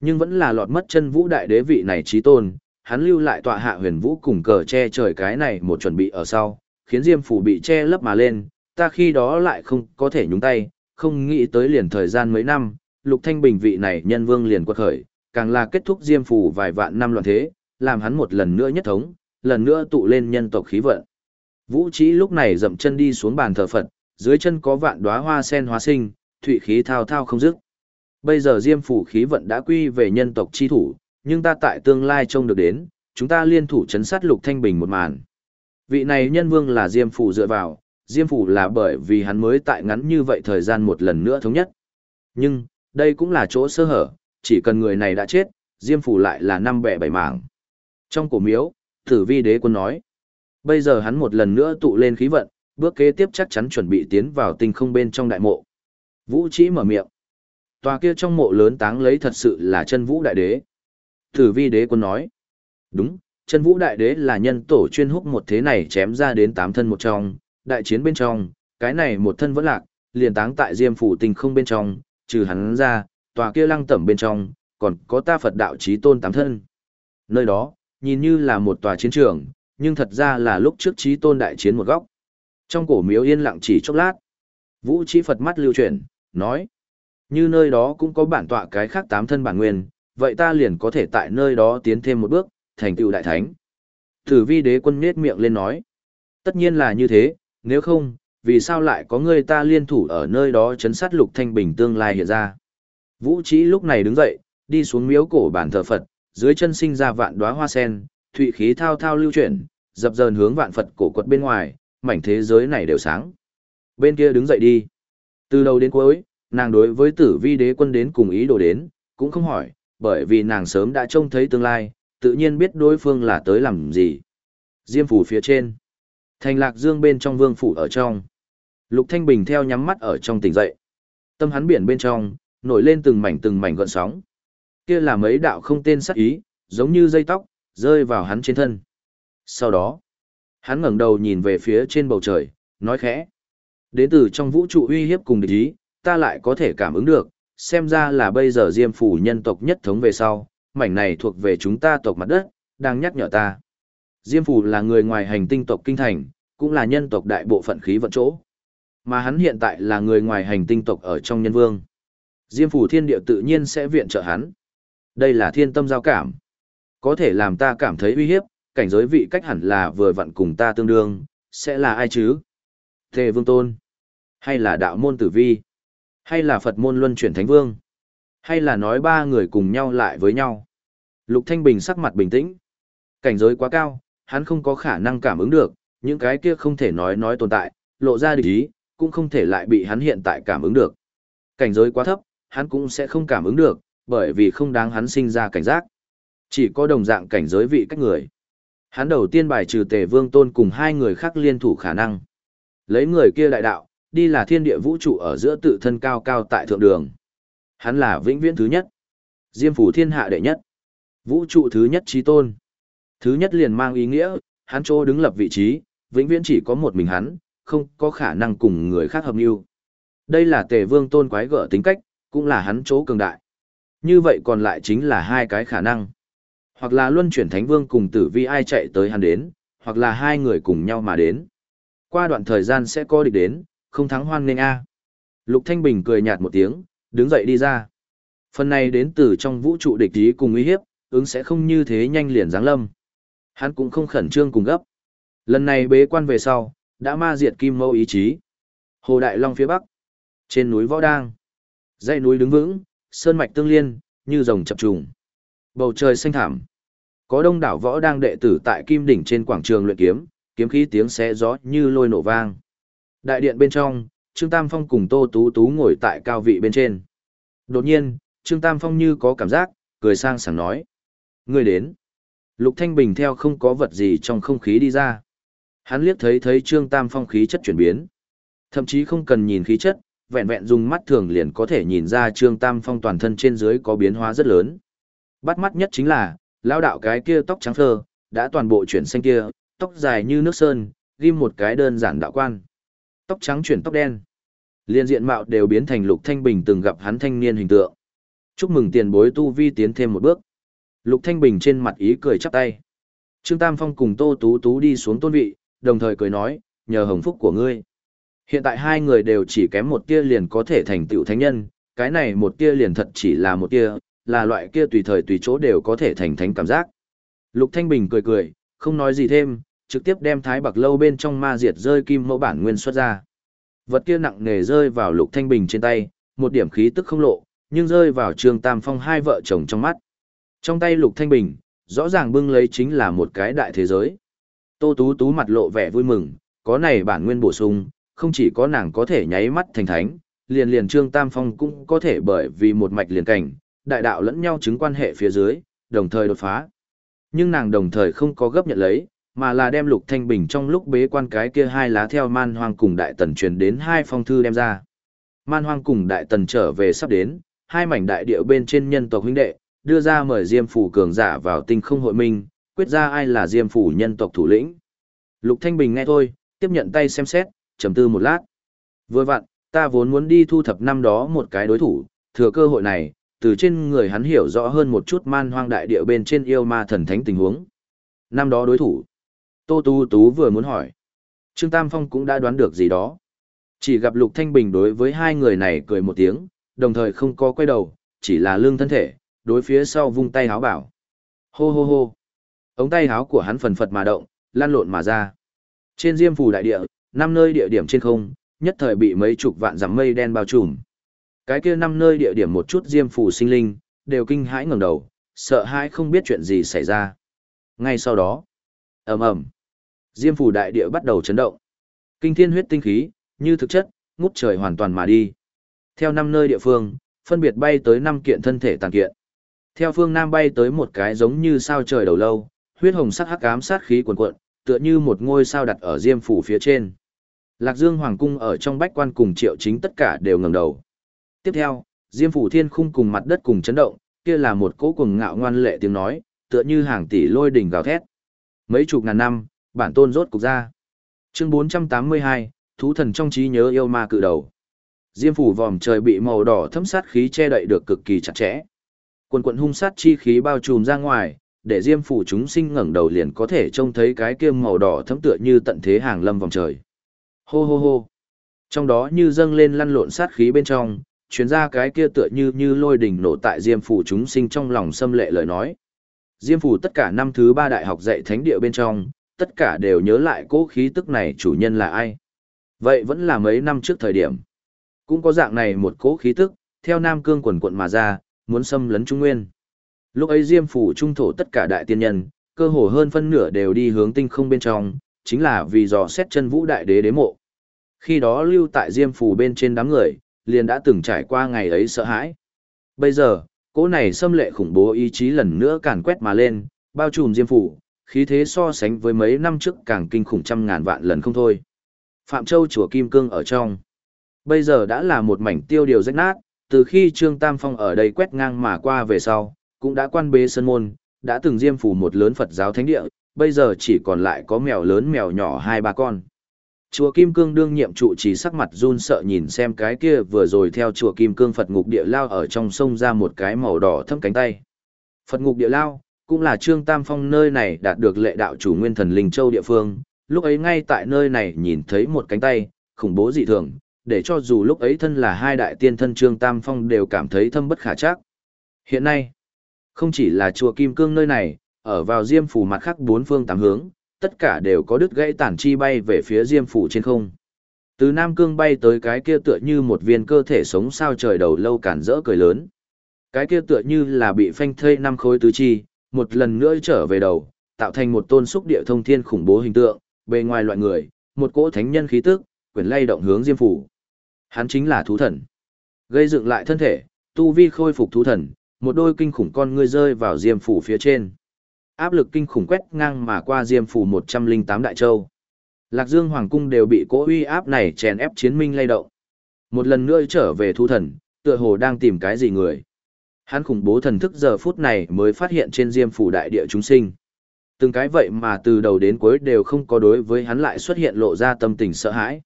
Nhưng vẫn là lọt mất chân vũ đại đế vị này trí tôn, hắn lưu lại tọa hạ huyền vũ cùng cờ che trời cái này một chuẩn bị ở sau, khiến diêm phủ bị che lấp mà lên, ta khi đó lại không có thể nhúng tay, không nghĩ tới liền thời gian mấy năm, lục thanh bình vị này nhân vương liền quật khởi, càng là kết thúc diêm phủ vài vạn năm loạn thế, làm hắn một lần nữa nhất thống, lần nữa tụ lên nhân tộc khí vận. Vũ trí lúc này dậm chân đi xuống bàn thờ Phật, dưới chân có vạn đóa hoa sen hóa sinh, thụy khí thao thao không dứt. Bây giờ Diêm phủ khí vận đã quy về nhân tộc chi thủ, nhưng ta tại tương lai trông được đến, chúng ta liên thủ chấn sát Lục Thanh Bình một màn. Vị này nhân vương là Diêm phủ dựa vào, Diêm phủ là bởi vì hắn mới tại ngắn như vậy thời gian một lần nữa thống nhất. Nhưng, đây cũng là chỗ sơ hở, chỉ cần người này đã chết, Diêm phủ lại là năm bẻ bảy mảng. Trong cổ miếu, Tử Vi đế quân nói, bây giờ hắn một lần nữa tụ lên khí vận, bước kế tiếp chắc chắn chuẩn bị tiến vào tinh không bên trong đại mộ. Vũ Trí mở miệng. Tòa kia trong mộ lớn táng lấy thật sự là chân vũ đại đế. Tử vi đế quân nói. Đúng, chân vũ đại đế là nhân tổ chuyên húc một thế này chém ra đến tám thân một trong, đại chiến bên trong, cái này một thân vẫn lạc, liền táng tại diêm phủ tình không bên trong, trừ hắn ra, tòa kia lăng tẩm bên trong, còn có ta Phật đạo trí tôn tám thân. Nơi đó, nhìn như là một tòa chiến trường, nhưng thật ra là lúc trước trí tôn đại chiến một góc. Trong cổ miếu yên lặng chỉ chốc lát, Vũ trí Phật mắt lưu chuyển, nói. Như nơi đó cũng có bản tọa cái khác tám thân bản nguyên, vậy ta liền có thể tại nơi đó tiến thêm một bước, thành tựu đại thánh. Tử vi đế quân nết miệng lên nói. Tất nhiên là như thế, nếu không, vì sao lại có người ta liên thủ ở nơi đó chấn sát lục thanh bình tương lai hiện ra. Vũ trí lúc này đứng dậy, đi xuống miếu cổ bản thờ Phật, dưới chân sinh ra vạn đóa hoa sen, thụy khí thao thao lưu chuyển, dập dờn hướng vạn Phật cổ quật bên ngoài, mảnh thế giới này đều sáng. Bên kia đứng dậy đi. Từ đầu đến cuối, nàng đối với tử vi đế quân đến cùng ý đồ đến, cũng không hỏi, bởi vì nàng sớm đã trông thấy tương lai, tự nhiên biết đối phương là tới làm gì. Diêm phủ phía trên. Thành lạc dương bên trong vương phủ ở trong. Lục Thanh Bình theo nhắm mắt ở trong tỉnh dậy. Tâm hắn biển bên trong, nổi lên từng mảnh từng mảnh gợn sóng. Kia là mấy đạo không tên sắc ý, giống như dây tóc, rơi vào hắn trên thân. Sau đó, hắn ngẩng đầu nhìn về phía trên bầu trời, nói khẽ. Đến từ trong vũ trụ uy hiếp cùng địch ý, ta lại có thể cảm ứng được, xem ra là bây giờ diêm phủ nhân tộc nhất thống về sau, mảnh này thuộc về chúng ta tộc mặt đất, đang nhắc nhở ta. Diêm phủ là người ngoài hành tinh tộc kinh thành, cũng là nhân tộc đại bộ phận khí vận chỗ. Mà hắn hiện tại là người ngoài hành tinh tộc ở trong nhân vương. Diêm phủ thiên địa tự nhiên sẽ viện trợ hắn. Đây là thiên tâm giao cảm. Có thể làm ta cảm thấy uy hiếp, cảnh giới vị cách hẳn là vừa vặn cùng ta tương đương, sẽ là ai chứ? Thề vương tôn. Hay là đạo môn tử vi? Hay là Phật môn luân chuyển thánh vương? Hay là nói ba người cùng nhau lại với nhau? Lục Thanh Bình sắc mặt bình tĩnh. Cảnh giới quá cao, hắn không có khả năng cảm ứng được, những cái kia không thể nói nói tồn tại, lộ ra địch ý, cũng không thể lại bị hắn hiện tại cảm ứng được. Cảnh giới quá thấp, hắn cũng sẽ không cảm ứng được, bởi vì không đáng hắn sinh ra cảnh giác. Chỉ có đồng dạng cảnh giới vị cách người. Hắn đầu tiên bài trừ tề vương tôn cùng hai người khác liên thủ khả năng. Lấy người kia đại đạo, đi là thiên địa vũ trụ ở giữa tự thân cao cao tại thượng đường. Hắn là vĩnh viễn thứ nhất. Diêm phủ thiên hạ đệ nhất. Vũ trụ thứ nhất trí tôn. Thứ nhất liền mang ý nghĩa, hắn chỗ đứng lập vị trí, vĩnh viễn chỉ có một mình hắn, không có khả năng cùng người khác hợp mưu. Đây là tề vương tôn quái gở tính cách, cũng là hắn chỗ cường đại. Như vậy còn lại chính là hai cái khả năng. Hoặc là luân chuyển thánh vương cùng tử vi ai chạy tới hắn đến, hoặc là hai người cùng nhau mà đến. Qua đoạn thời gian sẽ có địch đến, không thắng hoan nên a. Lục Thanh Bình cười nhạt một tiếng, đứng dậy đi ra. Phần này đến từ trong vũ trụ địch ý cùng uy hiếp, ứng sẽ không như thế nhanh liền giáng lâm. Hắn cũng không khẩn trương cùng gấp. Lần này bế quan về sau, đã ma diệt kim mâu ý chí. Hồ Đại Long phía bắc, trên núi Võ Đang. Dãy núi đứng vững, sơn mạch tương liên, như rồng chập trùng. Bầu trời xanh thảm. Có đông đảo võ đang đệ tử tại kim đỉnh trên quảng trường luyện kiếm, kiếm khí tiếng xé gió như lôi nổ vang. Đại điện bên trong, Trương Tam Phong cùng Tô Tú Tú ngồi tại cao vị bên trên. Đột nhiên, Trương Tam Phong như có cảm giác, cười sang sảng nói. Người đến. Lục Thanh Bình theo không có vật gì trong không khí đi ra. Hắn liếc thấy thấy Trương Tam Phong khí chất chuyển biến. Thậm chí không cần nhìn khí chất, vẹn vẹn dùng mắt thường liền có thể nhìn ra Trương Tam Phong toàn thân trên dưới có biến hóa rất lớn. Bắt mắt nhất chính là, lão đạo cái kia tóc trắng phơ, đã toàn bộ chuyển xanh kia, tóc dài như nước sơn, ghim một cái đơn giản đạo quan. Tóc trắng chuyển tóc đen. Liên diện mạo đều biến thành Lục Thanh Bình từng gặp hắn thanh niên hình tượng. Chúc mừng tiền bối tu vi tiến thêm một bước. Lục Thanh Bình trên mặt ý cười chắp tay. Trương Tam Phong cùng Tô Tú Tú đi xuống tôn vị, đồng thời cười nói, nhờ hồng phúc của ngươi. Hiện tại hai người đều chỉ kém một tia liền có thể thành tựu thánh nhân, cái này một tia liền thật chỉ là một tia, là loại kia tùy thời tùy chỗ đều có thể thành thánh cảm giác. Lục Thanh Bình cười cười, không nói gì thêm, trực tiếp đem thái bạc lâu bên trong ma diệt rơi kim mẫu bản nguyên xuất ra. Vật kia nặng nề rơi vào Lục Thanh Bình trên tay, một điểm khí tức không lộ, nhưng rơi vào Trương Tam Phong hai vợ chồng trong mắt. Trong tay Lục Thanh Bình, rõ ràng bưng lấy chính là một cái đại thế giới. Tô Tú Tú mặt lộ vẻ vui mừng, có này bản nguyên bổ sung, không chỉ có nàng có thể nháy mắt thành thánh, liền liền Trương Tam Phong cũng có thể bởi vì một mạch liền cảnh, đại đạo lẫn nhau chứng quan hệ phía dưới, đồng thời đột phá. Nhưng nàng đồng thời không có gấp nhận lấy, mà là đem Lục Thanh Bình trong lúc bế quan cái kia hai lá theo man hoang cùng đại tần truyền đến hai phong thư đem ra. Man hoang cùng đại tần trở về sắp đến, hai mảnh đại địa bên trên nhân tộc huynh đệ, đưa ra mời Diêm phủ cường giả vào tinh không hội minh, quyết ra ai là Diêm phủ nhân tộc thủ lĩnh. Lục Thanh Bình nghe thôi, tiếp nhận tay xem xét, trầm tư một lát. Vừa vặn, ta vốn muốn đi thu thập năm đó một cái đối thủ, thừa cơ hội này, từ trên người hắn hiểu rõ hơn một chút man hoang đại địa bên trên yêu ma thần thánh tình huống. Năm đó đối thủ. Tô Tu Tú vừa muốn hỏi. Trương Tam Phong cũng đã đoán được gì đó. Chỉ gặp Lục Thanh Bình đối với hai người này cười một tiếng, đồng thời không có quay đầu, chỉ là lương thân thể, đối phía sau vung tay háo bảo. Hô hô hô. Ống tay háo của hắn phần phật mà động, lan lộn mà ra. Trên diêm phù đại địa, năm nơi địa điểm trên không, nhất thời bị mấy chục vạn dặm mây đen bao trùm. Cái kia năm nơi địa điểm một chút diêm phù sinh linh, đều kinh hãi ngẩng đầu, sợ hãi không biết chuyện gì xảy ra. Ngay sau đó, ầm ầm, diêm phủ đại địa bắt đầu chấn động. Kinh thiên huyết tinh khí, như thực chất, ngút trời hoàn toàn mà đi. Theo năm nơi địa phương, phân biệt bay tới năm kiện thân thể tàn kiện. Theo phương Nam bay tới một cái giống như sao trời đầu lâu, huyết hồng sắc hắc ám sát khí cuồn cuộn, tựa như một ngôi sao đặt ở diêm phủ phía trên. Lạc Dương Hoàng cung ở trong bách quan cùng triệu chính tất cả đều ngẩng đầu. Tiếp theo, diêm phủ thiên khung cùng mặt đất cùng chấn động, kia là một cỗ cuồng ngạo ngoan lệ tiếng nói, tựa như hàng tỷ lôi đỉnh gào thét. Mấy chục ngàn năm, bản tôn rốt cục ra. Chương 482, thú thần trong trí nhớ yêu ma cự đầu. Diêm phủ vòm trời bị màu đỏ thấm sát khí che đậy được cực kỳ chặt chẽ. Quần quận hung sát chi khí bao trùm ra ngoài, để diêm phủ chúng sinh ngẩng đầu liền có thể trông thấy cái kia màu đỏ thấm tựa như tận thế hàng lâm vòng trời. Hô hô hô. Trong đó như dâng lên lăn lộn sát khí bên trong, chuyến ra cái kia tựa như như lôi đỉnh nổ tại diêm phủ chúng sinh trong lòng xâm lệ lời nói. Diêm phủ tất cả năm thứ ba đại học dạy thánh địa bên trong, tất cả đều nhớ lại cố khí tức này chủ nhân là ai. Vậy vẫn là mấy năm trước thời điểm. Cũng có dạng này một cố khí tức, theo Nam Cương quần quận mà ra, muốn xâm lấn Trung Nguyên. Lúc ấy Diêm phủ trung thổ tất cả đại tiên nhân, cơ hồ hơn phân nửa đều đi hướng tinh không bên trong, chính là vì dò xét chân vũ đại đế đế mộ. Khi đó lưu tại Diêm phủ bên trên đám người, liền đã từng trải qua ngày ấy sợ hãi. Bây giờ, cỗ này xâm lệ khủng bố ý chí lần nữa càn quét mà lên, bao trùm Diêm phủ, khí thế so sánh với mấy năm trước càng kinh khủng trăm ngàn vạn lần không thôi. Phạm Châu chùa Kim Cương ở trong. Bây giờ đã là một mảnh tiêu điều rách nát, từ khi Trương Tam Phong ở đây quét ngang mà qua về sau, cũng đã quan bế sân môn, đã từng diêm phủ một lớn Phật giáo thánh địa, bây giờ chỉ còn lại có mèo lớn mèo nhỏ hai ba con. Chùa Kim Cương đương nhiệm trụ trì sắc mặt run sợ nhìn xem cái kia vừa rồi theo chùa Kim Cương Phật ngục địa lao ở trong sông ra một cái màu đỏ thâm cánh tay. Phật ngục địa lao, cũng là Trương Tam Phong nơi này đạt được lệ đạo chủ nguyên thần Linh Châu địa phương, lúc ấy ngay tại nơi này nhìn thấy một cánh tay, khủng bố dị thường, để cho dù lúc ấy thân là hai đại tiên thân Trương Tam Phong đều cảm thấy thâm bất khả chắc. Hiện nay, không chỉ là chùa Kim Cương nơi này, ở vào Diêm Phủ mặt khác bốn phương tám hướng, tất cả đều có đứt gãy tản chi bay về phía Diêm Phủ trên không. Từ Nam Cương bay tới cái kia tựa như một viên cơ thể sống sao trời đầu lâu cản rỡ cười lớn. Cái kia tựa như là bị phanh thây năm khối tứ chi, một lần nữa trở về đầu, tạo thành một tôn xúc địa thông thiên khủng bố hình tượng, bề ngoài loại người, một cỗ thánh nhân khí tức, quyền lay động hướng Diêm Phủ. Hắn chính là thú thần. Gây dựng lại thân thể, tu vi khôi phục thú thần, một đôi kinh khủng con ngươi rơi vào diêm phủ phía trên. Áp lực kinh khủng quét ngang mà qua diêm phủ 108 đại châu. Lạc Dương Hoàng cung đều bị cỗ uy áp này chèn ép chiến minh lay động. Một lần nữa trở về thú thần, tựa hồ đang tìm cái gì người. Hắn khủng bố thần thức giờ phút này mới phát hiện trên diêm phủ đại địa chúng sinh. Từng cái vậy mà từ đầu đến cuối đều không có đối với hắn lại xuất hiện lộ ra tâm tình sợ hãi.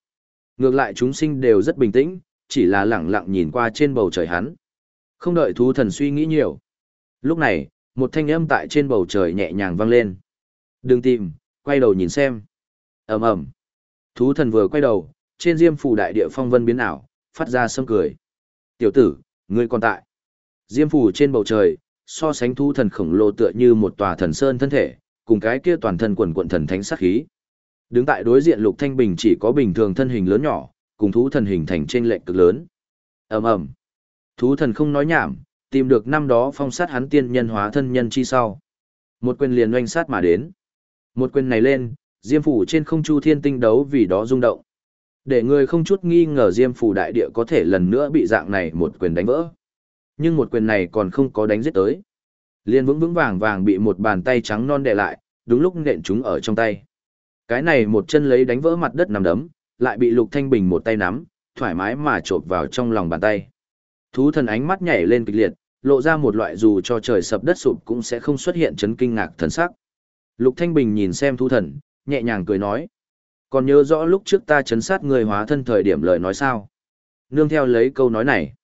Ngược lại chúng sinh đều rất bình tĩnh, chỉ là lẳng lặng nhìn qua trên bầu trời hắn. Không đợi thú thần suy nghĩ nhiều. Lúc này, một thanh âm tại trên bầu trời nhẹ nhàng vang lên. Đừng tìm, quay đầu nhìn xem. ầm ầm Thú thần vừa quay đầu, trên diêm phủ đại địa phong vân biến ảo, phát ra sâm cười. Tiểu tử, ngươi còn tại. Diêm phủ trên bầu trời, so sánh thú thần khổng lồ tựa như một tòa thần sơn thân thể, cùng cái kia toàn thân quần quận thần thánh sát khí. Đứng tại đối diện Lục Thanh Bình chỉ có bình thường thân hình lớn nhỏ, cùng thú thần hình thành trên lệnh cực lớn. ầm ầm Thú thần không nói nhảm, tìm được năm đó phong sát hắn tiên nhân hóa thân nhân chi sau. Một quyền liền oanh sát mà đến. Một quyền này lên, Diêm phủ trên không chu thiên tinh đấu vì đó rung động. Để người không chút nghi ngờ Diêm phủ đại địa có thể lần nữa bị dạng này một quyền đánh vỡ. Nhưng một quyền này còn không có đánh giết tới. Liên vững vững vàng vàng bị một bàn tay trắng non đè lại, đúng lúc nện chúng ở trong tay. Cái này một chân lấy đánh vỡ mặt đất nằm đấm, lại bị Lục Thanh Bình một tay nắm, thoải mái mà chộp vào trong lòng bàn tay. Thú thần ánh mắt nhảy lên kịch liệt, lộ ra một loại dù cho trời sập đất sụp cũng sẽ không xuất hiện chấn kinh ngạc thần sắc. Lục Thanh Bình nhìn xem thú thần, nhẹ nhàng cười nói. Còn nhớ rõ lúc trước ta chấn sát người hóa thân thời điểm lời nói sao? Nương theo lấy câu nói này.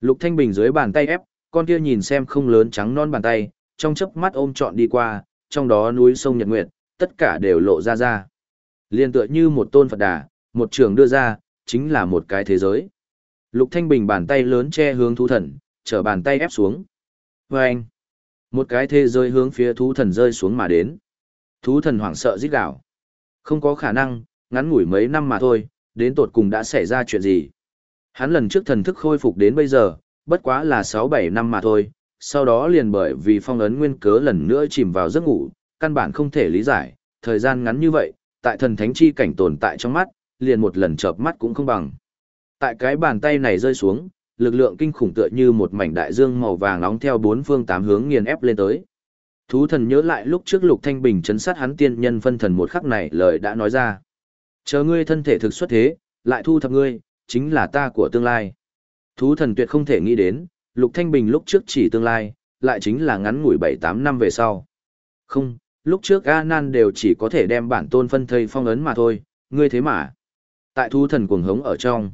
Lục Thanh Bình dưới bàn tay ép, con kia nhìn xem không lớn trắng non bàn tay, trong chớp mắt ôm trọn đi qua, trong đó núi sông Nhật Nguyệt, tất cả đều lộ ra ra. Liên tựa như một tôn Phật đà, một trường đưa ra, chính là một cái thế giới. Lục Thanh Bình bàn tay lớn che hướng thú thần, trở bàn tay ép xuống. Vâng! anh, một cái thế giới hướng phía thú thần rơi xuống mà đến. Thú thần hoảng sợ rít gào. Không có khả năng, ngắn ngủi mấy năm mà thôi, đến tột cùng đã xảy ra chuyện gì. Hắn lần trước thần thức khôi phục đến bây giờ, bất quá là 6-7 năm mà thôi, sau đó liền bởi vì phong ấn nguyên cớ lần nữa chìm vào giấc ngủ, căn bản không thể lý giải, thời gian ngắn như vậy, tại thần thánh chi cảnh tồn tại trong mắt, liền một lần chợp mắt cũng không bằng. Tại cái bàn tay này rơi xuống, lực lượng kinh khủng tựa như một mảnh đại dương màu vàng nóng theo bốn phương tám hướng nghiền ép lên tới. Thú thần nhớ lại lúc trước Lục Thanh Bình chấn sát hắn tiên nhân phân thần một khắc này lời đã nói ra. Chờ ngươi thân thể thực xuất thế, lại thu thập ngươi, chính là ta của tương lai. Thú thần tuyệt không thể nghĩ đến, Lục Thanh Bình lúc trước chỉ tương lai, lại chính là ngắn ngủi 7-8 năm về sau. Không, lúc trước A Nan đều chỉ có thể đem bản tôn phân thây phong ấn mà thôi, ngươi thế mà. Tại thú thần cuồng hống ở trong,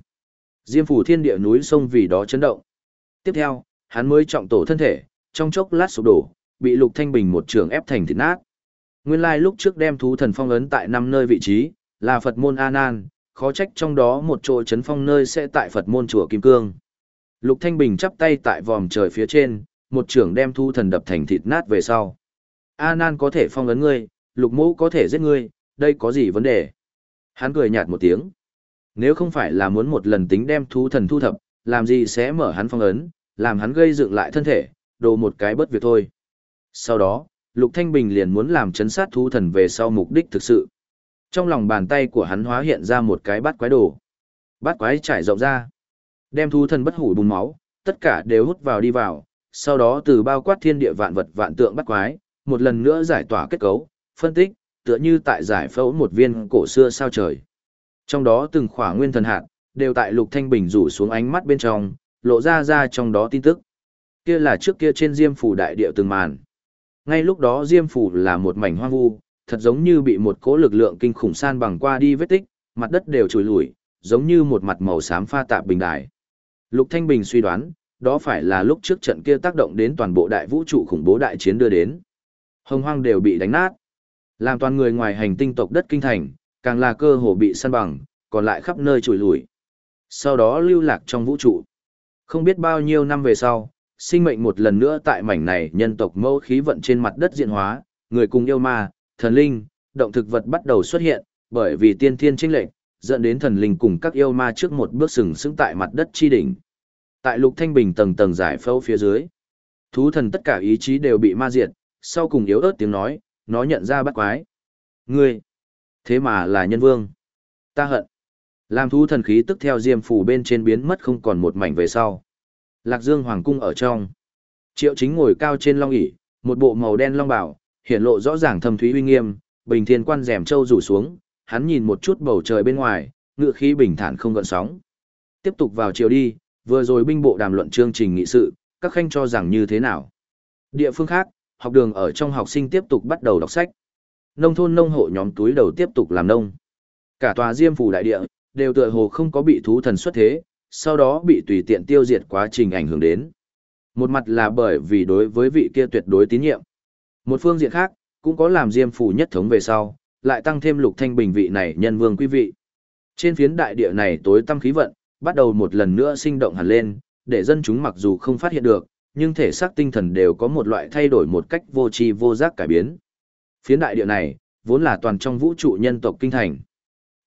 Diêm phủ thiên địa núi sông vì đó chấn động. Tiếp theo, hắn mới trọng tổ thân thể, trong chốc lát sụp đổ, bị Lục Thanh Bình một trường ép thành thịt nát. Nguyên lai lúc trước đem thú thần phong ấn tại năm nơi vị trí, là Phật môn A Nan, khó trách trong đó một chỗ chấn phong nơi sẽ tại Phật môn chùa Kim Cương. Lục Thanh Bình chắp tay tại vòm trời phía trên, một trưởng đem thu thần đập thành thịt nát về sau. A Nan có thể phong ấn ngươi, Lục Mẫu có thể giết ngươi, đây có gì vấn đề? Hắn cười nhạt một tiếng. Nếu không phải là muốn một lần tính đem thu thần thu thập, làm gì sẽ mở hắn phong ấn, làm hắn gây dựng lại thân thể, đồ một cái bất việc thôi. Sau đó, Lục Thanh Bình liền muốn làm chấn sát thú thần về sau mục đích thực sự. Trong lòng bàn tay của hắn hóa hiện ra một cái bát quái đồ. Bát quái trải rộng ra. Đem thú thần bất hủ bùn máu, tất cả đều hút vào đi vào, sau đó từ bao quát thiên địa vạn vật vạn tượng bát quái, một lần nữa giải tỏa kết cấu, phân tích, tựa như tại giải phẫu một viên cổ xưa sao trời. Trong đó từng khỏa nguyên thần hạt, đều tại Lục Thanh Bình rủ xuống ánh mắt bên trong, lộ ra ra trong đó tin tức. Kia là trước kia trên Diêm phủ đại địa từng màn. Ngay lúc đó Diêm phủ là một mảnh hoang vu, thật giống như bị một cỗ lực lượng kinh khủng san bằng qua đi vết tích, mặt đất đều trùi lủi, giống như một mặt màu xám pha tạp bình đài. Lục Thanh Bình suy đoán, đó phải là lúc trước trận kia tác động đến toàn bộ đại vũ trụ khủng bố đại chiến đưa đến. Hồng hoang đều bị đánh nát. Làm toàn người ngoài hành tinh tộc đất kinh thành, càng là cơ hồ bị san bằng, còn lại khắp nơi trùi lủi. Sau đó lưu lạc trong vũ trụ. Không biết bao nhiêu năm về sau, sinh mệnh một lần nữa tại mảnh này nhân tộc mẫu khí vận trên mặt đất diện hóa, người cùng yêu ma, thần linh, động thực vật bắt đầu xuất hiện, bởi vì tiên thiên chênh lệnh, dẫn đến thần linh cùng các yêu ma trước một bước sừng sững tại mặt đất chi đỉnh. Tại lục thanh bình tầng tầng giải phẫu phía dưới, thú thần tất cả ý chí đều bị ma diệt, sau cùng yếu ớt tiếng nói, nó nhận ra bắt quái. Ngươi, thế mà là nhân vương. Ta hận. Làm thú thần khí tức theo diêm phủ bên trên biến mất không còn một mảnh về sau. Lạc Dương Hoàng cung ở trong. Triệu chính ngồi cao trên long ỷ một bộ màu đen long bảo, hiện lộ rõ ràng thâm thúy uy nghiêm, bình thiên quan rèm châu rủ xuống, hắn nhìn một chút bầu trời bên ngoài, ngựa khí bình thản không gợn sóng. Tiếp tục vào chiều đi, vừa rồi binh bộ đàm luận chương trình nghị sự, các khanh cho rằng như thế nào. Địa phương khác, học đường ở trong học sinh tiếp tục bắt đầu đọc sách. Nông thôn nông hộ nhóm túi đầu tiếp tục làm nông. Cả tòa diêm phủ đại địa, đều tựa hồ không có bị thú thần xuất thế, sau đó bị tùy tiện tiêu diệt quá trình ảnh hưởng đến. Một mặt là bởi vì đối với vị kia tuyệt đối tín nhiệm. Một phương diện khác, cũng có làm diêm phủ nhất thống về sau, lại tăng thêm lục thanh bình vị này nhân vương quý vị. Trên phiến đại địa này tối tâm khí vận, bắt đầu một lần nữa sinh động hẳn lên, để dân chúng mặc dù không phát hiện được, nhưng thể xác tinh thần đều có một loại thay đổi một cách vô tri vô giác cải biến. Phiến đại địa này, vốn là toàn trong vũ trụ nhân tộc kinh thành.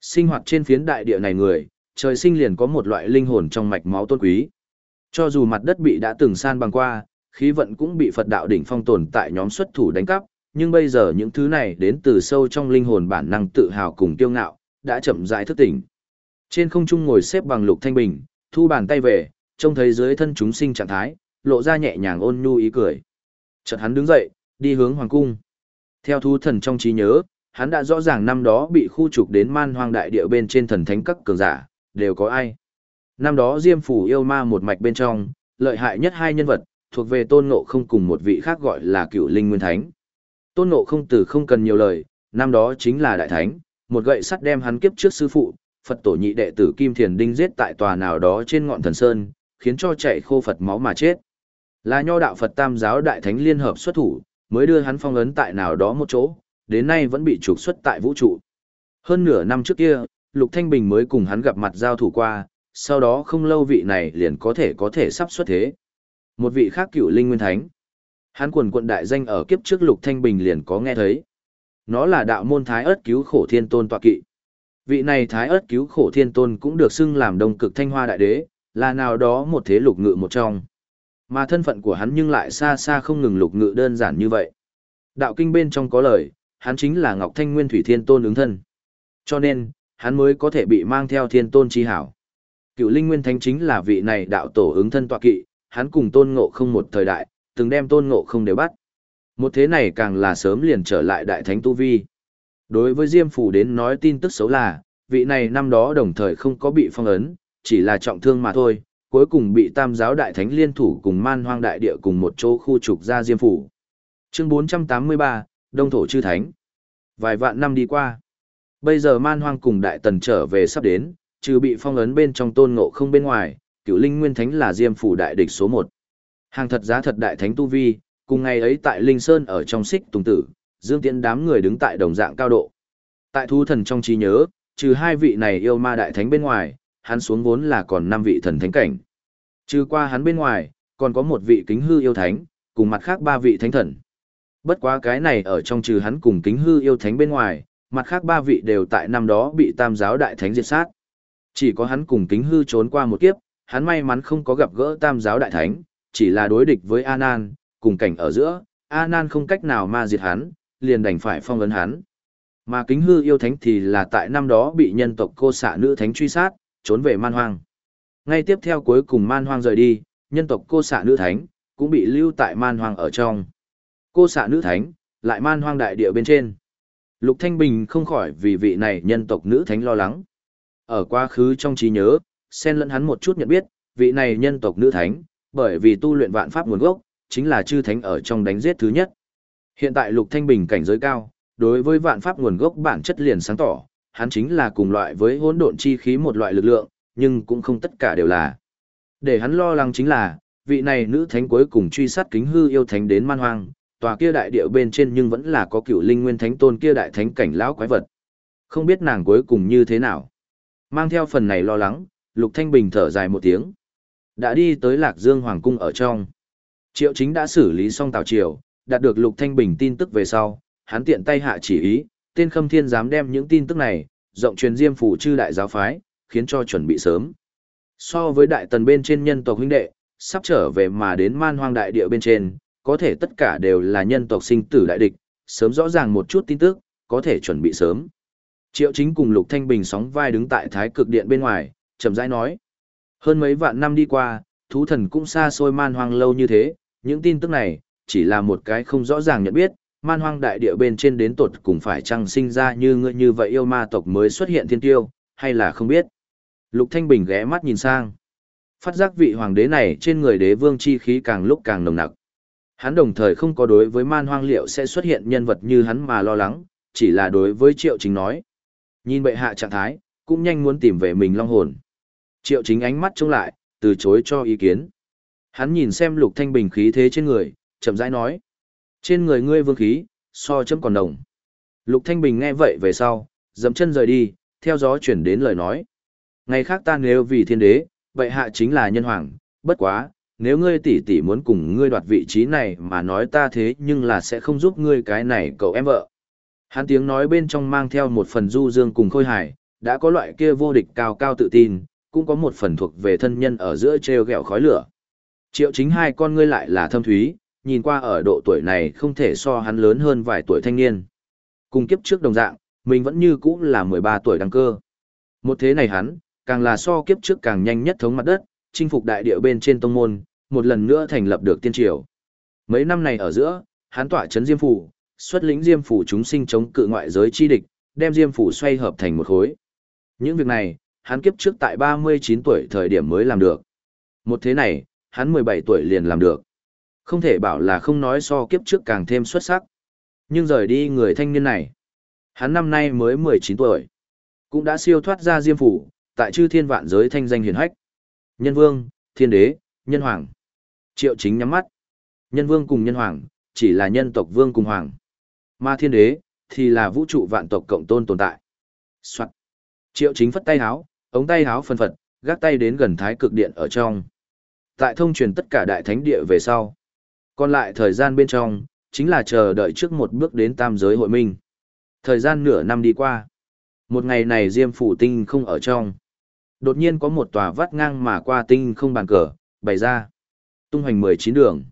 Sinh hoạt trên phiến đại địa này người, trời sinh liền có một loại linh hồn trong mạch máu tôn quý. Cho dù mặt đất bị đã từng san bằng qua, khí vận cũng bị Phật đạo đỉnh phong tồn tại nhóm xuất thủ đánh cắp, nhưng bây giờ những thứ này đến từ sâu trong linh hồn bản năng tự hào cùng kiêu ngạo, đã chậm rãi thức tỉnh. Trên không trung ngồi xếp bằng lục thanh bình, thu bàn tay về, trông thấy dưới thân chúng sinh trạng thái, lộ ra nhẹ nhàng ôn nhu ý cười. Chợt hắn đứng dậy, đi hướng hoàng cung. Theo thu thần trong trí nhớ, hắn đã rõ ràng năm đó bị khu trục đến man hoang đại địa bên trên thần thánh các cường giả, đều có ai. Năm đó Diêm Phủ yêu ma một mạch bên trong, lợi hại nhất hai nhân vật, thuộc về tôn ngộ không cùng một vị khác gọi là cựu linh nguyên thánh. Tôn ngộ không từ không cần nhiều lời, năm đó chính là đại thánh, một gậy sắt đem hắn kiếp trước sư phụ, Phật tổ nhị đệ tử Kim Thiền Đinh giết tại tòa nào đó trên ngọn thần sơn, khiến cho chạy khô Phật máu mà chết. Là nho đạo Phật Tam giáo đại thánh liên hợp xuất thủ, mới đưa hắn phong ấn tại nào đó một chỗ, đến nay vẫn bị trục xuất tại vũ trụ. Hơn nửa năm trước kia, Lục Thanh Bình mới cùng hắn gặp mặt giao thủ qua, sau đó không lâu vị này liền có thể có thể sắp xuất thế. Một vị khác cựu linh nguyên thánh. Hắn quần quận đại danh ở kiếp trước Lục Thanh Bình liền có nghe thấy. Nó là đạo môn thái ớt cứu khổ thiên tôn tọa kỵ. Vị này thái ớt cứu khổ thiên tôn cũng được xưng làm đông cực thanh hoa đại đế, là nào đó một thế lục ngự một trong. Mà thân phận của hắn nhưng lại xa xa không ngừng lục ngự đơn giản như vậy. Đạo kinh bên trong có lời, hắn chính là Ngọc Thanh Nguyên Thủy Thiên Tôn ứng thân. Cho nên, hắn mới có thể bị mang theo Thiên Tôn chi hảo. Cựu Linh Nguyên Thánh chính là vị này đạo tổ ứng thân tọa kỵ, hắn cùng Tôn Ngộ không một thời đại, từng đem Tôn Ngộ không đều bắt. Một thế này càng là sớm liền trở lại đại thánh tu vi. Đối với Diêm Phủ đến nói tin tức xấu là, vị này năm đó đồng thời không có bị phong ấn, chỉ là trọng thương mà thôi, cuối cùng bị tam giáo đại thánh liên thủ cùng man hoang đại địa cùng một chỗ khu trục ra Diêm Phủ. Chương 483, Đông Thổ Chư Thánh. Vài vạn năm đi qua. Bây giờ man hoang cùng đại tần trở về sắp đến, trừ bị phong ấn bên trong tôn ngộ không bên ngoài, cựu linh nguyên thánh là Diêm Phủ đại địch số một, Hàng thật giá thật đại thánh tu vi, cùng ngày ấy tại Linh Sơn ở trong xích tùng tử, Dương Tiễn đám người đứng tại đồng dạng cao độ. Tại thu thần trong trí nhớ, trừ hai vị này yêu ma đại thánh bên ngoài, hắn xuống vốn là còn năm vị thần thánh cảnh. Trừ qua hắn bên ngoài, còn có một vị kính hư yêu thánh, cùng mặt khác ba vị thánh thần. Bất quá cái này ở trong trừ hắn cùng kính hư yêu thánh bên ngoài, mặt khác ba vị đều tại năm đó bị tam giáo đại thánh diệt sát. Chỉ có hắn cùng kính hư trốn qua một kiếp, hắn may mắn không có gặp gỡ tam giáo đại thánh, chỉ là đối địch với A Nan, cùng cảnh ở giữa, A Nan không cách nào ma diệt hắn, liền đành phải phong ấn hắn. Mà kính hư yêu thánh thì là tại năm đó bị nhân tộc cô xạ nữ thánh truy sát, trốn về man hoang. Ngay tiếp theo cuối cùng man hoang rời đi, nhân tộc cô xạ nữ thánh, cũng bị lưu tại man hoang ở trong. Cô xạ nữ thánh, lại man hoang đại địa bên trên. Lục Thanh Bình không khỏi vì vị này nhân tộc nữ thánh lo lắng. Ở quá khứ trong trí nhớ, xen lẫn hắn một chút nhận biết, vị này nhân tộc nữ thánh, bởi vì tu luyện vạn pháp nguồn gốc, chính là chư thánh ở trong đánh giết thứ nhất. Hiện tại Lục Thanh Bình cảnh giới cao, đối với vạn pháp nguồn gốc bản chất liền sáng tỏ, hắn chính là cùng loại với hỗn độn chi khí một loại lực lượng, nhưng cũng không tất cả đều là. Để hắn lo lắng chính là, vị này nữ thánh cuối cùng truy sát kính hư yêu thánh đến man hoang, tòa kia đại địa bên trên nhưng vẫn là có cựu linh nguyên thánh tôn kia đại thánh cảnh lão quái vật. Không biết nàng cuối cùng như thế nào. Mang theo phần này lo lắng, Lục Thanh Bình thở dài một tiếng. Đã đi tới Lạc Dương Hoàng Cung ở trong. Triệu chính đã xử lý xong Tào Triều, đạt được Lục Thanh Bình tin tức về sau, hắn tiện tay hạ chỉ ý, tên Khâm Thiên dám đem những tin tức này, rộng truyền diêm phủ chư đại giáo phái, khiến cho chuẩn bị sớm. So với đại tần bên trên nhân tộc huynh đệ, sắp trở về mà đến man hoang đại địa bên trên, có thể tất cả đều là nhân tộc sinh tử đại địch, sớm rõ ràng một chút tin tức, có thể chuẩn bị sớm. Triệu chính cùng Lục Thanh Bình sóng vai đứng tại thái cực điện bên ngoài, chậm rãi nói. Hơn mấy vạn năm đi qua, thú thần cũng xa xôi man hoang lâu như thế, những tin tức này, chỉ là một cái không rõ ràng nhận biết, man hoang đại địa bên trên đến tột cùng phải chăng sinh ra như ngươi như vậy yêu ma tộc mới xuất hiện thiên tiêu, hay là không biết. Lục Thanh Bình ghé mắt nhìn sang. Phát giác vị hoàng đế này trên người đế vương chi khí càng lúc càng nồng nặc. Hắn đồng thời không có đối với man hoang liệu sẽ xuất hiện nhân vật như hắn mà lo lắng, chỉ là đối với triệu chính nói. Nhìn bệ hạ trạng thái, cũng nhanh muốn tìm về mình long hồn. Triệu chính ánh mắt trông lại, từ chối cho ý kiến. Hắn nhìn xem lục thanh bình khí thế trên người, chậm rãi nói. Trên người ngươi vương khí, so chấm còn đồng. Lục thanh bình nghe vậy về sau, dậm chân rời đi, theo gió chuyển đến lời nói. Ngày khác ta nếu vì thiên đế, vậy hạ chính là nhân hoàng, bất quá, nếu ngươi tỷ tỷ muốn cùng ngươi đoạt vị trí này mà nói ta thế nhưng là sẽ không giúp ngươi cái này cậu em vợ. Hắn tiếng nói bên trong mang theo một phần du dương cùng khôi hài, đã có loại kia vô địch cao cao tự tin, cũng có một phần thuộc về thân nhân ở giữa treo gẹo khói lửa. Triệu chính hai con ngươi lại là thâm thúy, nhìn qua ở độ tuổi này không thể so hắn lớn hơn vài tuổi thanh niên. Cùng kiếp trước đồng dạng, mình vẫn như cũ là 13 tuổi đăng cơ. Một thế này hắn, càng là so kiếp trước càng nhanh nhất thống mặt đất, chinh phục đại địa bên trên tông môn, một lần nữa thành lập được tiên triều. Mấy năm này ở giữa, hắn tỏa chấn Diêm phủ, xuất lĩnh Diêm phủ chúng sinh chống cự ngoại giới chi địch, đem Diêm phủ xoay hợp thành một khối. Những việc này, hắn kiếp trước tại 39 tuổi thời điểm mới làm được. Một thế này, hắn 17 tuổi liền làm được. Không thể bảo là không nói so kiếp trước càng thêm xuất sắc. Nhưng rời đi người thanh niên này, hắn năm nay mới 19 tuổi, cũng đã siêu thoát ra Diêm phủ, tại chư thiên vạn giới thanh danh hiển hách. Nhân vương, thiên đế, nhân hoàng. Triệu chính nhắm mắt. Nhân vương cùng nhân hoàng, chỉ là nhân tộc vương cùng hoàng. Mà thiên đế, thì là vũ trụ vạn tộc cộng tôn tồn tại. Soạn. Triệu chính phất tay háo, ống tay háo phân phật, gác tay đến gần thái cực điện ở trong. Tại thông truyền tất cả đại thánh địa về sau. Còn lại thời gian bên trong, chính là chờ đợi trước một bước đến tam giới hội minh. Thời gian nửa năm đi qua. Một ngày này Diêm Phủ Tinh không ở trong. Đột nhiên có một tòa vắt ngang mà qua tinh không bàn cờ, bày ra. Tung hoành 19 đường.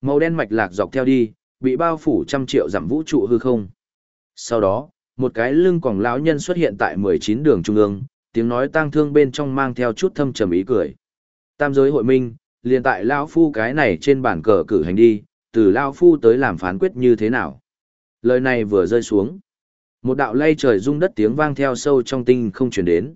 Màu đen mạch lạc dọc theo đi, bị bao phủ trăm triệu giảm vũ trụ hư không. Sau đó, một cái lưng quòng lão nhân xuất hiện tại 19 đường trung ương, tiếng nói tang thương bên trong mang theo chút thâm trầm ý cười. Tam giới hội minh, liền tại lão phu cái này trên bản cờ cử hành đi, từ lão phu tới làm phán quyết như thế nào. Lời này vừa rơi xuống, một đạo lay trời rung đất tiếng vang theo sâu trong tinh không truyền đến.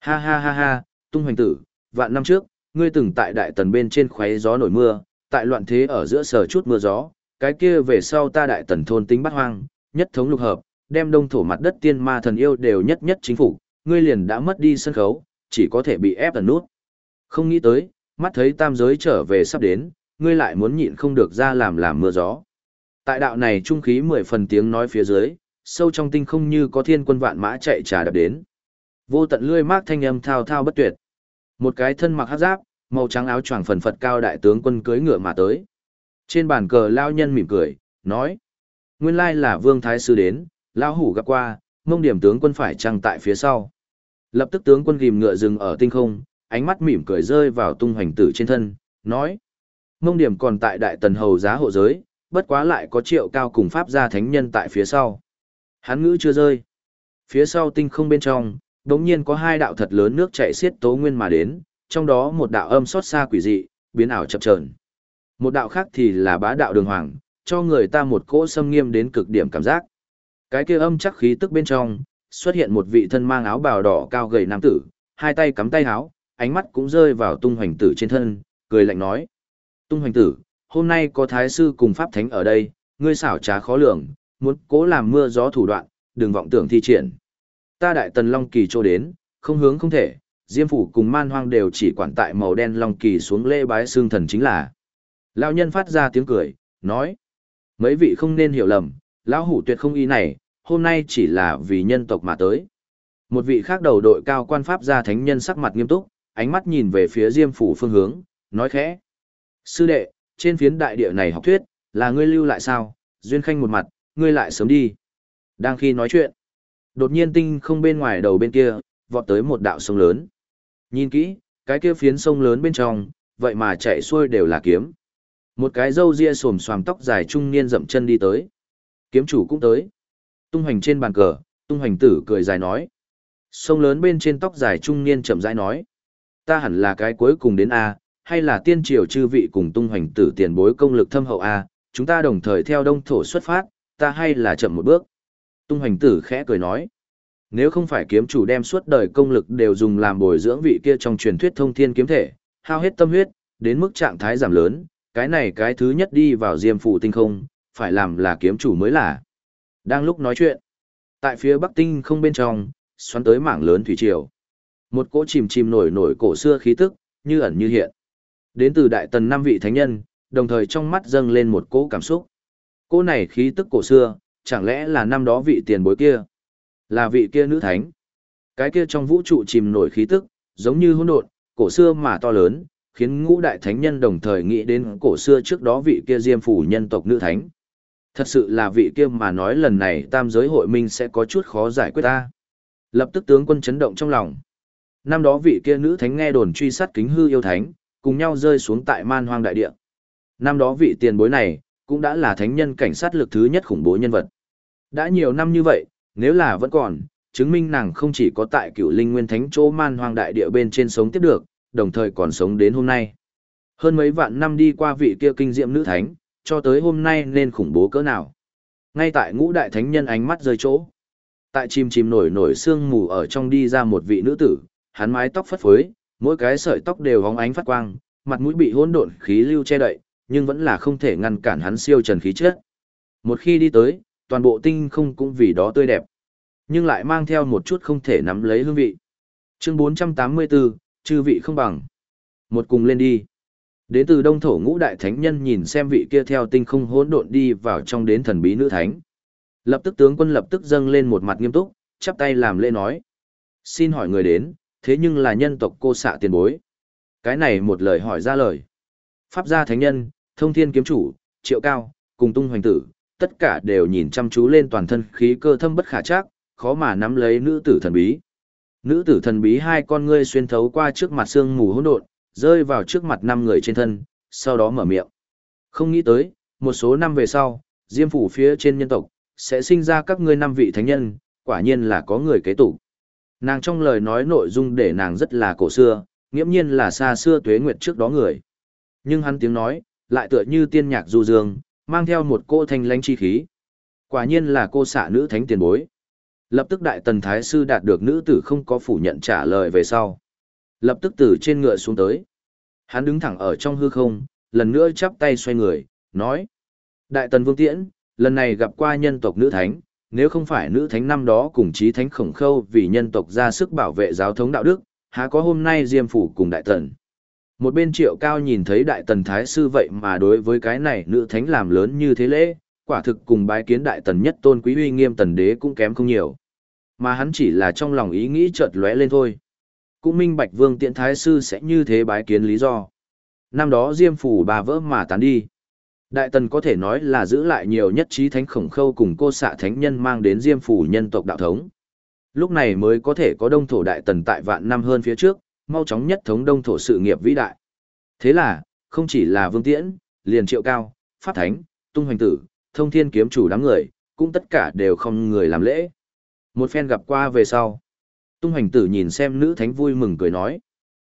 Ha ha ha ha, tung hoành tử, vạn năm trước, ngươi từng tại đại tần bên trên khoé gió nổi mưa, tại loạn thế ở giữa sở chút mưa gió, cái kia về sau ta đại tần thôn tính bắt hoang, nhất thống lục hợp, đem đông thổ mặt đất tiên ma thần yêu đều nhất nhất chính phủ, ngươi liền đã mất đi sân khấu, chỉ có thể bị ép ẩn nút. Không nghĩ tới, mắt thấy tam giới trở về sắp đến, ngươi lại muốn nhịn không được ra làm làm mưa gió. Tại đạo này trung khí mười phần tiếng nói phía dưới, sâu trong tinh không như có thiên quân vạn mã chạy trà đập đến. Vô tận lươi mát thanh âm thao thao bất tuyệt. Một cái thân mặc hắc giáp, màu trắng áo choàng phần phật cao đại tướng quân cưới ngựa mà tới. Trên bàn cờ lao nhân mỉm cười, nói: "Nguyên lai là Vương thái sư đến, lão hủ gặp qua, mông điểm tướng quân phải chăng tại phía sau?" Lập tức tướng quân ghim ngựa dừng ở tinh không, ánh mắt mỉm cười rơi vào tung hoành tử trên thân, nói: "Mông điểm còn tại đại tần hầu giá hộ giới, bất quá lại có triệu cao cùng pháp gia thánh nhân tại phía sau." Hắn ngữ chưa rơi. Phía sau tinh không bên trong, đống nhiên có hai đạo thật lớn nước chảy xiết tố nguyên mà đến, trong đó một đạo âm xót xa quỷ dị, biến ảo chập chờn. Một đạo khác thì là bá đạo đường hoàng, cho người ta một cỗ xâm nghiêm đến cực điểm cảm giác. Cái kia âm chắc khí tức bên trong, xuất hiện một vị thân mang áo bào đỏ cao gầy nam tử, hai tay cắm tay áo, ánh mắt cũng rơi vào tung hoành tử trên thân, cười lạnh nói. Tung hoành tử, hôm nay có thái sư cùng pháp thánh ở đây, ngươi xảo trá khó lường, muốn cố làm mưa gió thủ đoạn, đừng vọng tưởng thi triển. Ta đại tần Long Kỳ trô đến, không hướng không thể, Diêm phủ cùng man hoang đều chỉ quản tại màu đen Long Kỳ xuống lễ bái xương thần chính là. Lão nhân phát ra tiếng cười, nói. Mấy vị không nên hiểu lầm, lão hủ tuyệt không ý này, hôm nay chỉ là vì nhân tộc mà tới. Một vị khác đầu đội cao quan pháp gia thánh nhân sắc mặt nghiêm túc, ánh mắt nhìn về phía Diêm phủ phương hướng, nói khẽ. Sư đệ, trên phiến đại địa này học thuyết, là ngươi lưu lại sao? Duyên khanh một mặt, ngươi lại sớm đi. Đang khi nói chuyện, Đột nhiên tinh không bên ngoài đầu bên kia, vọt tới một đạo sông lớn. Nhìn kỹ, cái kia phiến sông lớn bên trong, vậy mà chạy xuôi đều là kiếm. Một cái râu ria xồm xoàm tóc dài trung niên dậm chân đi tới. Kiếm chủ cũng tới. Tung hoành trên bàn cờ, tung hoành tử cười dài nói. Sông lớn bên trên tóc dài trung niên chậm rãi nói. Ta hẳn là cái cuối cùng đến A, hay là tiên triều chư vị cùng tung hoành tử tiền bối công lực thâm hậu A, chúng ta đồng thời theo đông thổ xuất phát, ta hay là chậm một bước. Tung hoành tử khẽ cười nói. Nếu không phải kiếm chủ đem suốt đời công lực đều dùng làm bồi dưỡng vị kia trong truyền thuyết thông thiên kiếm thể, hao hết tâm huyết, đến mức trạng thái giảm lớn, cái này cái thứ nhất đi vào diêm phủ tinh không, phải làm là kiếm chủ mới là. Đang lúc nói chuyện, tại phía bắc tinh không bên trong, xoắn tới mảng lớn thủy triều. Một cỗ chìm chìm nổi nổi cổ xưa khí tức, như ẩn như hiện. Đến từ đại tần năm vị thánh nhân, đồng thời trong mắt dâng lên một cỗ cảm xúc. Cỗ này khí tức cổ xưa, chẳng lẽ là năm đó vị tiền bối kia? Là vị kia nữ thánh? Cái kia trong vũ trụ chìm nổi khí tức, giống như hỗn độn, cổ xưa mà to lớn, khiến ngũ đại thánh nhân đồng thời nghĩ đến cổ xưa trước đó vị kia diêm phủ nhân tộc nữ thánh. Thật sự là vị kia mà nói lần này tam giới hội minh sẽ có chút khó giải quyết ta. Lập tức tướng quân chấn động trong lòng. Năm đó vị kia nữ thánh nghe đồn truy sát kính hư yêu thánh, cùng nhau rơi xuống tại man hoang đại địa. Năm đó vị tiền bối này, cũng đã là thánh nhân cảnh sát lực thứ nhất khủng bố nhân vật. Đã nhiều năm như vậy, nếu là vẫn còn, chứng minh nàng không chỉ có tại cựu linh nguyên thánh chỗ man hoang đại địa bên trên sống tiếp được, đồng thời còn sống đến hôm nay. Hơn mấy vạn năm đi qua vị kia kinh diệm nữ thánh, cho tới hôm nay nên khủng bố cỡ nào. Ngay tại ngũ đại thánh nhân ánh mắt rơi chỗ. Tại chim chim nổi nổi sương mù ở trong đi ra một vị nữ tử, hắn mái tóc phất phới, mỗi cái sợi tóc đều hóng ánh phát quang, mặt mũi bị hỗn độn khí lưu che đậy, nhưng vẫn là không thể ngăn cản hắn siêu trần khí chất. Một khi đi tới, toàn bộ tinh không cũng vì đó tươi đẹp, nhưng lại mang theo một chút không thể nắm lấy hương vị. Chương 484, chư vị không bằng. Một cùng lên đi. Đến từ đông thổ ngũ đại thánh nhân nhìn xem vị kia theo tinh không hỗn độn đi vào trong đến thần bí nữ thánh. Lập tức tướng quân lập tức dâng lên một mặt nghiêm túc, chắp tay làm lễ nói. Xin hỏi người đến, thế nhưng là nhân tộc cô xạ tiền bối. Cái này một lời hỏi ra lời. Pháp gia thánh nhân, thông thiên kiếm chủ, triệu cao, cùng tung hoành tử, tất cả đều nhìn chăm chú lên toàn thân khí cơ thâm bất khả chắc, khó mà nắm lấy nữ tử thần bí. Nữ tử thần bí hai con ngươi xuyên thấu qua trước mặt xương mù hỗn độn, rơi vào trước mặt năm người trên thân, sau đó mở miệng. Không nghĩ tới, một số năm về sau, Diêm phủ phía trên nhân tộc sẽ sinh ra các ngươi năm vị thánh nhân, quả nhiên là có người kế tục. Nàng trong lời nói nội dung để nàng rất là cổ xưa, nghiễm nhiên là xa xưa tuế nguyệt trước đó người. Nhưng hắn tiếng nói, lại tựa như tiên nhạc du dương, mang theo một cô thanh lãnh chi khí. Quả nhiên là cô xạ nữ thánh tiền bối. Lập tức đại tần thái sư đạt được nữ tử không có phủ nhận trả lời về sau. Lập tức từ trên ngựa xuống tới. Hắn đứng thẳng ở trong hư không, lần nữa chắp tay xoay người, nói. Đại tần vương tiễn, lần này gặp qua nhân tộc nữ thánh, nếu không phải nữ thánh năm đó cùng chí thánh khổng khâu vì nhân tộc ra sức bảo vệ giáo thống đạo đức, há có hôm nay diêm phủ cùng đại tần. Một bên triệu cao nhìn thấy đại tần thái sư vậy mà đối với cái này nữ thánh làm lớn như thế lễ, quả thực cùng bái kiến đại tần nhất tôn quý uy nghiêm tần đế cũng kém không nhiều. Mà hắn chỉ là trong lòng ý nghĩ chợt lóe lên thôi. Cũng minh bạch vương tiện thái sư sẽ như thế bái kiến lý do. Năm đó diêm phủ bà vỡ mà tán đi. Đại tần có thể nói là giữ lại nhiều nhất trí thánh khổng khâu cùng cô xạ thánh nhân mang đến diêm phủ nhân tộc đạo thống. Lúc này mới có thể có đông thổ đại tần tại vạn năm hơn phía trước, mau chóng nhất thống đông thổ sự nghiệp vĩ đại. Thế là, không chỉ là vương tiễn, liền triệu cao, pháp thánh, tung hoành tử, thông thiên kiếm chủ đám người, cũng tất cả đều không người làm lễ. Một phen gặp qua về sau. Tung hoành tử nhìn xem nữ thánh vui mừng cười nói.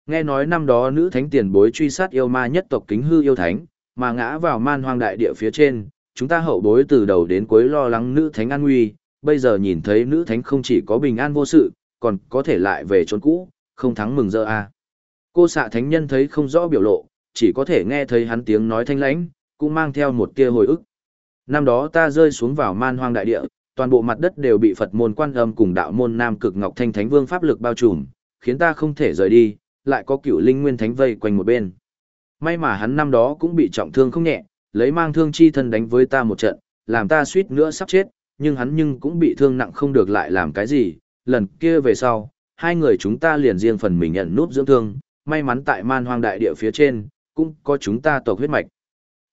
Nghe nói năm đó nữ thánh tiền bối truy sát yêu ma nhất tộc kính hư yêu thánh, mà ngã vào man hoang đại địa phía trên, chúng ta hậu bối từ đầu đến cuối lo lắng nữ thánh an nguy, bây giờ nhìn thấy nữ thánh không chỉ có bình an vô sự, còn có thể lại về chốn cũ, không thắng mừng rỡ a. À. Cô xạ thánh nhân thấy không rõ biểu lộ, chỉ có thể nghe thấy hắn tiếng nói thanh lãnh, cũng mang theo một tia hồi ức. Năm đó ta rơi xuống vào man hoang đại địa, toàn bộ mặt đất đều bị Phật môn quan âm cùng đạo môn Nam Cực Ngọc Thanh Thánh Vương pháp lực bao trùm, khiến ta không thể rời đi, lại có cựu linh nguyên thánh vây quanh một bên. May mà hắn năm đó cũng bị trọng thương không nhẹ, lấy mang thương chi thân đánh với ta một trận, làm ta suýt nữa sắp chết, nhưng hắn nhưng cũng bị thương nặng không được lại làm cái gì, lần kia về sau, hai người chúng ta liền riêng phần mình nhận nút dưỡng thương, may mắn tại man hoang đại địa phía trên, cũng có chúng ta tộc huyết mạch.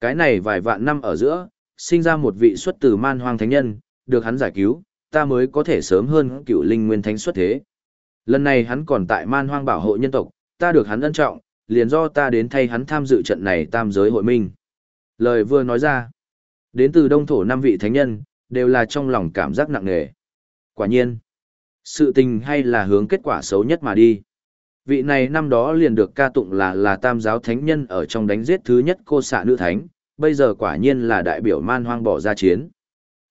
Cái này vài vạn năm ở giữa, sinh ra một vị xuất từ man hoang thánh nhân, được hắn giải cứu, ta mới có thể sớm hơn cựu linh nguyên thánh xuất thế. Lần này hắn còn tại man hoang bảo hộ nhân tộc, ta được hắn ân trọng, liền do ta đến thay hắn tham dự trận này tam giới hội minh. Lời vừa nói ra, đến từ đông thổ năm vị thánh nhân, đều là trong lòng cảm giác nặng nề. Quả nhiên, sự tình hay là hướng kết quả xấu nhất mà đi. Vị này năm đó liền được ca tụng là là tam giáo thánh nhân ở trong đánh giết thứ nhất cô xạ nữ thánh, bây giờ quả nhiên là đại biểu man hoang bỏ ra chiến.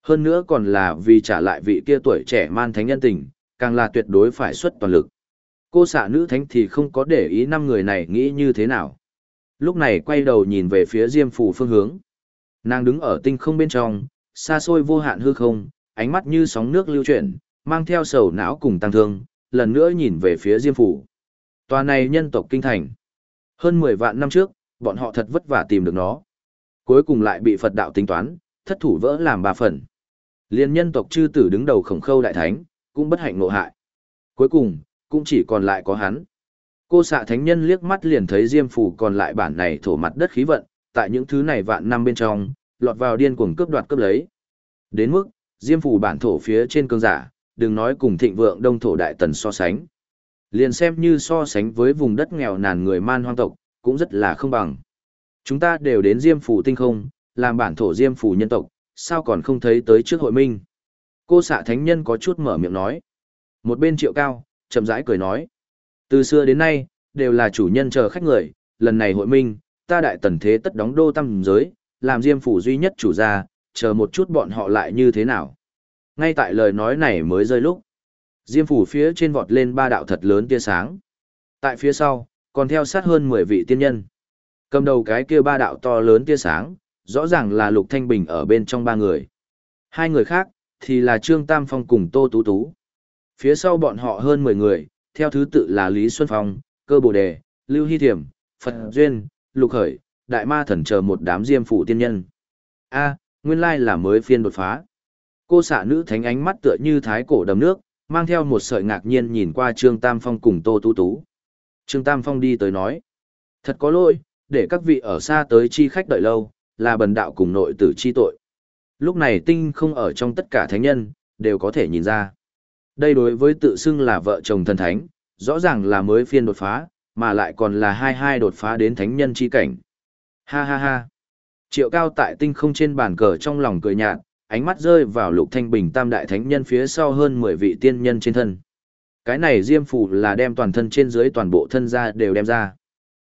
Hơn nữa còn là vì trả lại vị kia tuổi trẻ man thánh nhân tình, càng là tuyệt đối phải xuất toàn lực. Cô xạ nữ thánh thì không có để ý năm người này nghĩ như thế nào. Lúc này quay đầu nhìn về phía Diêm Phủ phương hướng. Nàng đứng ở tinh không bên trong, xa xôi vô hạn hư không, ánh mắt như sóng nước lưu chuyển, mang theo sầu não cùng tăng thương, lần nữa nhìn về phía Diêm Phủ. Tòa này nhân tộc kinh thành. Hơn 10 vạn năm trước, bọn họ thật vất vả tìm được nó. Cuối cùng lại bị Phật đạo tính toán, thất thủ vỡ làm ba phần. Liên nhân tộc chư tử đứng đầu khổng khâu đại thánh, cũng bất hạnh ngộ hại. Cuối cùng, cũng chỉ còn lại có hắn. Cô xạ thánh nhân liếc mắt liền thấy Diêm Phủ còn lại bản này thổ mặt đất khí vận, tại những thứ này vạn năm bên trong, lọt vào điên cuồng cướp đoạt cướp lấy. Đến mức, Diêm Phủ bản thổ phía trên cương giả, đừng nói cùng thịnh vượng đông thổ đại tần so sánh. Liền xem như so sánh với vùng đất nghèo nàn người man hoang tộc, cũng rất là không bằng. Chúng ta đều đến Diêm Phủ tinh không, làm bản thổ Diêm Phủ nhân tộc, sao còn không thấy tới trước hội minh. Cô xạ thánh nhân có chút mở miệng nói. Một bên triệu cao, chậm rãi cười nói. Từ xưa đến nay, đều là chủ nhân chờ khách người, lần này hội minh, ta đại tần thế tất đóng đô tâm giới, làm diêm phủ duy nhất chủ gia, chờ một chút bọn họ lại như thế nào. Ngay tại lời nói này mới rơi lúc. Diêm phủ phía trên vọt lên ba đạo thật lớn tia sáng. Tại phía sau, còn theo sát hơn 10 vị tiên nhân. Cầm đầu cái kia ba đạo to lớn tia sáng, rõ ràng là Lục Thanh Bình ở bên trong ba người. Hai người khác, thì là Trương Tam Phong cùng Tô Tú Tú. Phía sau bọn họ hơn 10 người, theo thứ tự là Lý Xuân Phong, Cơ Bồ Đề, Lưu Hy Thiểm, Phật Duyên, Lục Khởi, Đại Ma Thần chờ một đám diêm phụ tiên nhân. A, nguyên lai là mới phiên đột phá. Cô xạ nữ thánh ánh mắt tựa như thái cổ đầm nước, mang theo một sợi ngạc nhiên nhìn qua Trương Tam Phong cùng Tô Tú Tú. Trương Tam Phong đi tới nói. Thật có lỗi, để các vị ở xa tới chi khách đợi lâu, là bần đạo cùng nội tử chi tội. Lúc này tinh không ở trong tất cả thánh nhân, đều có thể nhìn ra. Đây đối với tự xưng là vợ chồng thần thánh, rõ ràng là mới phiên đột phá, mà lại còn là hai hai đột phá đến thánh nhân chi cảnh. Ha ha ha. Triệu cao tại tinh không trên bàn cờ trong lòng cười nhạt, ánh mắt rơi vào lục thanh bình tam đại thánh nhân phía sau hơn 10 vị tiên nhân trên thân. Cái này diêm phù là đem toàn thân trên dưới toàn bộ thân ra đều đem ra.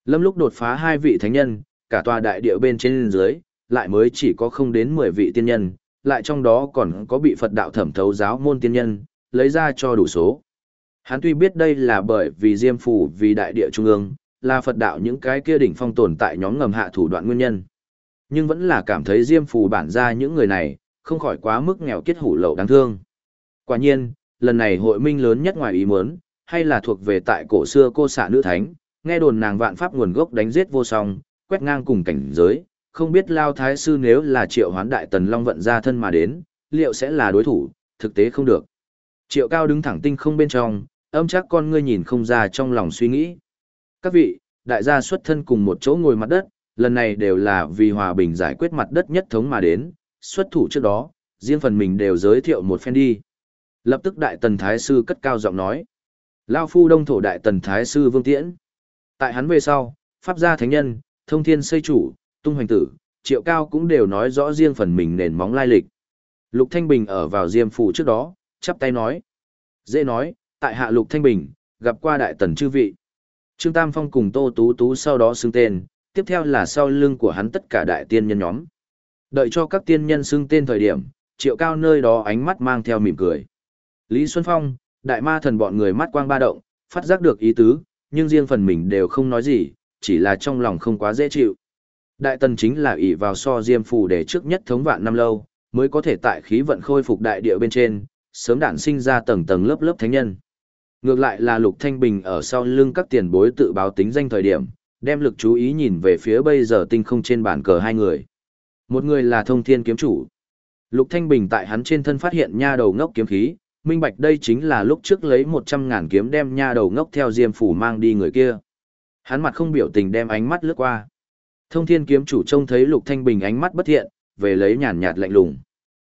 Lâm lúc đột phá hai vị thánh nhân, cả tòa đại địa bên trên dưới, lại mới chỉ có không đến 10 vị tiên nhân, lại trong đó còn có bị Phật đạo thẩm thấu giáo môn tiên nhân, lấy ra cho đủ số. Hắn tuy biết đây là bởi vì Diêm Phủ vì đại địa trung ương, là Phật đạo những cái kia đỉnh phong tồn tại nhóm ngầm hạ thủ đoạn nguyên nhân. Nhưng vẫn là cảm thấy Diêm Phủ bản ra những người này, không khỏi quá mức nghèo kiết hủ lậu đáng thương. Quả nhiên, lần này hội minh lớn nhất ngoài ý muốn, hay là thuộc về tại cổ xưa cô xạ nữ thánh, nghe đồn nàng vạn pháp nguồn gốc đánh giết vô song, quét ngang cùng cảnh giới, không biết Lao Thái Sư nếu là triệu hoán đại tần long vận ra thân mà đến, liệu sẽ là đối thủ, thực tế không được. Triệu cao đứng thẳng tinh không bên trong, âm chắc con ngươi nhìn không ra trong lòng suy nghĩ. Các vị, đại gia xuất thân cùng một chỗ ngồi mặt đất, lần này đều là vì hòa bình giải quyết mặt đất nhất thống mà đến, xuất thủ trước đó, riêng phần mình đều giới thiệu một phen đi. Lập tức đại tần thái sư cất cao giọng nói. Lao phu đông thổ đại tần thái sư vương tiễn. Tại hắn về sau, pháp gia thánh nhân, thông thiên xây chủ, tung hoành tử, triệu cao cũng đều nói rõ riêng phần mình nền móng lai lịch. Lục Thanh Bình ở vào diêm phủ trước đó, chắp tay nói. Dễ nói, tại hạ Lục Thanh Bình, gặp qua đại tần chư vị. Trương Tam Phong cùng Tô Tú Tú sau đó xưng tên, tiếp theo là sau lưng của hắn tất cả đại tiên nhân nhóm. Đợi cho các tiên nhân xưng tên thời điểm, triệu cao nơi đó ánh mắt mang theo mỉm cười. Lý Xuân Phong, đại ma thần bọn người mắt quang ba động, phát giác được ý tứ, nhưng riêng phần mình đều không nói gì, chỉ là trong lòng không quá dễ chịu. Đại tần chính là ỷ vào so diêm phù để trước nhất thống vạn năm lâu, mới có thể tại khí vận khôi phục đại địa bên trên, sớm đản sinh ra tầng tầng lớp lớp thánh nhân. Ngược lại là Lục Thanh Bình ở sau lưng các tiền bối tự báo tính danh thời điểm, đem lực chú ý nhìn về phía bây giờ tinh không trên bàn cờ hai người. Một người là thông thiên kiếm chủ. Lục Thanh Bình tại hắn trên thân phát hiện nha đầu ngốc kiếm khí, minh bạch đây chính là lúc trước lấy 100 ngàn kiếm đem nha đầu ngốc theo diêm phủ mang đi người kia. Hắn mặt không biểu tình đem ánh mắt lướt qua. Thông thiên kiếm chủ trông thấy Lục Thanh Bình ánh mắt bất thiện, về lấy nhàn nhạt lạnh lùng.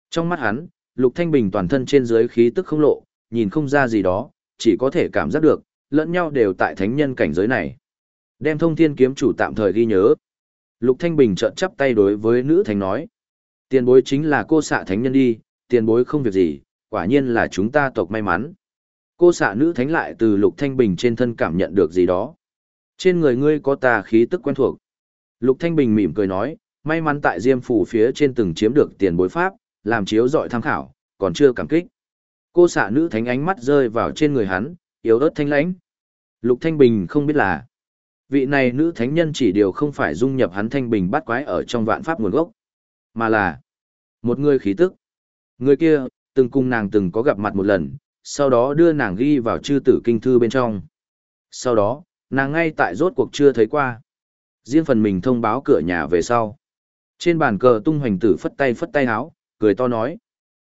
Trong mắt hắn, Lục Thanh Bình toàn thân trên dưới khí tức không lộ, nhìn không ra gì đó, chỉ có thể cảm giác được, lẫn nhau đều tại thánh nhân cảnh giới này. Đem thông thiên kiếm chủ tạm thời ghi nhớ. Lục Thanh Bình trợn chắp tay đối với nữ thánh nói. Tiền bối chính là cô xạ thánh nhân đi, tiền bối không việc gì, quả nhiên là chúng ta tộc may mắn. Cô xạ nữ thánh lại từ Lục Thanh Bình trên thân cảm nhận được gì đó. Trên người ngươi có tà khí tức quen thuộc. Lục Thanh Bình mỉm cười nói, may mắn tại Diêm Phủ phía trên từng chiếm được tiền bối pháp, làm chiếu dọi tham khảo, còn chưa cảm kích. Cô xạ nữ thánh ánh mắt rơi vào trên người hắn, yếu ớt thanh lãnh. Lục Thanh Bình không biết là, vị này nữ thánh nhân chỉ điều không phải dung nhập hắn Thanh Bình bắt quái ở trong vạn pháp nguồn gốc, mà là một người khí tức. Người kia, từng cùng nàng từng có gặp mặt một lần, sau đó đưa nàng ghi vào chư tử kinh thư bên trong. Sau đó, nàng ngay tại rốt cuộc chưa thấy qua. Riêng phần mình thông báo cửa nhà về sau. Trên bàn cờ tung hoành tử phất tay phất tay háo, cười to nói.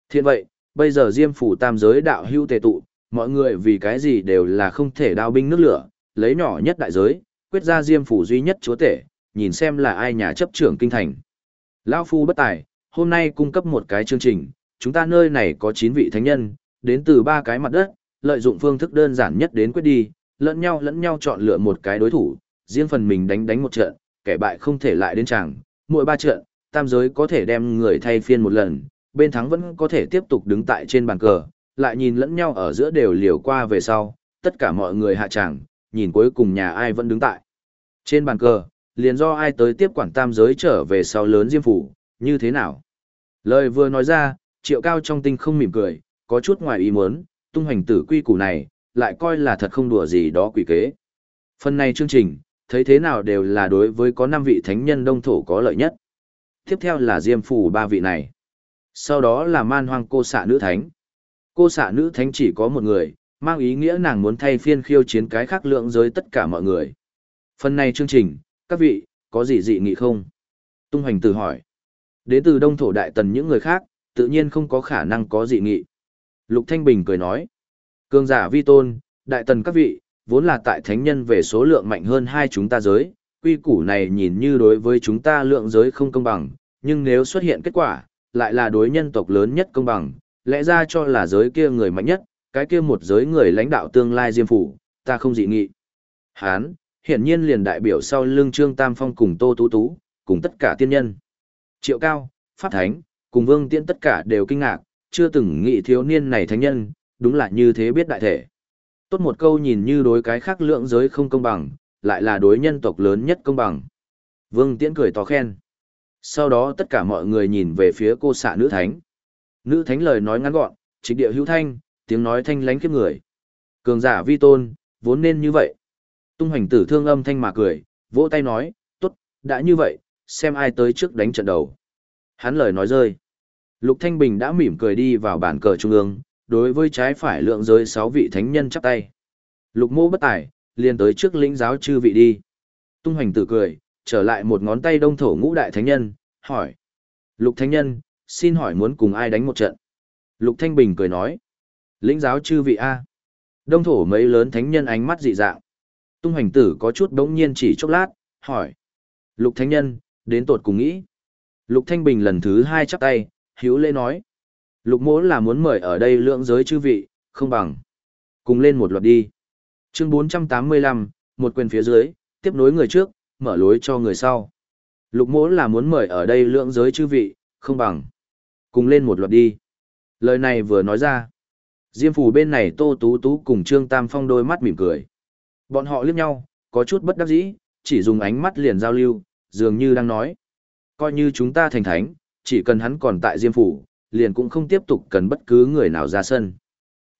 Thiện vậy, bây giờ diêm phủ tam giới đạo hưu tề tụ, mọi người vì cái gì đều là không thể đao binh nước lửa, lấy nhỏ nhất đại giới, quyết ra diêm phủ duy nhất chúa tể, nhìn xem là ai nhà chấp trưởng kinh thành. Lão phu bất tài, hôm nay cung cấp một cái chương trình, chúng ta nơi này có 9 vị thánh nhân, đến từ ba cái mặt đất, lợi dụng phương thức đơn giản nhất đến quyết đi, lẫn nhau lẫn nhau chọn lựa một cái đối thủ, riêng phần mình đánh đánh một trận, kẻ bại không thể lại đến chàng, mỗi ba trận, tam giới có thể đem người thay phiên một lần, bên thắng vẫn có thể tiếp tục đứng tại trên bàn cờ, lại nhìn lẫn nhau ở giữa đều liều qua về sau, tất cả mọi người hạ tràng, nhìn cuối cùng nhà ai vẫn đứng tại. Trên bàn cờ, liền do ai tới tiếp quản tam giới trở về sau lớn diêm phủ, như thế nào? Lời vừa nói ra, triệu cao trong tinh không mỉm cười, có chút ngoài ý muốn, tung hành tử quy củ này, lại coi là thật không đùa gì đó quỷ kế. Phần này chương trình, thấy thế nào đều là đối với có 5 vị thánh nhân đông thổ có lợi nhất. Tiếp theo là diêm phủ ba vị này. Sau đó là man hoang cô xạ nữ thánh. Cô xạ nữ thánh chỉ có một người, mang ý nghĩa nàng muốn thay phiên khiêu chiến cái khác lượng giới tất cả mọi người. Phần này chương trình, các vị, có gì dị nghị không? Tung hoành từ hỏi. Đến từ đông thổ đại tần những người khác, tự nhiên không có khả năng có dị nghị. Lục Thanh Bình cười nói. Cương giả vi tôn, đại tần các vị, vốn là tại thánh nhân về số lượng mạnh hơn hai chúng ta giới, quy củ này nhìn như đối với chúng ta lượng giới không công bằng, nhưng nếu xuất hiện kết quả, lại là đối nhân tộc lớn nhất công bằng, lẽ ra cho là giới kia người mạnh nhất, cái kia một giới người lãnh đạo tương lai diêm phủ, ta không dị nghị. Hán, hiển nhiên liền đại biểu sau lưng Trương Tam Phong cùng Tô Tú Tú, cùng tất cả tiên nhân. Triệu Cao, Pháp Thánh, cùng Vương Tiễn tất cả đều kinh ngạc, chưa từng nghĩ thiếu niên này thánh nhân, đúng là như thế biết đại thể. Tốt một câu nhìn như đối cái khác lượng giới không công bằng, lại là đối nhân tộc lớn nhất công bằng. Vương Tiễn cười to khen. Sau đó tất cả mọi người nhìn về phía cô xạ nữ thánh. Nữ thánh lời nói ngắn gọn, trịch địa hữu thanh, tiếng nói thanh lánh khiếp người. Cường giả vi tôn, vốn nên như vậy. Tung hoành tử thương âm thanh mà cười, vỗ tay nói, tốt, đã như vậy, xem ai tới trước đánh trận đầu. Hắn lời nói rơi. Lục Thanh Bình đã mỉm cười đi vào bàn cờ trung ương, đối với trái phải lượng giới sáu vị thánh nhân chắp tay. Lục mô bất tài, liền tới trước lĩnh giáo chư vị đi. Tung hoành tử cười, trở lại một ngón tay đông thổ ngũ đại thánh nhân, hỏi. Lục thánh nhân, xin hỏi muốn cùng ai đánh một trận? Lục Thanh Bình cười nói. Lĩnh giáo chư vị A. Đông thổ mấy lớn thánh nhân ánh mắt dị dạng. Tung hoành tử có chút đống nhiên chỉ chốc lát, hỏi. Lục thánh nhân, đến tột cùng nghĩ. Lục Thanh Bình lần thứ hai chắp tay, hiếu lễ nói. Lục mỗ là muốn mời ở đây lượng giới chư vị, không bằng. Cùng lên một loạt đi. Chương 485, một quyền phía dưới, tiếp nối người trước, mở lối cho người sau. Lục mỗ là muốn mời ở đây lượng giới chư vị, không bằng. Cùng lên một loạt đi. Lời này vừa nói ra. Diêm phủ bên này Tô Tú Tú cùng Trương Tam Phong đôi mắt mỉm cười. Bọn họ liếc nhau, có chút bất đắc dĩ, chỉ dùng ánh mắt liền giao lưu, dường như đang nói. Coi như chúng ta thành thánh, chỉ cần hắn còn tại Diêm phủ, liền cũng không tiếp tục cần bất cứ người nào ra sân.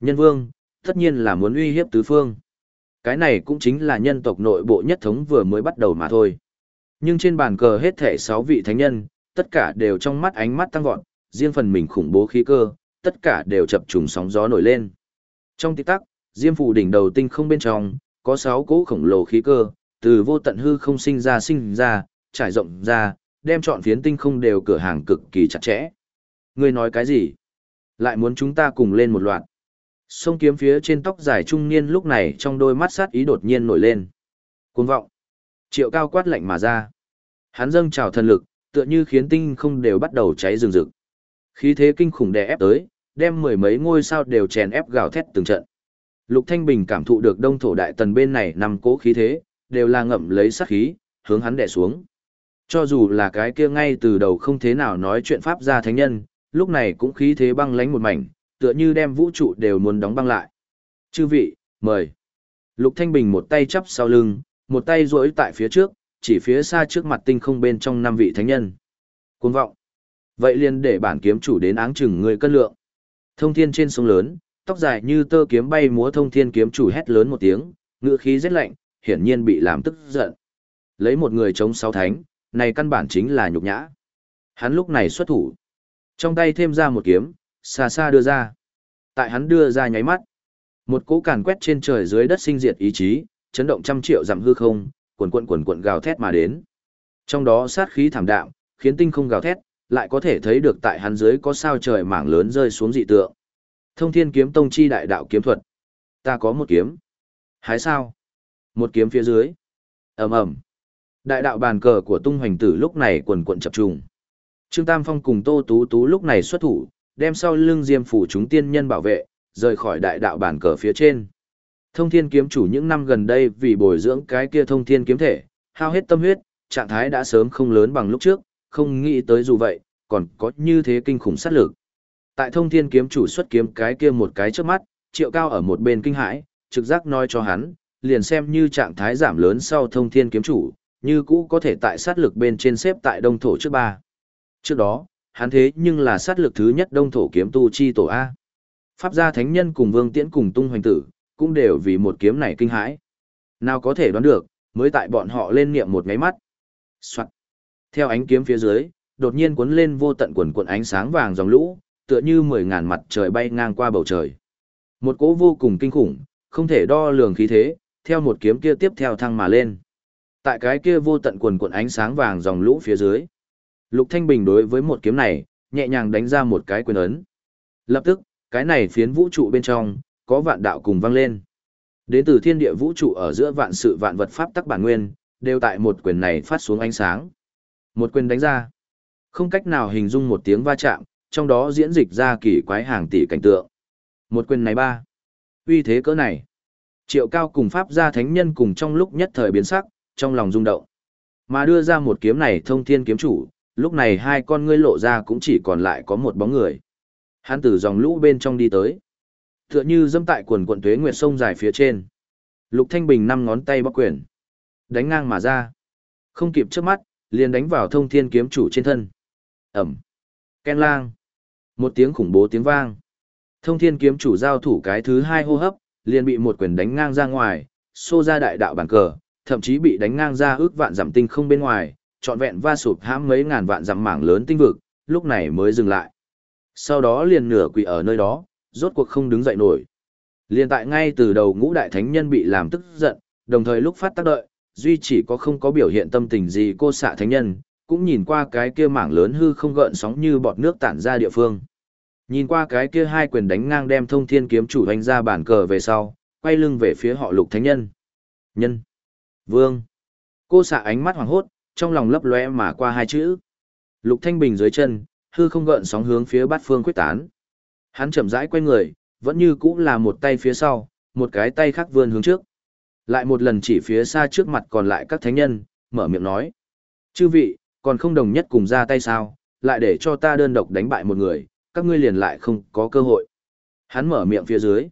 Nhân vương, tất nhiên là muốn uy hiếp tứ phương. Cái này cũng chính là nhân tộc nội bộ nhất thống vừa mới bắt đầu mà thôi. Nhưng trên bàn cờ hết thể 6 vị thánh nhân, tất cả đều trong mắt ánh mắt tăng vọt, riêng phần mình khủng bố khí cơ, tất cả đều chập trùng sóng gió nổi lên. Trong tích tắc, diêm phù đỉnh đầu tinh không bên trong, có 6 cỗ khổng lồ khí cơ, từ vô tận hư không sinh ra sinh ra, trải rộng ra, đem trọn phiến tinh không đều cửa hàng cực kỳ chặt chẽ. Ngươi nói cái gì? Lại muốn chúng ta cùng lên một loạt. Sông kiếm phía trên tóc dài trung niên lúc này trong đôi mắt sát ý đột nhiên nổi lên. Cuồng vọng. Triệu cao quát lạnh mà ra. Hắn dâng trào thần lực, tựa như khiến tinh không đều bắt đầu cháy rừng rực. Khí thế kinh khủng đè ép tới, đem mười mấy ngôi sao đều chèn ép gào thét từng trận. Lục Thanh Bình cảm thụ được đông thổ đại tần bên này nằm cố khí thế, đều là ngậm lấy sát khí, hướng hắn đè xuống. Cho dù là cái kia ngay từ đầu không thế nào nói chuyện pháp ra thánh nhân, lúc này cũng khí thế băng lánh một mảnh, tựa như đem vũ trụ đều muốn đóng băng lại. Chư vị, mời. Lục Thanh Bình một tay chắp sau lưng, một tay duỗi tại phía trước, chỉ phía xa trước mặt tinh không bên trong năm vị thánh nhân. Cuồng vọng. Vậy liền để bản kiếm chủ đến áng chừng người cân lượng. Thông thiên trên sông lớn, tóc dài như tơ kiếm bay múa thông thiên kiếm chủ hét lớn một tiếng, ngựa khí rất lạnh, hiển nhiên bị làm tức giận. Lấy một người chống sáu thánh, này căn bản chính là nhục nhã. Hắn lúc này xuất thủ. Trong tay thêm ra một kiếm, xa xa đưa ra. Tại hắn đưa ra nháy mắt. Một cỗ càn quét trên trời dưới đất sinh diệt ý chí, chấn động trăm triệu dặm hư không, quần quần quần quần gào thét mà đến. Trong đó sát khí thảm đạm, khiến tinh không gào thét, lại có thể thấy được tại hắn dưới có sao trời mảng lớn rơi xuống dị tượng. Thông Thiên Kiếm Tông chi đại đạo kiếm thuật. Ta có một kiếm. Hái sao? Một kiếm phía dưới. Ầm ầm. Đại đạo bàn cờ của Tung Hoành Tử lúc này quần quần chập trùng. Trương Tam Phong cùng Tô Tú Tú lúc này xuất thủ, đem sau lưng Diêm phủ chúng tiên nhân bảo vệ, rời khỏi đại đạo bàn cờ phía trên. Thông Thiên kiếm chủ những năm gần đây vì bồi dưỡng cái kia Thông Thiên kiếm thể, hao hết tâm huyết, trạng thái đã sớm không lớn bằng lúc trước, không nghĩ tới dù vậy, còn có như thế kinh khủng sát lực. Tại Thông Thiên kiếm chủ xuất kiếm cái kia một cái trước mắt, Triệu Cao ở một bên kinh hãi, trực giác nói cho hắn, liền xem như trạng thái giảm lớn sau Thông Thiên kiếm chủ, như cũ có thể tại sát lực bên trên xếp tại đông thổ trước ba. Trước đó, hắn thế nhưng là sát lực thứ nhất đông thổ kiếm tu chi tổ A. Pháp gia thánh nhân cùng vương tiễn cùng tung hoành tử, cũng đều vì một kiếm này kinh hãi. Nào có thể đoán được, mới tại bọn họ lên niệm một ngáy mắt. Soạn. Theo ánh kiếm phía dưới, đột nhiên cuốn lên vô tận quần cuộn ánh sáng vàng dòng lũ, tựa như mười ngàn mặt trời bay ngang qua bầu trời. Một cỗ vô cùng kinh khủng, không thể đo lường khí thế, theo một kiếm kia tiếp theo thăng mà lên. Tại cái kia vô tận quần cuộn ánh sáng vàng dòng lũ phía dưới. Lục Thanh Bình đối với một kiếm này, nhẹ nhàng đánh ra một cái quyền ấn. Lập tức, cái này phiến vũ trụ bên trong, có vạn đạo cùng vang lên. Đến từ thiên địa vũ trụ ở giữa vạn sự vạn vật pháp tắc bản nguyên, đều tại một quyền này phát xuống ánh sáng. Một quyền đánh ra. Không cách nào hình dung một tiếng va chạm, trong đó diễn dịch ra kỳ quái hàng tỷ cảnh tượng. Một quyền này ba. Uy thế cỡ này. Triệu cao cùng pháp gia thánh nhân cùng trong lúc nhất thời biến sắc, trong lòng rung động. Mà đưa ra một kiếm này thông thiên kiếm chủ, lúc này hai con ngươi lộ ra cũng chỉ còn lại có một bóng người. Hắn từ dòng lũ bên trong đi tới. Tựa như dâm tại quần quận tuế nguyệt sông dài phía trên. Lục Thanh Bình năm ngón tay bắc quyền. Đánh ngang mà ra. Không kịp trước mắt, liền đánh vào thông thiên kiếm chủ trên thân. Ẩm. Ken lang. Một tiếng khủng bố tiếng vang. Thông thiên kiếm chủ giao thủ cái thứ hai hô hấp, liền bị một quyền đánh ngang ra ngoài, xô ra đại đạo bản cờ, thậm chí bị đánh ngang ra ước vạn giảm tinh không bên ngoài, trọn vẹn va sụp hãm mấy ngàn vạn dặm mảng lớn tinh vực, lúc này mới dừng lại. Sau đó liền nửa quỳ ở nơi đó, rốt cuộc không đứng dậy nổi. Liên tại ngay từ đầu ngũ đại thánh nhân bị làm tức giận, đồng thời lúc phát tác đợi, duy chỉ có không có biểu hiện tâm tình gì cô xạ thánh nhân, cũng nhìn qua cái kia mảng lớn hư không gợn sóng như bọt nước tản ra địa phương. Nhìn qua cái kia hai quyền đánh ngang đem thông thiên kiếm chủ hành ra bản cờ về sau, quay lưng về phía họ lục thánh nhân. Nhân. Vương. Cô xạ ánh mắt hoàng hốt, trong lòng lấp lóe mà qua hai chữ. Lục Thanh Bình dưới chân, hư không gợn sóng hướng phía bát phương quyết tán. Hắn chậm rãi quay người, vẫn như cũ là một tay phía sau, một cái tay khác vươn hướng trước. Lại một lần chỉ phía xa trước mặt còn lại các thánh nhân, mở miệng nói. Chư vị, còn không đồng nhất cùng ra tay sao, lại để cho ta đơn độc đánh bại một người, các ngươi liền lại không có cơ hội. Hắn mở miệng phía dưới.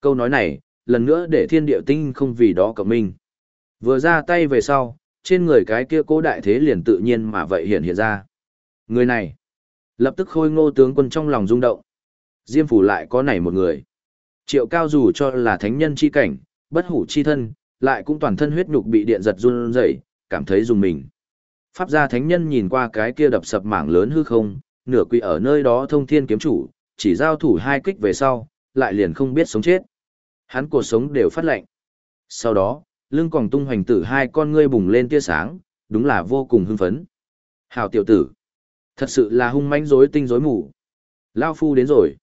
Câu nói này, lần nữa để thiên điệu tinh không vì đó cộng minh. Vừa ra tay về sau, trên người cái kia cố đại thế liền tự nhiên mà vậy hiện hiện ra. Người này, lập tức khôi ngô tướng quân trong lòng rung động. Diêm phủ lại có này một người. Triệu cao dù cho là thánh nhân chi cảnh, bất hủ chi thân, lại cũng toàn thân huyết nhục bị điện giật run rẩy, cảm thấy dùng mình. Pháp gia thánh nhân nhìn qua cái kia đập sập mảng lớn hư không, nửa quỳ ở nơi đó thông thiên kiếm chủ, chỉ giao thủ hai kích về sau, lại liền không biết sống chết. Hắn cuộc sống đều phát lệnh. Sau đó, lưng còn tung hoành tử hai con ngươi bùng lên tia sáng, đúng là vô cùng hưng phấn. Hào tiểu tử, thật sự là hung manh rối tinh rối mù. Lao phu đến rồi.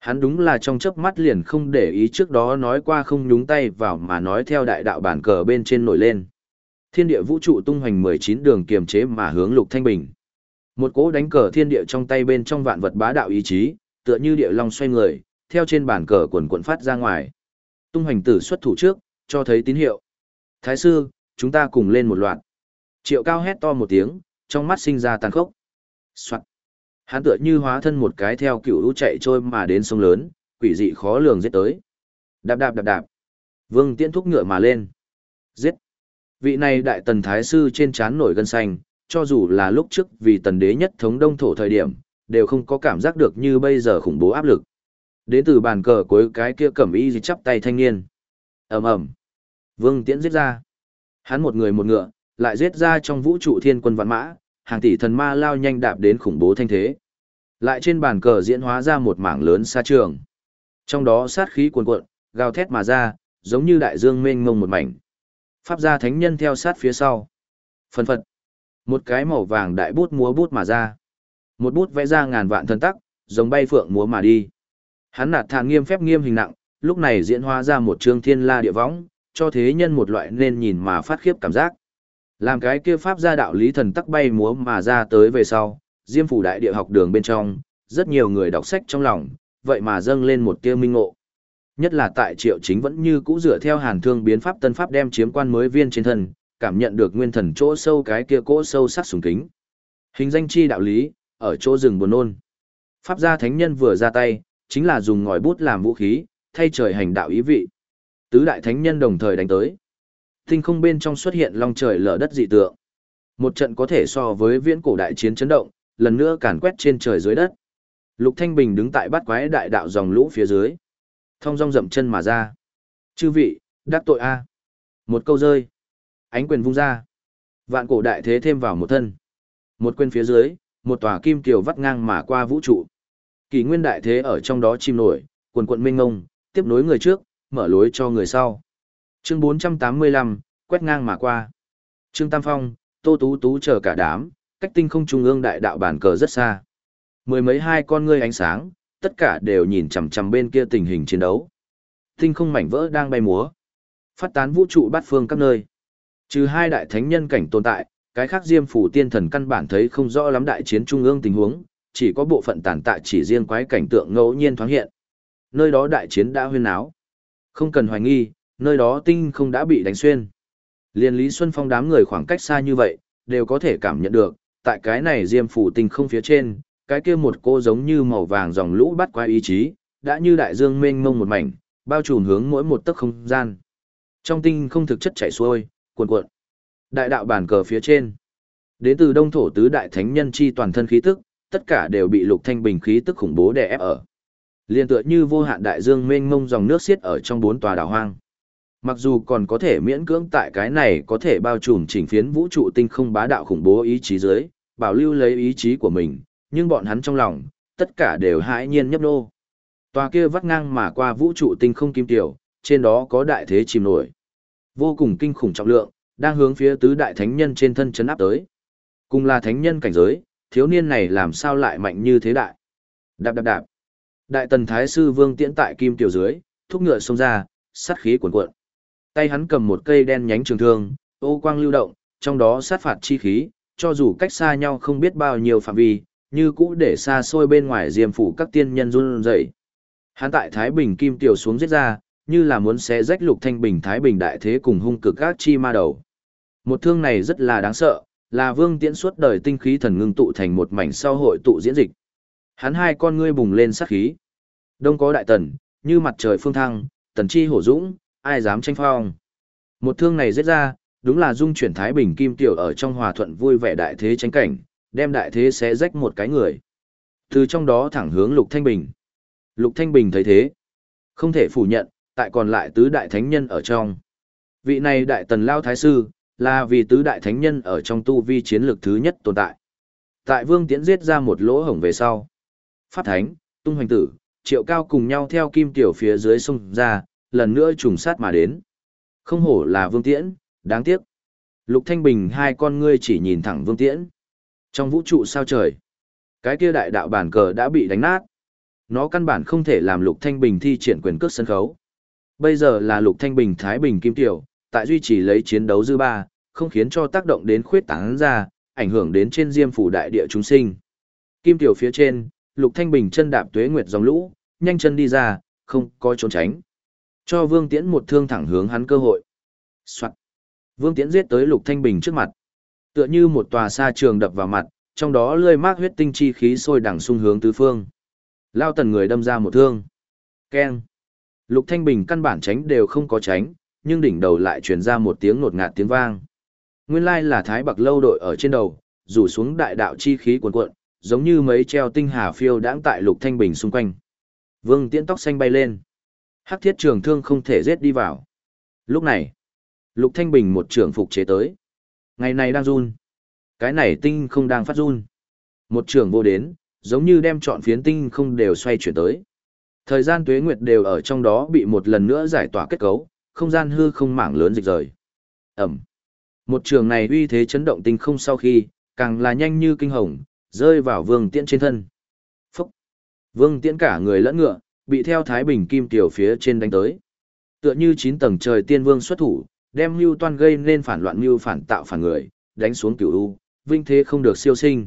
Hắn đúng là trong chớp mắt liền không để ý trước đó nói qua không nhúng tay vào mà nói theo đại đạo bản cờ bên trên nổi lên. Thiên địa vũ trụ tung hoành 19 đường kiềm chế mà hướng lục thanh bình. Một cỗ đánh cờ thiên địa trong tay bên trong vạn vật bá đạo ý chí, tựa như địa long xoay người, theo trên bản cờ quần quần phát ra ngoài. Tung hoành tử xuất thủ trước, cho thấy tín hiệu. Thái sư, chúng ta cùng lên một loạt. Triệu cao hét to một tiếng, trong mắt sinh ra tàn khốc. Soạn. Hắn tựa như hóa thân một cái theo cựu lũ chạy trôi mà đến sông lớn, quỷ dị khó lường giết tới. Đạp đạp đạp đạp. Vương tiễn thúc ngựa mà lên. Giết. Vị này đại tần thái sư trên trán nổi gân xanh, cho dù là lúc trước vì tần đế nhất thống đông thổ thời điểm, đều không có cảm giác được như bây giờ khủng bố áp lực. Đến từ bàn cờ cuối cái kia cẩm y gì chắp tay thanh niên. ầm ầm Vương Tiễn giết ra. Hắn một người một ngựa, lại giết ra trong vũ trụ thiên quân vạn mã, hàng tỷ thần ma lao nhanh đạp đến khủng bố thanh thế. Lại trên bàn cờ diễn hóa ra một mảng lớn xa trường. Trong đó sát khí cuồn cuộn, gào thét mà ra, giống như đại dương mênh mông một mảnh. Pháp gia thánh nhân theo sát phía sau. Phân phật. Một cái màu vàng đại bút múa bút mà ra. Một bút vẽ ra ngàn vạn thân tắc, giống bay phượng múa mà đi. Hắn nạt thản nghiêm phép nghiêm hình nặng, lúc này diễn hóa ra một trương thiên la địa võng, cho thế nhân một loại nên nhìn mà phát khiếp cảm giác. Làm cái kia pháp gia đạo lý thần tắc bay múa mà ra tới về sau, Diêm phủ đại địa học đường bên trong, rất nhiều người đọc sách trong lòng, vậy mà dâng lên một tia minh ngộ. Nhất là tại Triệu Chính vẫn như cũ dựa theo Hàn Thương biến pháp tân pháp đem chiếm quan mới viên trên thân, cảm nhận được nguyên thần chỗ sâu cái kia cỗ sâu sắc sùng kính. Hình danh chi đạo lý, ở chỗ rừng buồn nôn. Pháp gia thánh nhân vừa ra tay, chính là dùng ngòi bút làm vũ khí, thay trời hành đạo ý vị. Tứ đại thánh nhân đồng thời đánh tới. Tinh không bên trong xuất hiện long trời lở đất dị tượng. Một trận có thể so với viễn cổ đại chiến chấn động, lần nữa càn quét trên trời dưới đất. Lục Thanh Bình đứng tại bát quái đại đạo dòng lũ phía dưới. Thông dong dậm chân mà ra. Chư vị, đắc tội a. Một câu rơi. Ánh quyền vung ra. Vạn cổ đại thế thêm vào một thân. Một quyền phía dưới, một tòa kim kiều vắt ngang mà qua vũ trụ. Kỳ nguyên đại thế ở trong đó chim nổi, quần quận minh ngông, tiếp nối người trước, mở lối cho người sau. Chương 485, quét ngang mà qua. Trương Tam Phong, Tô Tú Tú chờ cả đám, cách tinh không trung ương đại đạo bản cờ rất xa. Mười mấy hai con ngươi ánh sáng, tất cả đều nhìn chằm chằm bên kia tình hình chiến đấu. Tinh không mảnh vỡ đang bay múa. Phát tán vũ trụ bát phương các nơi. Trừ hai đại thánh nhân cảnh tồn tại, cái khác diêm phủ tiên thần căn bản thấy không rõ lắm đại chiến trung ương tình huống, chỉ có bộ phận tàn tạ chỉ riêng quái cảnh tượng ngẫu nhiên thoáng hiện. Nơi đó đại chiến đã huyên náo không cần hoài nghi, nơi đó tinh không đã bị đánh xuyên. Liên Lý Xuân Phong đám người khoảng cách xa như vậy, đều có thể cảm nhận được, tại cái này diêm phủ tinh không phía trên, cái kia một cô giống như màu vàng dòng lũ bắt qua ý chí, đã như đại dương mênh mông một mảnh, bao trùm hướng mỗi một tấc không gian. Trong tinh không thực chất chảy xuôi, cuồn cuộn. Đại đạo bản cờ phía trên, đến từ đông thổ tứ đại thánh nhân chi toàn thân khí tức, tất cả đều bị lục thanh bình khí tức khủng bố đè ép ở. Liên tựa như vô hạn đại dương mênh mông dòng nước xiết ở trong bốn tòa đảo hoang. Mặc dù còn có thể miễn cưỡng tại cái này có thể bao trùm chỉnh phiến vũ trụ tinh không bá đạo khủng bố ý chí dưới, bảo lưu lấy ý chí của mình, nhưng bọn hắn trong lòng, tất cả đều hãi nhiên nhấp nô. Tòa kia vắt ngang mà qua vũ trụ tinh không kim tiểu, trên đó có đại thế chìm nổi. Vô cùng kinh khủng trọng lượng, đang hướng phía tứ đại thánh nhân trên thân chấn áp tới. Cùng là thánh nhân cảnh giới, thiếu niên này làm sao lại mạnh như thế đại. Đạp đạp đạp. Đại tần thái sư vương tiễn tại kim tiểu dưới, thúc ngựa xông ra, sát khí cuồn cuộn. Tay hắn cầm một cây đen nhánh trường thương, ô quang lưu động, trong đó sát phạt chi khí, cho dù cách xa nhau không biết bao nhiêu phạm vi, như cũ để xa xôi bên ngoài diêm phủ các tiên nhân run rẩy. Hắn tại Thái Bình kim tiểu xuống giết ra, như là muốn xé rách lục thanh bình Thái Bình đại thế cùng hung cực các chi ma đầu. Một thương này rất là đáng sợ, là vương tiễn suốt đời tinh khí thần ngưng tụ thành một mảnh sau hội tụ diễn dịch. Hắn hai con ngươi bùng lên sát khí. Đông có đại tần, như mặt trời phương thăng, tần chi hổ dũng, ai dám tranh phong. Một thương này giết ra, đúng là dung chuyển Thái Bình Kim Tiểu ở trong hòa thuận vui vẻ đại thế tranh cảnh, đem đại thế sẽ rách một cái người. Từ trong đó thẳng hướng Lục Thanh Bình. Lục Thanh Bình thấy thế. Không thể phủ nhận, tại còn lại tứ đại thánh nhân ở trong. Vị này đại tần lao thái sư, là vì tứ đại thánh nhân ở trong tu vi chiến lược thứ nhất tồn tại. Tại vương tiễn giết ra một lỗ hổng về sau. Pháp thánh, tung hoành tử, triệu cao cùng nhau theo kim tiểu phía dưới sông ra, lần nữa trùng sát mà đến. Không hổ là vương tiễn, đáng tiếc. Lục Thanh Bình hai con ngươi chỉ nhìn thẳng vương tiễn. Trong vũ trụ sao trời, cái kia đại đạo bản cờ đã bị đánh nát. Nó căn bản không thể làm Lục Thanh Bình thi triển quyền cước sân khấu. Bây giờ là Lục Thanh Bình Thái Bình Kim Tiểu, tại duy trì lấy chiến đấu dư ba, không khiến cho tác động đến khuyết tán ra, ảnh hưởng đến trên diêm phủ đại địa chúng sinh. Kim Tiểu phía trên, Lục Thanh Bình chân đạp tuế nguyệt dòng lũ, nhanh chân đi ra, không có trốn tránh. Cho Vương Tiễn một thương thẳng hướng hắn cơ hội. Soạn. Vương Tiễn giết tới Lục Thanh Bình trước mặt. Tựa như một tòa sa trường đập vào mặt, trong đó lươi mát huyết tinh chi khí sôi đẳng xung hướng tứ phương. Lao tần người đâm ra một thương. Keng. Lục Thanh Bình căn bản tránh đều không có tránh, nhưng đỉnh đầu lại truyền ra một tiếng nột ngạt tiếng vang. Nguyên lai là Thái Bạc lâu đội ở trên đầu, rủ xuống đại đạo chi khí cuồn cuộn, giống như mấy treo tinh hà phiêu đãng tại Lục Thanh Bình xung quanh. Vương Tiễn tóc xanh bay lên. Hắc thiết trường thương không thể giết đi vào. Lúc này, Lục Thanh Bình một trường phục chế tới. Ngày này đang run. Cái này tinh không đang phát run. Một trường vô đến, giống như đem trọn phiến tinh không đều xoay chuyển tới. Thời gian tuế nguyệt đều ở trong đó bị một lần nữa giải tỏa kết cấu, không gian hư không mảng lớn dịch rời. Ẩm. Một trường này uy thế chấn động tinh không sau khi, càng là nhanh như kinh hồng, rơi vào vương tiễn trên thân. Phúc! Vương tiễn cả người lẫn ngựa, bị theo Thái Bình Kim Tiểu phía trên đánh tới. Tựa như chín tầng trời tiên vương xuất thủ, đem mưu toan gây nên phản loạn mưu phản tạo phản người, đánh xuống cửu u, vinh thế không được siêu sinh.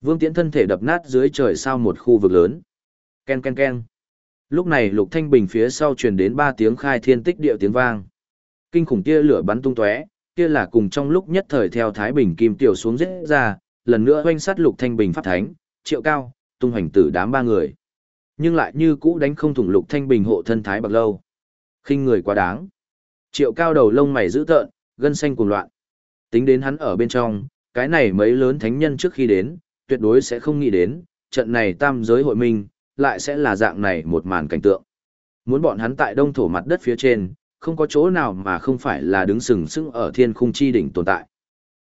Vương tiễn thân thể đập nát dưới trời sao một khu vực lớn. Ken ken ken. Lúc này Lục Thanh Bình phía sau truyền đến ba tiếng khai thiên tích địa tiếng vang. Kinh khủng tia lửa bắn tung tóe, kia là cùng trong lúc nhất thời theo Thái Bình Kim Tiểu xuống giết ra, lần nữa oanh sát Lục Thanh Bình pháp thánh, triệu cao, tung hoành tử đám ba người. Nhưng lại như cũ đánh không thủng Lục Thanh Bình hộ thân Thái Bạc Lâu. khinh người quá đáng. Triệu cao đầu lông mày dữ tợn, gân xanh cuồng loạn. Tính đến hắn ở bên trong, cái này mấy lớn thánh nhân trước khi đến, tuyệt đối sẽ không nghĩ đến, trận này tam giới hội minh, lại sẽ là dạng này một màn cảnh tượng. Muốn bọn hắn tại đông thổ mặt đất phía trên, không có chỗ nào mà không phải là đứng sừng sững ở thiên khung chi đỉnh tồn tại.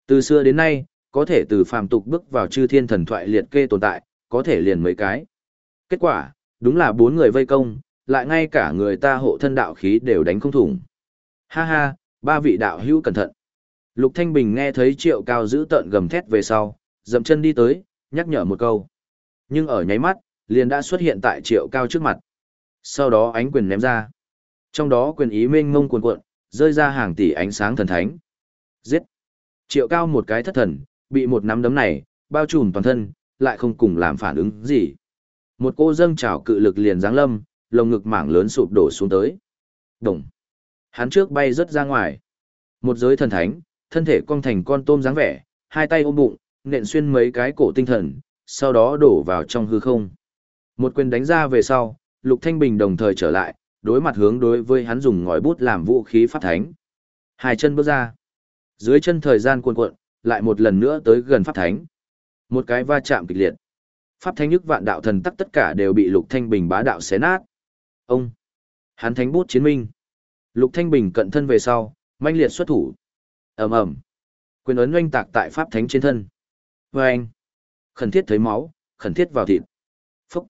Từ xưa đến nay, có thể từ phàm tục bước vào chư thiên thần thoại liệt kê tồn tại, có thể liền mấy cái. Kết quả, đúng là bốn người vây công, lại ngay cả người ta hộ thân đạo khí đều đánh không thủng. Ha ha, ba vị đạo hữu cẩn thận. Lục Thanh Bình nghe thấy triệu cao giữ tợn gầm thét về sau, dậm chân đi tới, nhắc nhở một câu. Nhưng ở nháy mắt, liền đã xuất hiện tại triệu cao trước mặt. Sau đó ánh quyền ném ra. Trong đó quyền ý mênh mông cuồn cuộn, rơi ra hàng tỷ ánh sáng thần thánh. Giết! Triệu cao một cái thất thần, bị một nắm đấm này, bao trùm toàn thân, lại không cùng làm phản ứng gì. Một cô dâng trào cự lực liền giáng lâm, lồng ngực mảng lớn sụp đổ xuống tới. Đồng! Hắn trước bay rất ra ngoài. Một giới thần thánh, thân thể cong thành con tôm dáng vẻ, hai tay ôm bụng, nện xuyên mấy cái cổ tinh thần, sau đó đổ vào trong hư không. Một quyền đánh ra về sau, Lục Thanh Bình đồng thời trở lại, đối mặt hướng đối với hắn dùng ngòi bút làm vũ khí phát thánh. Hai chân bước ra. Dưới chân thời gian cuộn cuộn, lại một lần nữa tới gần pháp thánh. Một cái va chạm kịch liệt. Pháp thánh nhức vạn đạo thần tắc tất cả đều bị Lục Thanh Bình bá đạo xé nát. Ông. Hắn thánh bút chiến minh. Lục Thanh Bình cận thân về sau, manh liệt xuất thủ. ầm ầm, quyền ấn oanh tạc tại pháp thánh trên thân. Và anh, khẩn thiết thấy máu, khẩn thiết vào thịt. Phúc,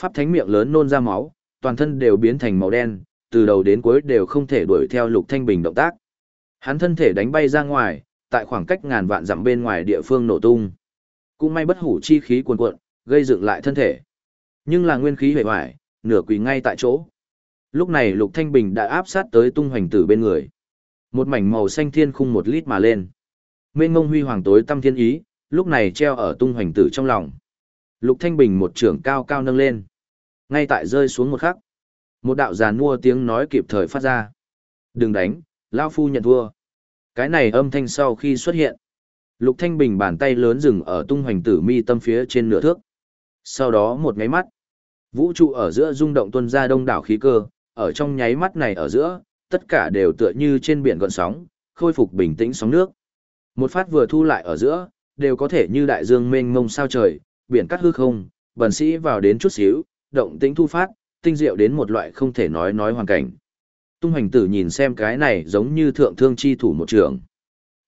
pháp thánh miệng lớn nôn ra máu, toàn thân đều biến thành màu đen, từ đầu đến cuối đều không thể đuổi theo Lục Thanh Bình động tác. Hắn thân thể đánh bay ra ngoài, tại khoảng cách ngàn vạn dặm bên ngoài địa phương nổ tung. Cũng may bất hủ chi khí cuồn cuộn, gây dựng lại thân thể. Nhưng là nguyên khí hề hoài, nửa quỳ ngay tại chỗ. Lúc này Lục Thanh Bình đã áp sát tới tung hoành tử bên người. Một mảnh màu xanh thiên khung một lít mà lên. Mênh ngông huy hoàng tối tâm thiên ý, lúc này treo ở tung hoành tử trong lòng. Lục Thanh Bình một trưởng cao cao nâng lên. Ngay tại rơi xuống một khắc. Một đạo giàn mua tiếng nói kịp thời phát ra. Đừng đánh, Lao Phu nhận thua. Cái này âm thanh sau khi xuất hiện. Lục Thanh Bình bàn tay lớn dừng ở tung hoành tử mi tâm phía trên nửa thước. Sau đó một nháy mắt. Vũ trụ ở giữa rung động tuân ra đông đảo khí cơ, ở trong nháy mắt này ở giữa, tất cả đều tựa như trên biển gọn sóng, khôi phục bình tĩnh sóng nước. Một phát vừa thu lại ở giữa, đều có thể như đại dương mênh mông sao trời, biển cắt hư không, bần sĩ vào đến chút xíu, động tĩnh thu phát, tinh diệu đến một loại không thể nói nói hoàn cảnh. Tung hành tử nhìn xem cái này giống như thượng thương chi thủ một trưởng.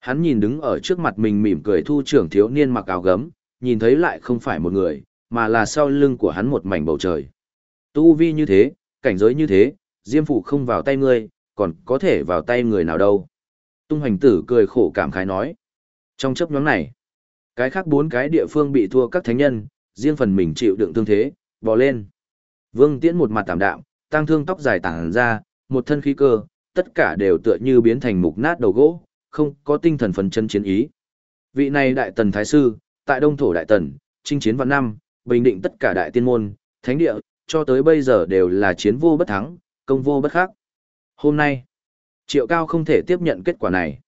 Hắn nhìn đứng ở trước mặt mình mỉm cười thu trưởng thiếu niên mặc áo gấm, nhìn thấy lại không phải một người, mà là sau lưng của hắn một mảnh bầu trời. Tu vi như thế, cảnh giới như thế, diêm phụ không vào tay ngươi, còn có thể vào tay người nào đâu. Tung hoành tử cười khổ cảm khái nói. Trong chấp nhóm này, cái khác bốn cái địa phương bị thua các thánh nhân, riêng phần mình chịu đựng thương thế, bò lên. Vương tiễn một mặt tạm đạm, tăng thương tóc dài tàng ra, một thân khí cơ, tất cả đều tựa như biến thành mục nát đầu gỗ, không có tinh thần phấn chân chiến ý. Vị này đại tần thái sư, tại đông thổ đại tần, chinh chiến vạn năm, bình định tất cả đại tiên môn, thánh địa, cho tới bây giờ đều là chiến vô bất thắng, công vô bất khắc. Hôm nay, triệu cao không thể tiếp nhận kết quả này.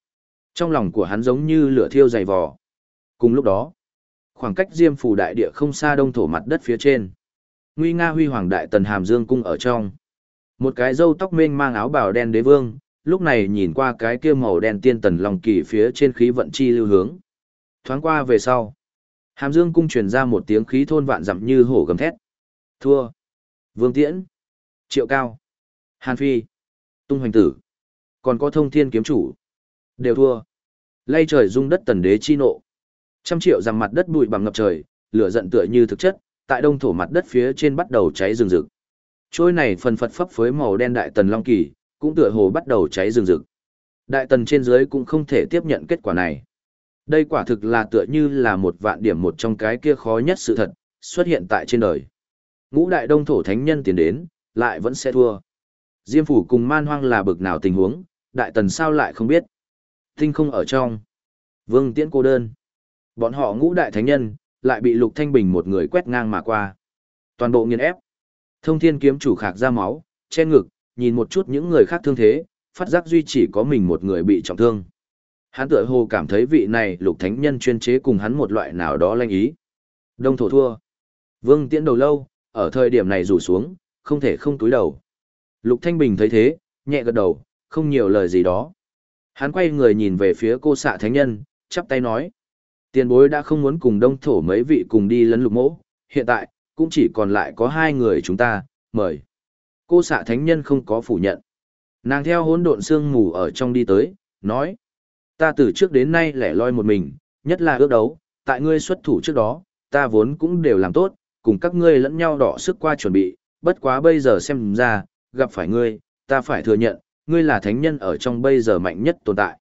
Trong lòng của hắn giống như lửa thiêu dày vò. Cùng lúc đó, khoảng cách diêm phủ đại địa không xa đông thổ mặt đất phía trên. Nguy nga huy hoàng đại tần hàm dương cung ở trong. Một cái râu tóc mênh mang áo bào đen đế vương, lúc này nhìn qua cái kia màu đen tiên tần lòng kỳ phía trên khí vận chi lưu hướng. Thoáng qua về sau, Hàm Dương cung truyền ra một tiếng khí thôn vạn dặm như hổ gầm thét. Thua. Vương Tiễn. Triệu Cao. Hàn Phi. Tung Hoành Tử. Còn có thông thiên kiếm chủ. Đều thua. Lay trời rung đất tần đế chi nộ. Trăm triệu rằng mặt đất bụi bằng ngập trời, lửa giận tựa như thực chất, tại đông thổ mặt đất phía trên bắt đầu cháy rừng rực. Trôi này phần phật phấp với màu đen đại tần long kỳ, cũng tựa hồ bắt đầu cháy rừng rực. Đại tần trên dưới cũng không thể tiếp nhận kết quả này. Đây quả thực là tựa như là một vạn điểm một trong cái kia khó nhất sự thật, xuất hiện tại trên đời. Ngũ đại đông thổ thánh nhân tiến đến, lại vẫn sẽ thua. Diêm phủ cùng man hoang là bực nào tình huống, đại tần sao lại không biết. Tinh không ở trong. Vương tiễn cô đơn. Bọn họ ngũ đại thánh nhân, lại bị lục thanh bình một người quét ngang mà qua. Toàn bộ nghiền ép. Thông thiên kiếm chủ khạc ra máu, che ngực, nhìn một chút những người khác thương thế, phát giác duy chỉ có mình một người bị trọng thương. Hắn tựa hồ cảm thấy vị này lục thánh nhân chuyên chế cùng hắn một loại nào đó lanh ý. Đông thổ thua. Vương tiễn đầu lâu, ở thời điểm này rủ xuống, không thể không túi đầu. Lục Thanh Bình thấy thế, nhẹ gật đầu, không nhiều lời gì đó. Hắn quay người nhìn về phía cô xạ thánh nhân, chắp tay nói. Tiền bối đã không muốn cùng đông thổ mấy vị cùng đi lấn lục mỗ, hiện tại, cũng chỉ còn lại có hai người chúng ta, mời. Cô xạ thánh nhân không có phủ nhận. Nàng theo hỗn độn sương mù ở trong đi tới, nói. Ta từ trước đến nay lẻ loi một mình, nhất là ước đấu, tại ngươi xuất thủ trước đó, ta vốn cũng đều làm tốt, cùng các ngươi lẫn nhau đỏ sức qua chuẩn bị, bất quá bây giờ xem ra, gặp phải ngươi, ta phải thừa nhận, ngươi là thánh nhân ở trong bây giờ mạnh nhất tồn tại.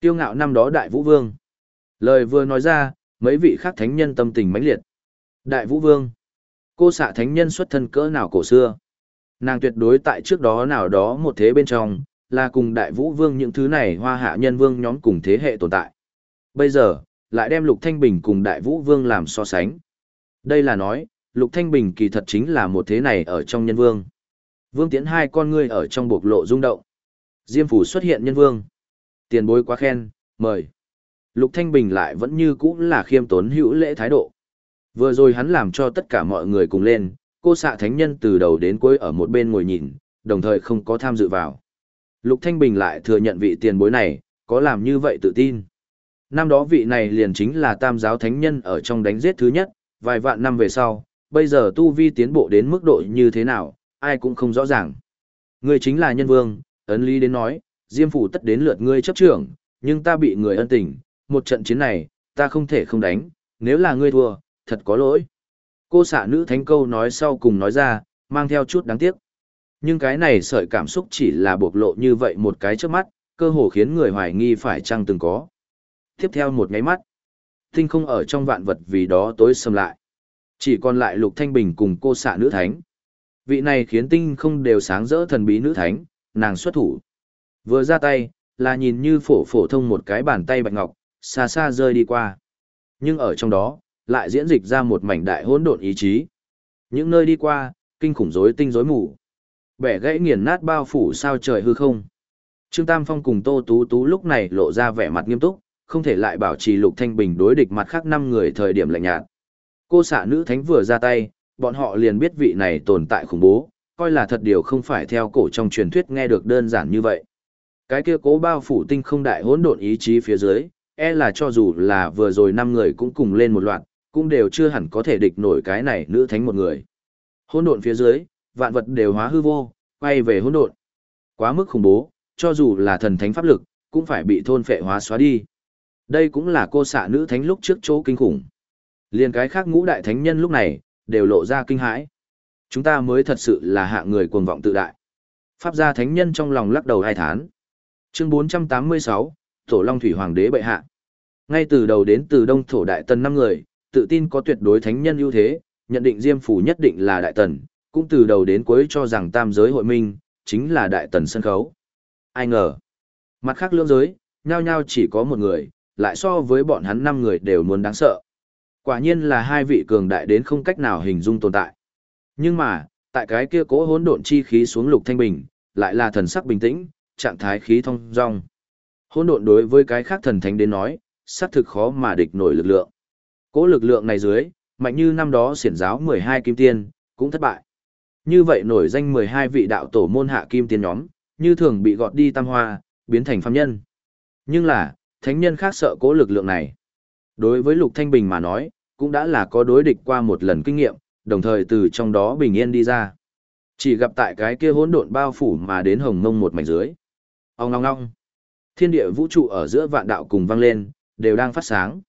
Tiêu ngạo năm đó đại vũ vương. Lời vừa nói ra, mấy vị khác thánh nhân tâm tình mãnh liệt. Đại vũ vương. Cô xạ thánh nhân xuất thân cỡ nào cổ xưa. Nàng tuyệt đối tại trước đó nào đó một thế bên trong, là cùng đại vũ vương những thứ này hoa hạ nhân vương nhóm cùng thế hệ tồn tại. Bây giờ, lại đem lục thanh bình cùng đại vũ vương làm so sánh. Đây là nói, lục thanh bình kỳ thật chính là một thế này ở trong nhân vương. Vương Tiễn hai con ngươi ở trong bộc lộ rung động. Diêm phủ xuất hiện nhân vương. Tiền bối quá khen, mời. Lục Thanh Bình lại vẫn như cũ là khiêm tốn hữu lễ thái độ. Vừa rồi hắn làm cho tất cả mọi người cùng lên, cô xạ thánh nhân từ đầu đến cuối ở một bên ngồi nhìn, đồng thời không có tham dự vào. Lục Thanh Bình lại thừa nhận vị tiền bối này, có làm như vậy tự tin. Năm đó vị này liền chính là tam giáo thánh nhân ở trong đánh giết thứ nhất, vài vạn năm về sau, bây giờ tu vi tiến bộ đến mức độ như thế nào, ai cũng không rõ ràng. Ngươi chính là nhân vương, ấn lý đến nói, Diêm phủ tất đến lượt ngươi chấp trưởng, nhưng ta bị người ân tình, một trận chiến này, ta không thể không đánh, nếu là ngươi thua, thật có lỗi. Cô xạ nữ thánh câu nói sau cùng nói ra, mang theo chút đáng tiếc. Nhưng cái này sợi cảm xúc chỉ là bộc lộ như vậy một cái trước mắt, cơ hồ khiến người hoài nghi phải chăng từng có. Tiếp theo một ngáy mắt, tinh không ở trong vạn vật vì đó tối sầm lại. Chỉ còn lại lục thanh bình cùng cô xạ nữ thánh. Vị này khiến tinh không đều sáng rỡ thần bí nữ thánh, nàng xuất thủ. Vừa ra tay, là nhìn như phổ phổ thông một cái bàn tay bạch ngọc, xa xa rơi đi qua. Nhưng ở trong đó, lại diễn dịch ra một mảnh đại hỗn độn ý chí. Những nơi đi qua, kinh khủng rối tinh rối mù. Bẻ gãy nghiền nát bao phủ sao trời hư không. Trương Tam Phong cùng Tô Tú Tú lúc này lộ ra vẻ mặt nghiêm túc, không thể lại bảo trì Lục Thanh Bình đối địch mặt khác năm người thời điểm lạnh nhạt. Cô xạ nữ thánh vừa ra tay, bọn họ liền biết vị này tồn tại khủng bố, coi là thật điều không phải theo cổ trong truyền thuyết nghe được đơn giản như vậy. Cái kia cố bao phủ tinh không đại hỗn độn ý chí phía dưới, e là cho dù là vừa rồi năm người cũng cùng lên một loạt, cũng đều chưa hẳn có thể địch nổi cái này nữ thánh một người. Hỗn độn phía dưới, vạn vật đều hóa hư vô, quay về hỗn độn. Quá mức khủng bố, cho dù là thần thánh pháp lực, cũng phải bị thôn phệ hóa xóa đi. Đây cũng là cô xạ nữ thánh lúc trước chỗ kinh khủng. Liên cái khác ngũ đại thánh nhân lúc này, đều lộ ra kinh hãi. Chúng ta mới thật sự là hạ người cuồng vọng tự đại. Pháp gia thánh nhân trong lòng lắc đầu hai thán. Chương 486, Tổ Long Thủy Hoàng đế bệ hạ. Ngay từ đầu đến từ Đông Thổ Đại Tần năm người, tự tin có tuyệt đối thánh nhân ưu thế, nhận định Diêm phủ nhất định là Đại Tần, cũng từ đầu đến cuối cho rằng tam giới hội minh, chính là Đại Tần sân khấu. Ai ngờ, mặt khác lưỡng giới, nhao nhao chỉ có một người, lại so với bọn hắn năm người đều muốn đáng sợ. Quả nhiên là hai vị cường đại đến không cách nào hình dung tồn tại. Nhưng mà, tại cái kia cố hỗn độn chi khí xuống lục thanh bình, lại là thần sắc bình tĩnh, trạng thái khí thông dong. Hỗn độn đối với cái khác thần thánh đến nói, xác thực khó mà địch nổi lực lượng. Cỗ lực lượng này dưới, mạnh như năm đó xiển giáo 12 kim tiên, cũng thất bại. Như vậy nổi danh 12 vị đạo tổ môn hạ kim tiên nhóm, như thường bị gọt đi tam hoa, biến thành phàm nhân. Nhưng là, thánh nhân khác sợ cố lực lượng này. Đối với Lục Thanh Bình mà nói, cũng đã là có đối địch qua một lần kinh nghiệm, đồng thời từ trong đó bình yên đi ra. Chỉ gặp tại cái kia hỗn độn bao phủ mà đến hồng mông một mảnh dưới. Ông ngong ngong. Thiên địa vũ trụ ở giữa vạn đạo cùng vang lên, đều đang phát sáng.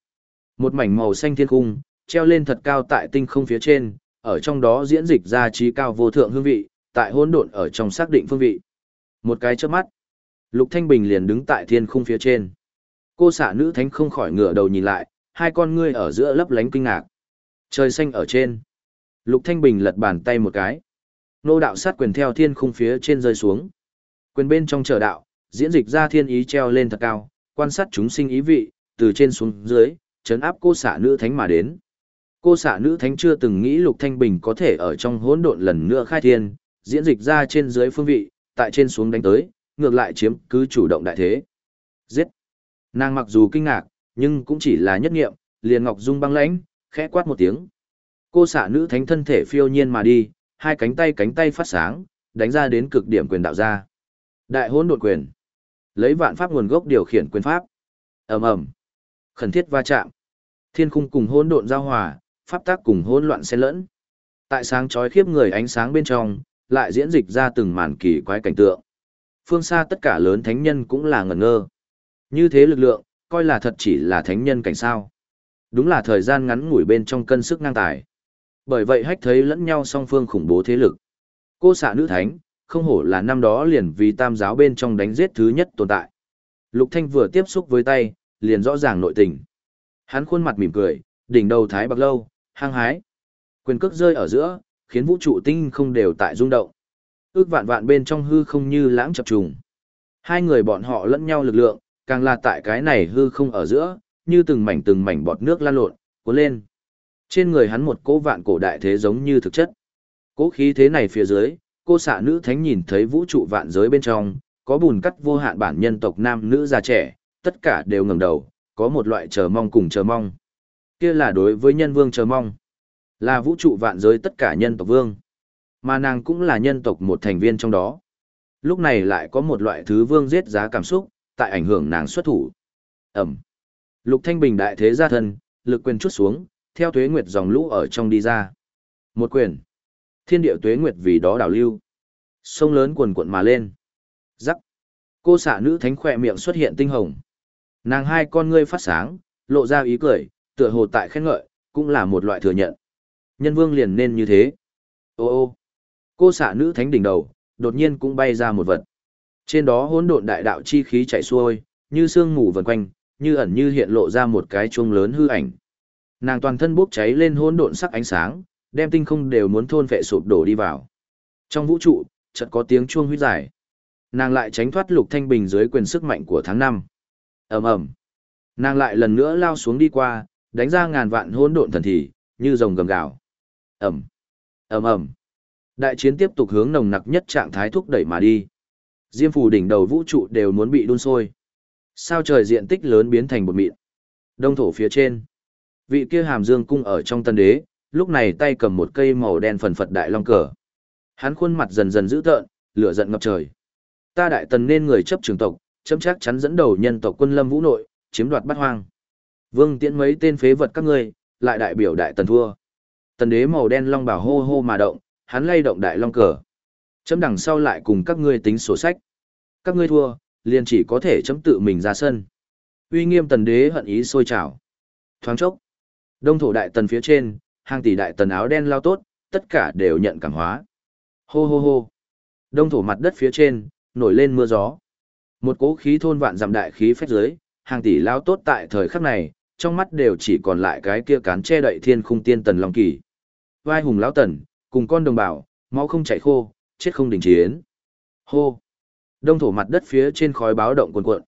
Một mảnh màu xanh thiên cung, treo lên thật cao tại tinh không phía trên, ở trong đó diễn dịch ra trí cao vô thượng hương vị, tại hỗn độn ở trong xác định phương vị. Một cái chớp mắt, Lục Thanh Bình liền đứng tại thiên khung phía trên. Cô xạ nữ thánh không khỏi ngửa đầu nhìn lại, hai con ngươi ở giữa lấp lánh kinh ngạc. Trời xanh ở trên. Lục Thanh Bình lật bàn tay một cái. Nô đạo sát quyền theo thiên khung phía trên rơi xuống. Quyền bên trong chờ đạo, diễn dịch ra thiên ý treo lên thật cao, quan sát chúng sinh ý vị, từ trên xuống dưới, chấn áp cô xạ nữ thánh mà đến. Cô xạ nữ thánh chưa từng nghĩ Lục Thanh Bình có thể ở trong hỗn độn lần nữa khai thiên, diễn dịch ra trên dưới phương vị, tại trên xuống đánh tới, ngược lại chiếm cứ chủ động đại thế. Giết! Nàng mặc dù kinh ngạc, nhưng cũng chỉ là nhất nghiệm, liền Ngọc Dung băng lãnh, khẽ quát một tiếng. Cô xạ nữ thánh thân thể phiêu nhiên mà đi, hai cánh tay cánh tay phát sáng, đánh ra đến cực điểm quyền đạo ra. Đại hỗn độn quyền. Lấy vạn pháp nguồn gốc điều khiển quyền pháp. Ầm ầm. Khẩn thiết va chạm. Thiên khung cùng hỗn độn giao hòa, pháp tác cùng hỗn loạn xen lẫn. Tại sáng chói khiếp người ánh sáng bên trong, lại diễn dịch ra từng màn kỳ quái cảnh tượng. Phương xa tất cả lớn thánh nhân cũng là ngẩn ngơ. Như thế lực lượng, coi là thật chỉ là thánh nhân cảnh sao. Đúng là thời gian ngắn ngủi bên trong cân sức ngang tài. Bởi vậy hách thấy lẫn nhau song phương khủng bố thế lực. Cô xạ nữ thánh, không hổ là năm đó liền vì tam giáo bên trong đánh giết thứ nhất tồn tại. Lục Thanh vừa tiếp xúc với tay, liền rõ ràng nội tình. Hắn khuôn mặt mỉm cười, đỉnh đầu thái bạc lâu, hăng hái. Quyền cước rơi ở giữa, khiến vũ trụ tinh không đều tại rung động. Ước vạn vạn bên trong hư không như lãng chập trùng. Hai người bọn họ lẫn nhau lực lượng, càng là tại cái này hư không ở giữa, như từng mảnh từng mảnh bọt nước lan lộn, cuốn lên. Trên người hắn một cỗ vạn cổ đại thế giống như thực chất. Cỗ khí thế này phía dưới, cô xạ nữ thánh nhìn thấy vũ trụ vạn giới bên trong, có bùn cắt vô hạn bản nhân tộc nam nữ già trẻ, tất cả đều ngẩng đầu, có một loại chờ mong cùng chờ mong. Kia là đối với nhân vương chờ mong. Là vũ trụ vạn giới tất cả nhân tộc vương. Mà nàng cũng là nhân tộc một thành viên trong đó. Lúc này lại có một loại thứ vương giết giá cảm xúc, tại ảnh hưởng nàng xuất thủ. Ẩm. Lục Thanh Bình đại thế gia thân, lực quyền chút xuống, theo tuế nguyệt dòng lũ ở trong đi ra. Một quyền. Thiên địa tuế nguyệt vì đó đảo lưu. Sông lớn cuồn cuộn mà lên. Rắc. Cô xạ nữ thánh khỏe miệng xuất hiện tinh hồng. Nàng hai con ngươi phát sáng, lộ ra ý cười, tựa hồ tại khen ngợi, cũng là một loại thừa nhận. Nhân vương liền nên như thế. Ô ô. Cô xạ nữ thánh đỉnh đầu, đột nhiên cũng bay ra một vật. Trên đó hỗn độn đại đạo chi khí chạy xuôi, như sương mù vần quanh, như ẩn như hiện lộ ra một cái chuông lớn hư ảnh. Nàng toàn thân bốc cháy lên hỗn độn sắc ánh sáng, đem tinh không đều muốn thôn phệ sụp đổ đi vào. Trong vũ trụ, chợt có tiếng chuông huyết giải. Nàng lại tránh thoát Lục Thanh Bình dưới quyền sức mạnh của tháng năm. Ầm ầm. Nàng lại lần nữa lao xuống đi qua, đánh ra ngàn vạn hỗn độn thần thì, như rồng gầm gào. Ầm. Ầm ầm. Đại chiến tiếp tục hướng nồng nặc nhất trạng thái thúc đẩy mà đi. Diêm phù đỉnh đầu vũ trụ đều muốn bị đun sôi. Sao trời diện tích lớn biến thành bột mịn. Đông thổ phía trên. Vị kia hàm dương cung ở trong tân đế, lúc này tay cầm một cây màu đen phần phật đại long cờ. Hắn khuôn mặt dần dần dữ tợn, lửa giận ngập trời. Ta đại tần nên người chấp trường tộc, chấm chắc chắn dẫn đầu nhân tộc quân lâm vũ nội, chiếm đoạt bát hoang. Vương tiễn mấy tên phế vật các ngươi, lại đại biểu đại tần thua. Tần đế màu đen long bảo hô hô mà động, hắn lay động đại long cờ. Chấm đằng sau lại cùng các ngươi tính sổ sách. Các ngươi thua, liền chỉ có thể chấm tự mình ra sân. Uy nghiêm tần đế hận ý sôi trào. Thoáng chốc. Đông thổ đại tần phía trên, hàng tỷ đại tần áo đen lao tốt, tất cả đều nhận cảm hóa. Hô hô hô. Đông thổ mặt đất phía trên, nổi lên mưa gió. Một cỗ khí thôn vạn giảm đại khí phách dưới, hàng tỷ lao tốt tại thời khắc này, trong mắt đều chỉ còn lại cái kia cán che đậy thiên khung tiên tần long kỳ. Vai hùng lão tần, cùng con đồng bào, máu không chảy khô, chết không đình chiến. Hô! Đông thổ mặt đất phía trên khói báo động cuồn cuộn.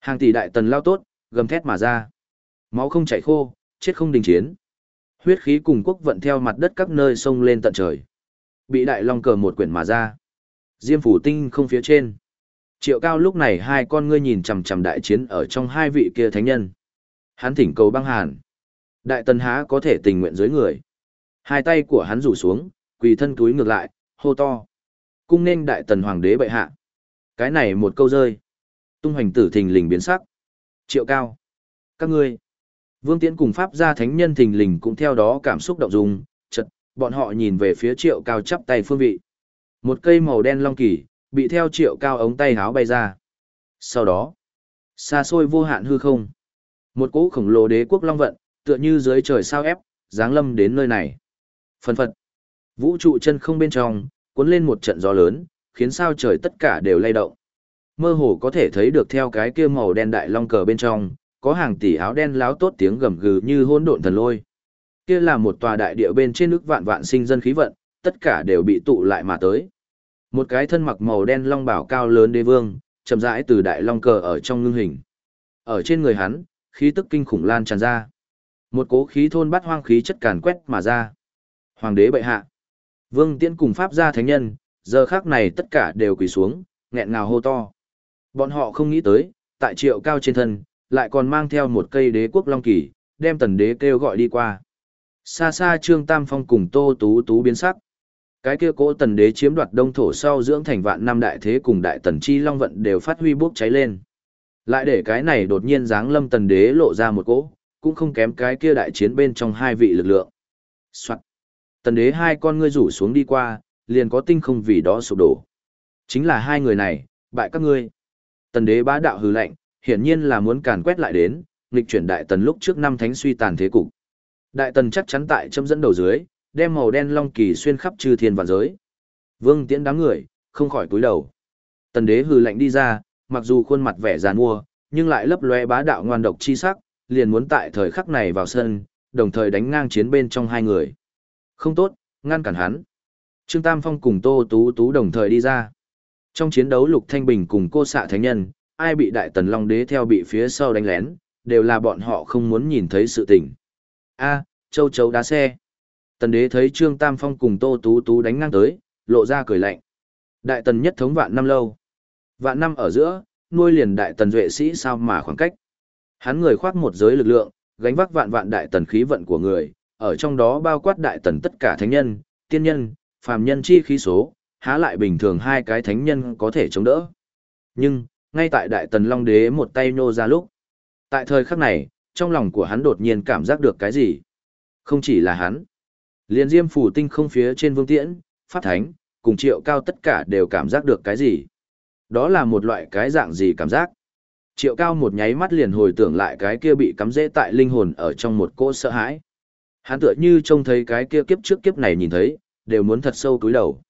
Hàng tỷ đại tần lao tốt, gầm thét mà ra. Máu không chảy khô, chết không đình chiến. Huyết khí cùng quốc vận theo mặt đất các nơi sông lên tận trời. Bị đại long cờ một quyển mà ra. Diêm phủ tinh không phía trên. Triệu cao lúc này hai con ngươi nhìn chằm chằm đại chiến ở trong hai vị kia thánh nhân. Hắn thỉnh cầu băng hàn. Đại tần há có thể tình nguyện dưới người. Hai tay của hắn rủ xuống, quỳ thân túi ngược lại, hô to. Cung nên đại tần hoàng đế bệ hạ. Cái này một câu rơi. Tung hoành tử thình lình biến sắc. Triệu cao. Các ngươi. Vương Tiễn cùng Pháp gia thánh nhân thình lình cũng theo đó cảm xúc động dung, chật, bọn họ nhìn về phía triệu cao chắp tay phương vị. Một cây màu đen long kỳ, bị theo triệu cao ống tay háo bay ra. Sau đó, xa xôi vô hạn hư không. Một cỗ khổng lồ đế quốc long vận, tựa như dưới trời sao ép, giáng lâm đến nơi này. Phần phật, vũ trụ chân không bên trong, cuốn lên một trận gió lớn, khiến sao trời tất cả đều lay động. Mơ hồ có thể thấy được theo cái kia màu đen đại long cờ bên trong, có hàng tỷ áo đen láo tốt tiếng gầm gừ như hỗn độn thần lôi. Kia là một tòa đại địa bên trên nước vạn vạn sinh dân khí vận, tất cả đều bị tụ lại mà tới. Một cái thân mặc màu đen long bảo cao lớn đế vương, chậm rãi từ đại long cờ ở trong ngưng hình. Ở trên người hắn, khí tức kinh khủng lan tràn ra. Một cố khí thôn bắt hoang khí chất càn quét mà ra. Hoàng đế bệ hạ. Vương Tiễn cùng pháp gia thánh nhân, giờ khác này tất cả đều quỳ xuống, nghẹn ngào hô to. Bọn họ không nghĩ tới, tại triệu cao trên thân, lại còn mang theo một cây đế quốc long kỳ, đem tần đế kêu gọi đi qua. Xa xa Trương Tam Phong cùng Tô Tú Tú biến sắc. Cái kia cỗ tần đế chiếm đoạt đông thổ sau dưỡng thành vạn năm đại thế cùng đại tần chi long vận đều phát huy bốc cháy lên. Lại để cái này đột nhiên dáng lâm tần đế lộ ra một cỗ, cũng không kém cái kia đại chiến bên trong hai vị lực lượng. Soạn. Tần đế hai con ngươi rủ xuống đi qua, liền có tinh không vì đó sụp đổ. Chính là hai người này, bại các ngươi. Tần đế bá đạo hừ lạnh, hiển nhiên là muốn càn quét lại đến, nghịch chuyển đại tần lúc trước năm thánh suy tàn thế cục. Đại tần chắc chắn tại châm dẫn đầu dưới, đem màu đen long kỳ xuyên khắp chư thiên vạn giới. Vương Tiễn đám người, không khỏi cúi đầu. Tần đế hừ lạnh đi ra, mặc dù khuôn mặt vẻ giàn mua, nhưng lại lấp lóe bá đạo ngoan độc chi sắc, liền muốn tại thời khắc này vào sân, đồng thời đánh ngang chiến bên trong hai người. Không tốt, ngăn cản hắn. Trương Tam Phong cùng Tô Tú Tú đồng thời đi ra. Trong chiến đấu Lục Thanh Bình cùng cô xạ thánh nhân, ai bị Đại Tần Long Đế theo bị phía sau đánh lén, đều là bọn họ không muốn nhìn thấy sự tình. A, châu chấu đá xe. Tần Đế thấy Trương Tam Phong cùng Tô Tú Tú đánh ngang tới, lộ ra cười lạnh. Đại Tần nhất thống vạn năm lâu. Vạn năm ở giữa, nuôi liền Đại Tần duệ sĩ sao mà khoảng cách. Hắn người khoác một giới lực lượng, gánh vác vạn vạn Đại Tần khí vận của người, ở trong đó bao quát Đại Tần tất cả thánh nhân, tiên nhân, phàm nhân chi khí số, há lại bình thường hai cái thánh nhân có thể chống đỡ. Nhưng, ngay tại Đại Tần Long Đế một tay nhô ra lúc. Tại thời khắc này, trong lòng của hắn đột nhiên cảm giác được cái gì? Không chỉ là hắn. Liên diêm phủ tinh không phía trên vương tiễn, phát thánh, cùng triệu cao tất cả đều cảm giác được cái gì? Đó là một loại cái dạng gì cảm giác? Triệu cao một nháy mắt liền hồi tưởng lại cái kia bị cắm rễ tại linh hồn ở trong một cỗ sợ hãi. Hắn tựa như trông thấy cái kia kiếp trước kiếp này nhìn thấy, đều muốn thật sâu túi đầu.